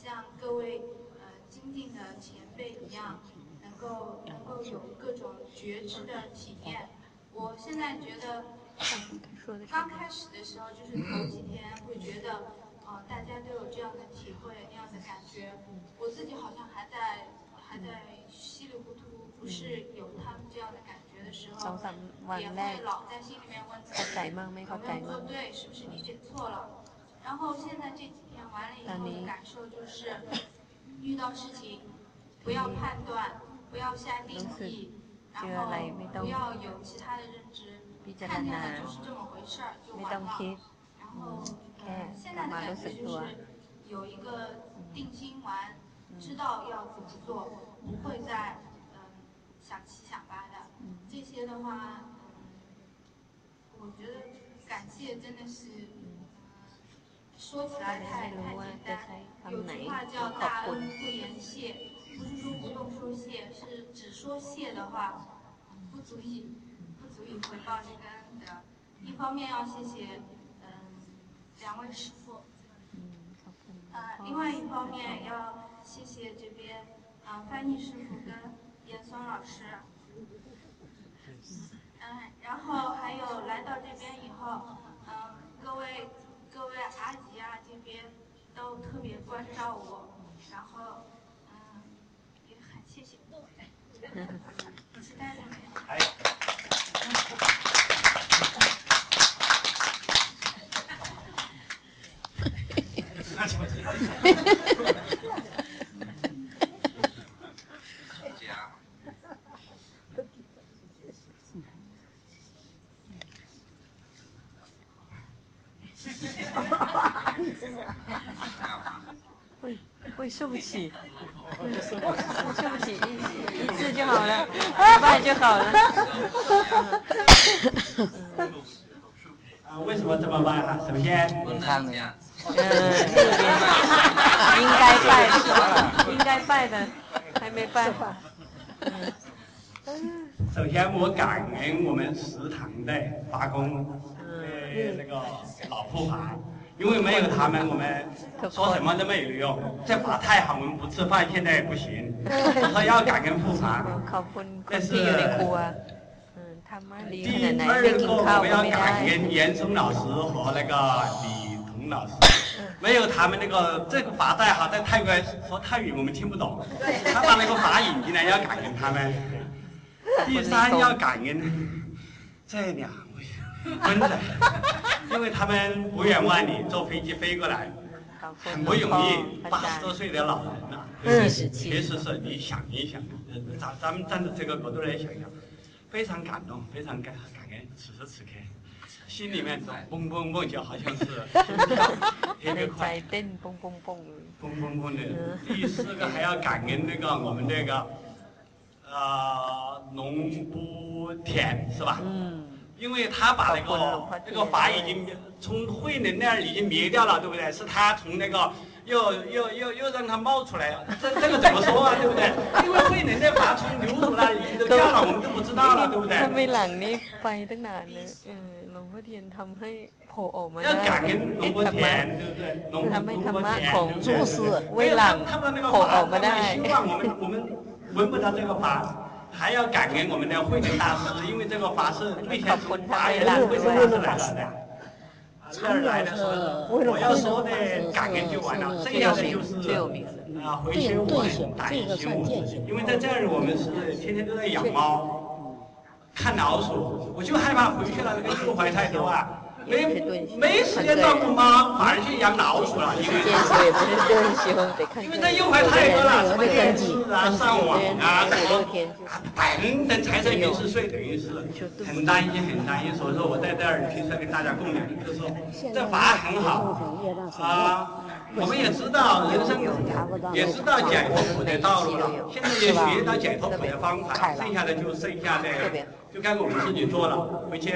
像各位呃精进的前辈一样，能够能够有各种觉知的体验。我现在觉得。 刚开始的时候，就是头几天会觉得，呃，大家都有这样的体会，那样的感觉。我自己好像还在还在稀里糊涂，不是有他们这样的感觉的时候，也会老在心里面问自己有没有做对，是不是理解错了。然后现在这几天完了以后的感受就是，遇到事情不要判断，不要下定义，然后不要有其他的认知。看见的就是这么回事儿，就完了。然后，嗯，现在的感觉就是有一个定心丸，知道要怎么做，不会再嗯想七想八的。这些的话，嗯，我觉得感谢真的是，说起来太太简单。有句话叫“大恩不言谢”，不是说不用说谢，是只说谢的话不足以。回报这个恩德，一方面要谢谢嗯两位师傅，呃，另外一方面要谢谢这边啊翻译师傅跟严松老师，嗯，然后还有来到这边以后，嗯，各位各位阿吉啊这边都特别关照我，然后嗯也很谢谢，期待着。会会受不起，受不起一一次就好了，拜就好了。啊，为什么这么慢啊？首先，嗯，应该拜的，应该拜的，还没拜。首先，我感恩我们食堂的八工的那个老护法，因为没有他们，我们说什么都没有用。这法太好，我们不吃饭现在也不行。我说要感恩护法，这是。第二个我们要感恩严嵩老师和那个李彤老师，没有他们那个这个法带哈，在泰国说泰语我们听不懂，他把那个法引进来要感恩他们。第三要感恩这两位，真的，因为他们不远万里坐飞机飞过来，很不容易，八十多岁的老人了，确实是你想一想，咱咱们站在这个角度来想想。非常感动，非常感感恩，此时此刻，心里面蹦蹦蹦，就好像是特别快，蹦蹦蹦，蹦蹦蹦的。第四个还要感恩那个我们那个，呃，农夫田是吧？嗯。因为他把那个那个法已经从慧能那儿已经灭掉了，对不对？是他从那个又又又又让他冒出来，这这个怎么说啊，对不对？因为慧能的法从牛头那儿已经都掉了，我们都不知道了，对不对？他没让你翻在哪里，嗯。งนานเลยหลวงพ่อเทียนทำให้โผล่ออกมาได้เอ็ธรรมะทำให้ธรรมะของจูสือเวหลังโผล่ออกมาได้希望我们我们闻不到这个法，还要感恩我们的慧能大师，因为这个法是为天从法也是为什么是来的？这儿来的时候，我要说的感恩就完了，剩下的就是啊，回心转意、担心我自己。因为在这儿我们是天天都在养猫、 看老鼠，我就害怕回去了那个诱惑太多啊。没没时间照顾猫，反而去养老鼠了，因为因为那诱惑太多了，什么电视啊、上网啊，什么等等，财神爷是税，等于是很担心，很担心。所以说我在这儿提出跟大家共勉，就是说这法很好啊，我们也知道人生也知道解脱苦的道路了，现在也学到解脱苦的方法，剩下的就剩下的就该我们自己做了，回去。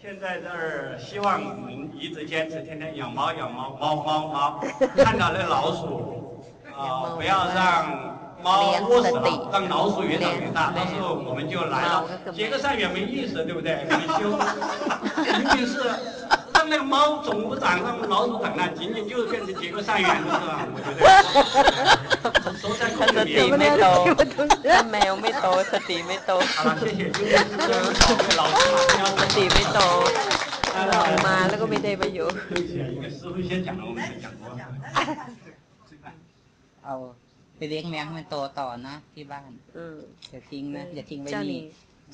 现在这儿希望您一直坚持，天天养猫养猫猫猫猫，看到那老鼠啊，不要让猫饿死了，让老鼠越长越大，到时候我们就来了。结个善缘没意思，对不对？没修，明明是让那个猫总不长，让老鼠长大，仅仅就是变成结个善缘，是吧？我觉得。说在空里面没โแมวไม่โตสติไม่โตสติไม่โตเรามาแล้วก็ไม่ได้ประโยชน์เอาไปเลี้ยงแมวให้มันโตต่อนะที่บ้านอย่าทิ้งนะอย่าทิ้งไว้นี่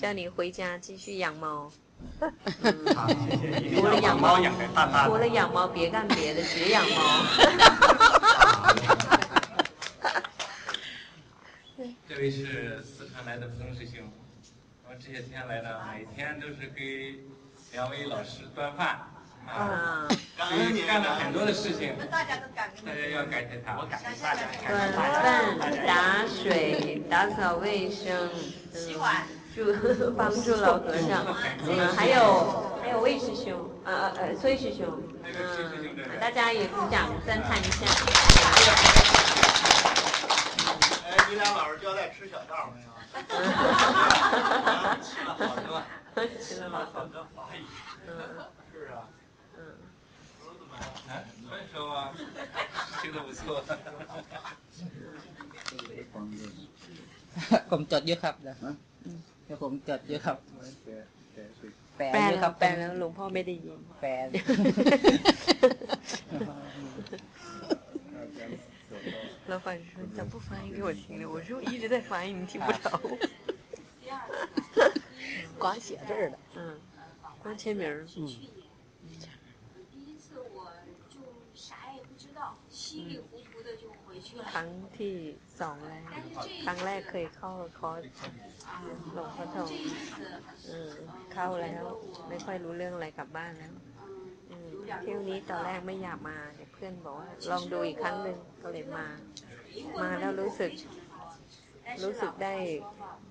叫你回家继续养猫。 除了养猫养的大大，除了养猫，别干别的，只养猫。这位是四川来的彭师兄，我这些天来呢，每天都是给两位老师端饭啊，干了很多的事情，大家要感谢他，我感谢大家。端饭、打水、打扫卫生、洗碗、助帮助老和尚，嗯，还有还有魏师兄，呃呃崔师兄，嗯，大家也鼓掌赞叹一下。你俩老师交代吃小道没有？吃了好多，吃了好多法语。是啊。嗯。怎么样？分手啊？吃的不错。ผมจดเยอะครับนะ เดี๋ยวผมจดเยอะครับแปลเยอะครับแปลแล้วหลวงพ่อไม่ได้ยินแปล老板说：“咋不翻译给我听呢？”我说：“我一直在翻译，你听不着。”光写字儿的，嗯，光签名儿，嗯。 ครั้งที่สองแล้วครั้งแรกเคยเข้าคอร์สหลวงพ่อทองเข้าแล้ว ไม่ค่อยรู้เรื่องอะไรกลับบ้านแล้วเที่ยวนี้ตอนแรกไม่อยากมาแต่เพื่อนบอกว่า ลองดูอีกครั้งหนึ่งก็เลยมา มาแล้วรู้สึก รู้สึกได้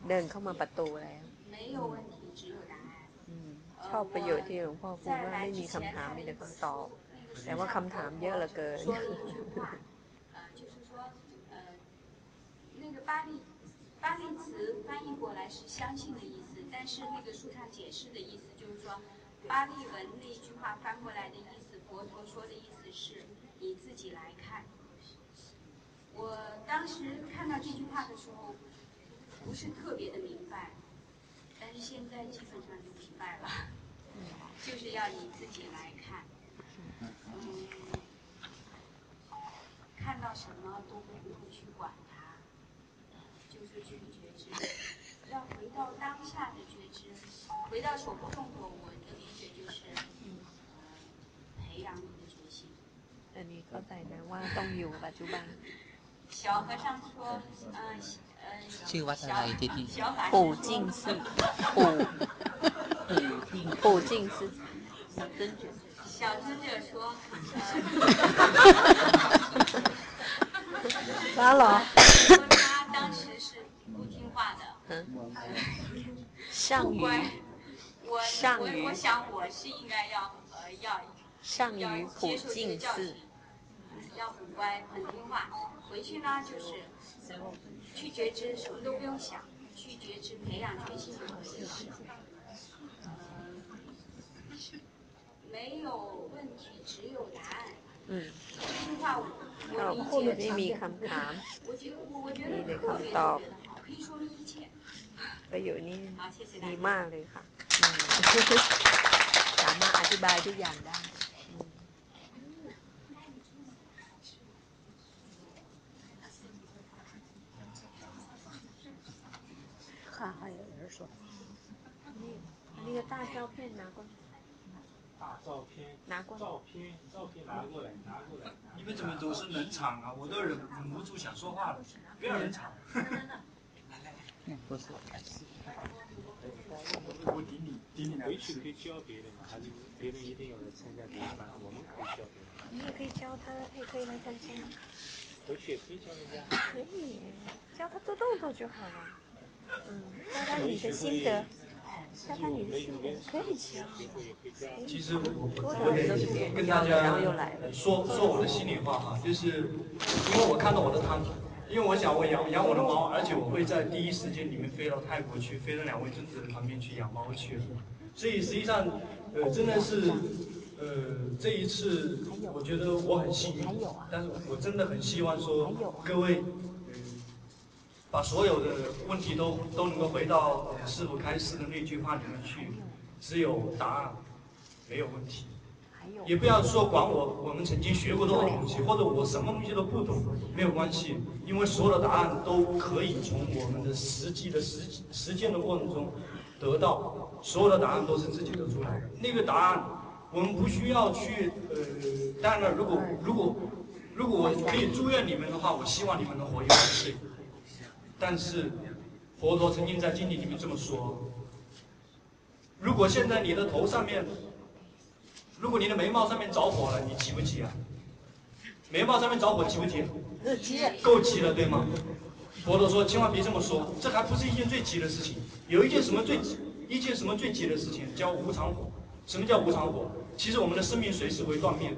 เดินเข้ามาประตูแล้วชอบประโยชน์ที่หลวงพ่อพูดว่าไม่มีคำถามมีแต่คำตอบ แต่ว่าคำถามเยอะเหลือเกิน 巴利巴利词翻译过来是相信的意思，但是那个书上解释的意思就是说，巴利文那句话翻过来的意思，佛陀说的意思是你自己来看。我当时看到这句话的时候，不是特别的明白，但是现在基本上就明白了，就是要你自己来看。嗯，看到什么都不用去管。要回到当下的觉知，回到手部动作，我的理解就是，嗯，培养你的决心。อันนี้เข้าใจนะว่าต้องอยู่ปัจจุบัน小和尚说，嗯嗯，ชื่อวัดอะไรที่ที่ปู่净寺ปู่ปู่净寺小真觉小真觉说，咋了？他当时是不听 话的。上于，上于，我想我是应该要呃要上于普净寺，要很乖很听话。回去呢就是去觉知，什么都不用想，去觉知培养决心就可以了。没有问题，只有答案。嗯，这句话我我理解。我觉我我觉得特别可 以说明一切。ประโยชน์นี้ดีมากเลยค่ะสามารถอธิบายทุกอย่างได้ค่ะ还有人说那个大胶片拿过来 画照片，拿过照片，照片拿过来，拿过来。你们怎么总是冷场啊？我都忍忍不住想说话了，不要冷场。 不是。我顶你，顶你回去可以教别人嘛？还是别人一定要来参加这一班？我们可以教别人。你也可以教他，他也可以来参加。回去也可以教人家。可以，教他做动作就好了。嗯，教他你的心得，教他你的心得，可以教。其实我我跟大家说说我的心里话哈，就是因为我看到我的摊，因为我想我养养我的猫，而且我会在第一时间里面飞到泰国去，飞到两位尊子的旁边去养猫去，所以实际上呃真的是呃这一次我觉得我很幸运，但是我真的很希望说各位。把所有的问题都都能够回到师傅开示的那句话里面去，只有答案，没有问题。也不要说管我我们曾经学过多少东西，或者我什么东西都不懂，没有关系，因为所有的答案都可以从我们的实际的实实践的过程中得到，所有的答案都是自己得出来的。那个答案我们不需要去呃，当然了，如果如果如果我可以祝愿你们的话，我希望你们能活一百岁。但是，佛陀曾经在经典里面这么说：如果现在你的头上面，如果你的眉毛上面着火了，你急不急啊？眉毛上面着火急不急？急。够急了，对吗？佛陀说：千万别这么说，这还不是一件最急的事情。有一件什么最急？一件什么最急的事情？叫无常火。什么叫无常火？其实我们的生命随时会断灭的。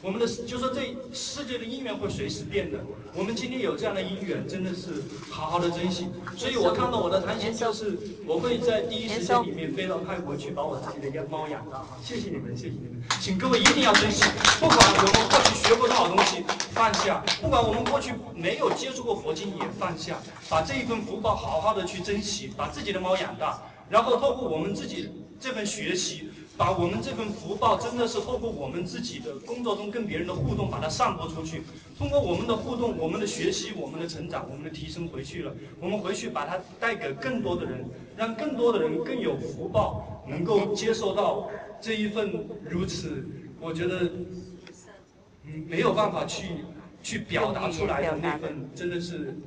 我们的就说这世界的因缘会随时变的。我们今天有这样的因缘，真的是好好的珍惜。所以我看到我的弹性就是我会在第一时间里面飞到泰国去把我自己的一个猫养大。谢谢你们，谢谢你们，请各位一定要珍惜。不管我们过去学过多少东西，放下；不管我们过去没有接触过佛经，也放下。把这一份福报好好的去珍惜，把自己的猫养大，然后透过我们自己这份学习。把我们这份福报，真的是透过我们自己的工作中跟别人的互动，把它散播出去。通过我们的互动，我们的学习，我们的成长，我们的提升回去了。我们回去把它带给更多的人，让更多的人更有福报，能够接受到这一份如此，我觉得，嗯，没有办法去去表达出来的那份，真的是，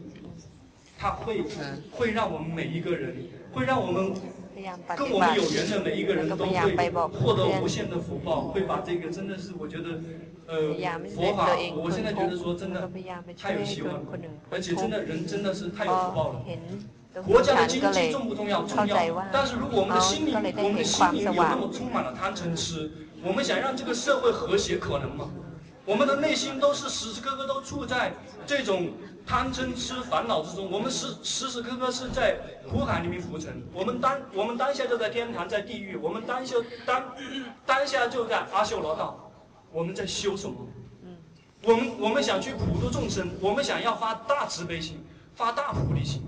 它会会让我们每一个人，会让我们。跟我们有缘的每一个人都会获得无限的福报，会把这个真的是我觉得，呃，佛法，我现在觉得说真的太有希望了，而且真的人真的是太有福报了。国家的经济重不重要？重要。但是如果我们的心灵，我们的心灵有那么充满了贪嗔痴，我们想让这个社会和谐，可能吗？我们的内心都是时时刻刻都处在这种。贪嗔痴烦恼之中，我们时时时刻刻是在苦海里面浮沉。我们当我们当下就在天堂，在地狱；我们当下当当下就在阿修罗道。我们在修什么？我们我们想去普度众生，我们想要发大慈悲心，发大菩提心。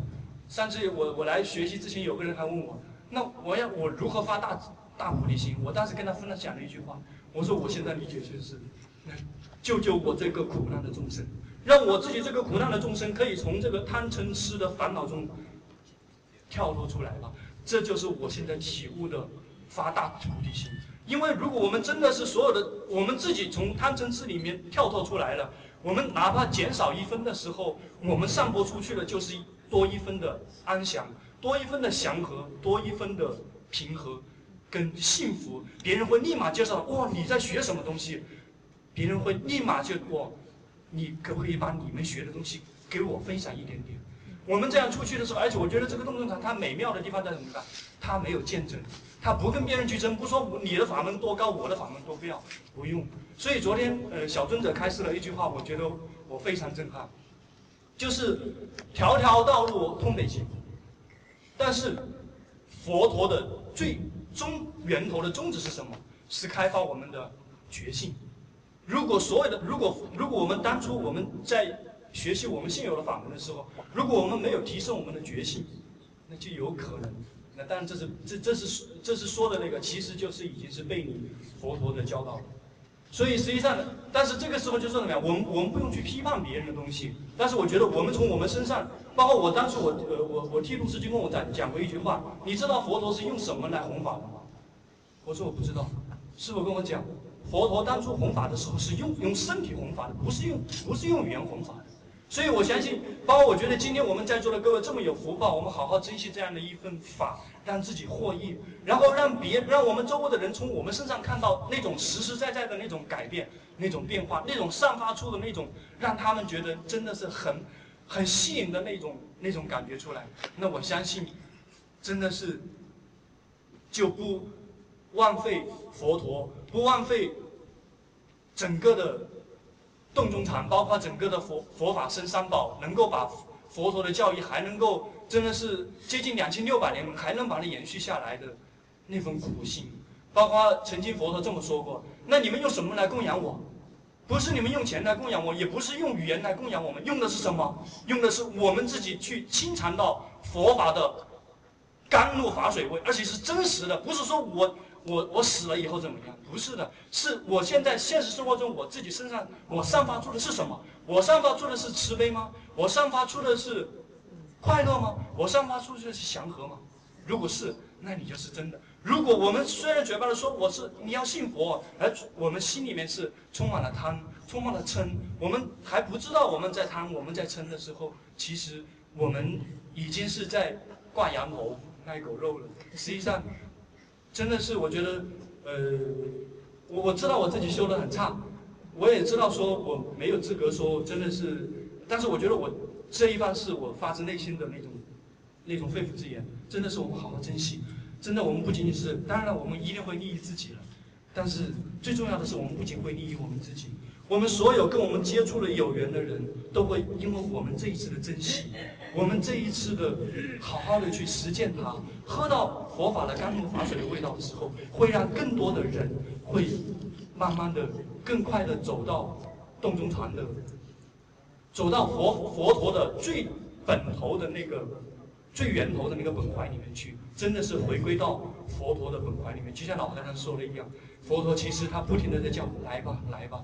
上次我我来学习之前，有个人还问我，那我要我如何发大大菩提心？我当时跟他分享了一句话，我说我现在理解就是，救救我这个苦难的众生。让我自己这个苦难的众生可以从这个贪嗔痴的烦恼中跳脱出来吧，这就是我现在体悟的发大菩提心。因为如果我们真的是所有的我们自己从贪嗔痴里面跳脱出来了，我们哪怕减少一分的时候，我们散播出去的就是多一分的安详，多一分的祥和，多一分的平和跟幸福。别人会立马介绍哇你在学什么东西，别人会立马就哇。你可不可以把你们学的东西给我分享一点点？我们这样出去的时候，而且我觉得这个洞洞场它美妙的地方在什么地方？它没有见证，它不跟别人去争，不说你的法门多高，我的法门多不要，不用。所以昨天呃小尊者开示了一句话，我觉得我非常震撼，就是条条道路通北京，但是佛陀的最终源头的宗旨是什么？是开发我们的觉性。如果所有的，如果如果我们当初我们在学习我们现有的法门的时候，如果我们没有提升我们的觉性，那就有可能。那当然这是这这是这是说的那个，其实就是已经是被你佛陀的教导了。所以实际上，但是这个时候就是怎么样？我们我们不用去批判别人的东西，但是我觉得我们从我们身上，包括我当初我呃我我替陆师君跟我讲讲过一句话，你知道佛陀是用什么来弘法的吗？我说我不知道。师傅跟我讲，佛陀当初弘法的时候是用用身体弘法的，不是用不是用语言弘法的。所以我相信，包括我觉得今天我们在座的各位这么有福报，我们好好珍惜这样的一份法，让自己获益，然后让别让我们周围的人从我们身上看到那种实实在在的那种改变、那种变化、那种散发出的那种，让他们觉得真的是很很吸引的那种那种感觉出来。那我相信，真的是就不枉费佛陀，不枉费整个的。洞中禅，包括整个的佛佛法生三宝，能够把佛陀的教义还能够真的是接近两千六百年，还能把它延续下来的那份苦心，包括曾经佛陀这么说过：那你们用什么来供养我？不是你们用钱来供养我，也不是用语言来供养我们，用的是什么？用的是我们自己去亲尝到佛法的甘露法水味，而且是真实的，不是说我。我我死了以后怎么样？不是的，是我现在现实生活中我自己身上我散发出的是什么？我散发出的是慈悲吗？我散发出的是快乐吗？我散发出的是祥和吗？如果是，那你就是真的。如果我们虽然嘴巴里说我是你要信佛，而我们心里面是充满了贪，充满了嗔，我们还不知道我们在贪，我们在嗔的时候，其实我们已经是在挂羊头卖狗肉了。实际上。真的是，我觉得，呃，我我知道我自己修的很差，我也知道说我没有资格说真的是，但是我觉得我这一番是我发自内心的那种，那种肺腑之言，真的是我们好好珍惜。真的，我们不仅仅是，当然了，我们一定会利益自己了，但是最重要的是，我们不仅会利益我们自己，我们所有跟我们接触的有缘的人都会因为我们这一次的珍惜。我们这一次的好好的去实践它，喝到佛法的甘露法水的味道的时候，会让更多的人会慢慢的、更快的走到洞中禅的，走到佛佛陀的最本头的那个最源头的那个本怀里面去，真的是回归到佛陀的本怀里面。就像老和尚说的一样，佛陀其实他不停的在叫来吧，来吧。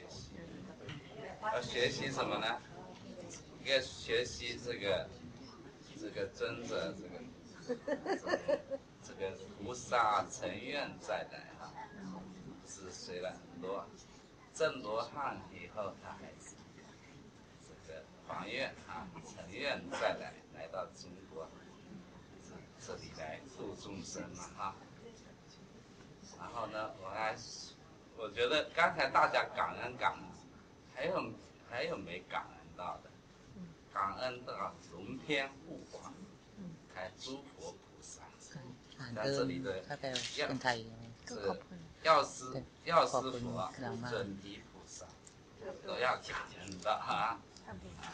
要学习什么呢？要学习这个这个尊者这个这个菩萨成愿再来啊，是学了很多，正罗汉以后他还是这个还愿啊，成愿再来来到中国这里来度众生嘛哈。然后呢，我还我觉得刚才大家感恩感恩。还有还有没感恩到的，感恩到龙天护法，还诸佛菩萨，在这里的药是药师药师佛、准提菩萨都要感恩的啊！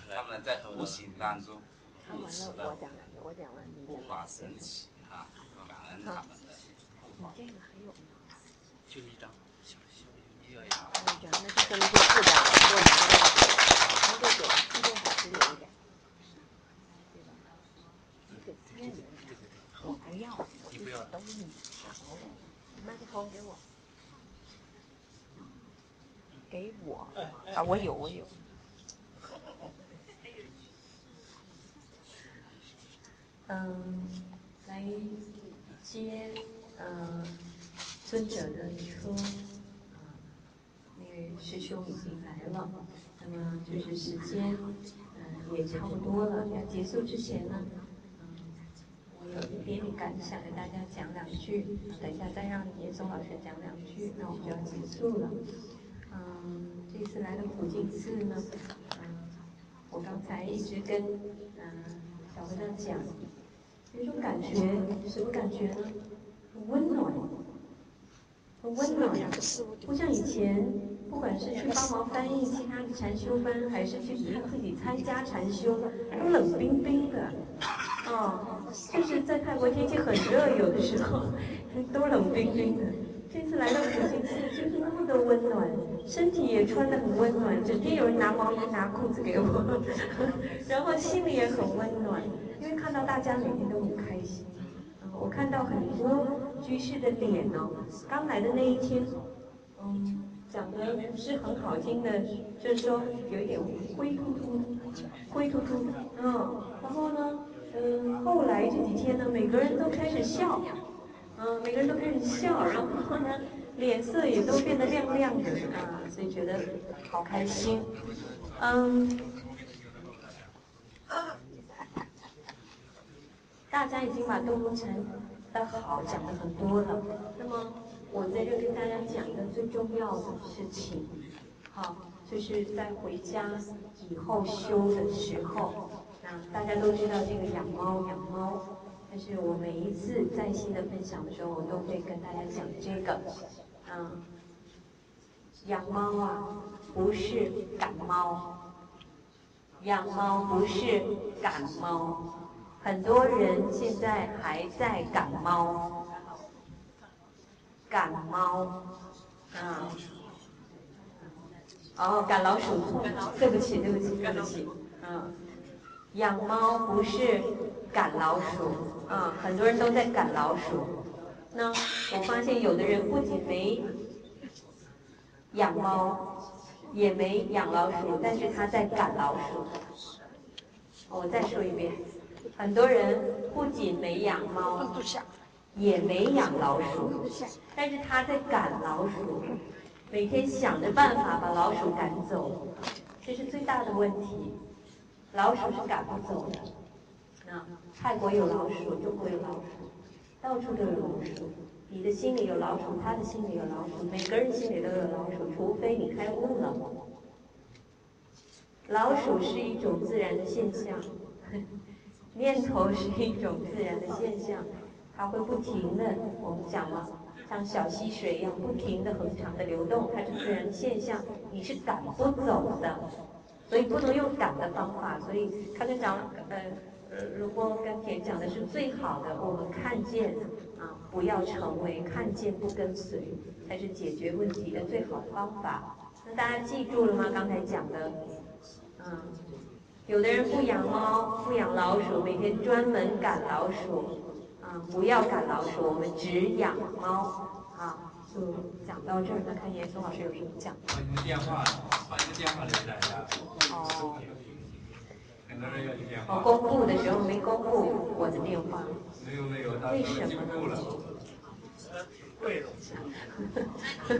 他们在无形当中护持了护法神奇啊，感恩他们的。就一张。那就跟那些复杂的过年那个，那个给自动保持留一点，我不要，我就要，都是你。麦克风给我，给我啊！我有，我有。嗯，来接嗯尊者的车师兄已经来了，那么就是时间，嗯，也差不多了。要结束之前呢，嗯，我有一点点感想，跟大家讲两句。等一下再让严嵩老师讲两句，那我们就要结束了。嗯，这次来的普净寺呢，嗯，我刚才一直跟嗯小和尚讲，有一种感觉，什么感觉呢？温暖，很温暖，不像以前。不管是去帮忙翻译其他的禅修班，还是去自己参加禅修，都冷冰冰的。哦，就是在泰国天气很热，有的时候都冷冰冰的。这次来到普京寺就是那么的温暖，身体也穿得很温暖，整天有人拿毛衣拿裤子给我，然后心里也很温暖，因为看到大家每天都很开心。我看到很多居士的脸哦，刚来的那一天，嗯，讲的是很好听的，就是说有一点灰秃秃，灰秃秃，嗯，然后呢，嗯，后来这几天呢，每个人都开始笑。嗯，每个人都开始笑，然后呢，脸色也都变得亮亮的啊，所以觉得好开心。嗯，大家已经把动物城的好讲的很多了，那么我在这跟大家讲一个最重要的事情，好，就是在回家以后修的时候，那大家都知道这个养猫养猫。但是我每一次在新的分享的时候，我都会跟大家讲这个，嗯，养猫啊，不是赶猫，养猫不是感冒，很多人现在还在感冒，感冒，嗯，哦，赶老鼠，对不起，对不起，对不起，嗯，养猫不是赶老鼠。啊，很多人都在赶老鼠。那我发现有的人不仅没养猫，也没养老鼠，但是他在赶老鼠。我再说一遍，很多人不仅没养猫，也没养老鼠，但是他在赶老鼠，每天想着办法把老鼠赶走，这是最大的问题。老鼠是赶不走的。那。泰国有老鼠，中国有老鼠，到处都有老鼠。你的心里有老鼠，他的心里有老鼠，每个人心里都有老鼠，除非你开悟了。老鼠是一种自然的现象，念头是一种自然的现象，它会不停的，我们讲嘛，像小溪水一样不停的恒常的流动，它是自然现象，你是赶不走的，所以不能用赶的方法。所以他就讲，呃。如果跟田讲的是最好的，我们看见啊，不要成为看见不跟随，才是解决问题的最好的方法。那大家记住了吗？刚才讲的，嗯，有的人不养猫，不养老鼠，每天专门赶老鼠，啊，不要赶老鼠，我们只养猫。啊，就讲到这儿。那看严松老师有什么讲？把你的电话，把你的电话留下呀。哦。我公布的时候没公布我的电话，没有没有，为什么？贵了。在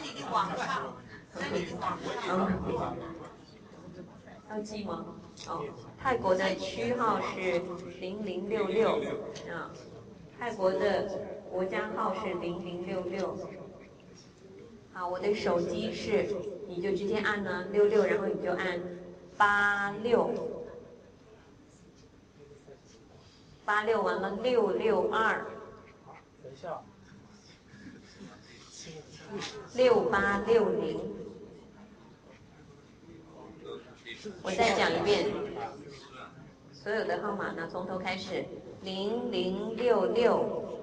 你的网上，在你的网上。要记吗？哦，泰国的区号是零零六六，啊，泰国的国家号是零零六六。好，我的手机是，你就直接按呢六六，然后你就按。八六，八六完了六六二，六八六零，我再讲一遍，所有的号码呢，从头开始，零零六六，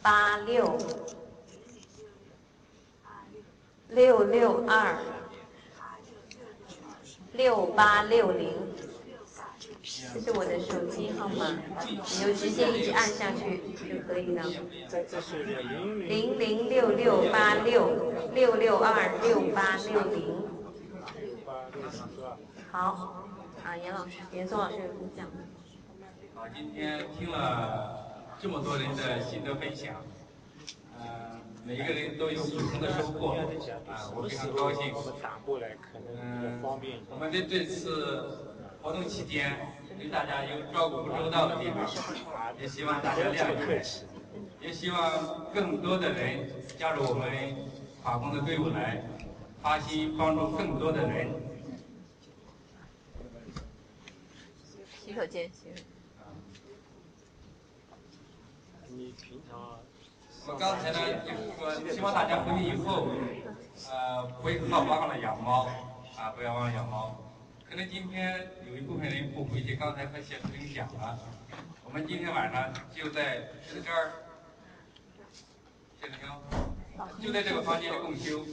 八六，六六二。六八六零，这是我的手机号码，你就直接一直按下去就可以了。零零六六八六六六二六八六零。好，啊，严老师，严松老师有什么讲？好，今天听了这么多人的心得分享，呃，每一个人都有不同的收获，啊，我非常高兴。嗯，我们的这次活动期间，对大家有照顾不周到的地方，也希望大家谅解，也希望更多的人加入我们法工的队伍来，发心帮助更多的人。洗手间，洗。你平常？我刚才呢，就是说，希望大家回去以后，呃，不要忘了养猫。啊，不要忘了养猫。可能今天有一部分人不回去，刚才和谢主任讲了。我们今天晚上就在这儿接着听，就在这个房间里共修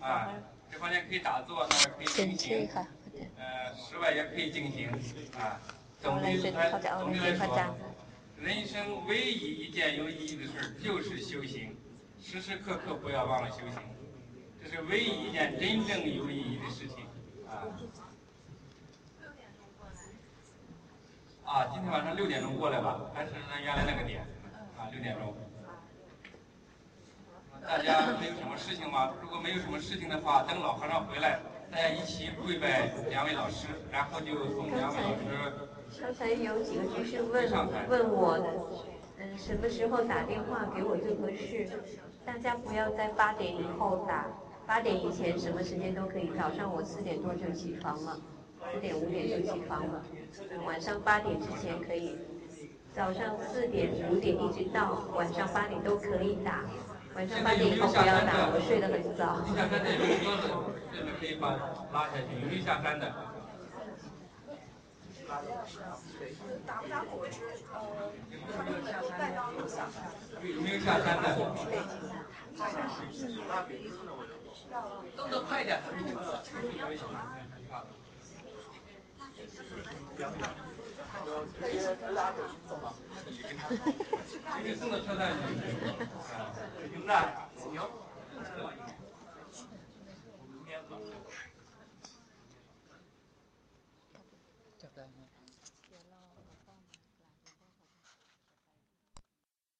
啊。这房间可以打坐，那可以进行，呃，室外也可以进行啊。总的来，总的来说，人生唯一一件有意义的事儿就是修行，时时刻刻不要忘了修行，这是唯一一件真正有意义的事情啊。啊，今天晚上六点钟过来吧，还是咱原来那个点啊，六点钟。大家没有什么事情吗？如果没有什么事情的话，等老和尚回来，大家一起跪拜两位老师，然后就送两位老师。刚才有几个居士问问我，嗯，什么时候打电话给我最合适？大家不要在八点以后打，八点以前什么时间都可以。早上我四点多就起床了，四点五点就起床了。晚上八点之前可以，早上四点五点一直到晚上八点都可以打。晚上八点以后不要打，我睡得很早。下山的有桌子，这边可以把拉下去。有没有下山的？打不打火机？呃，带到路上。有没有下山的？动作快点。这个送到车站去。明白。行。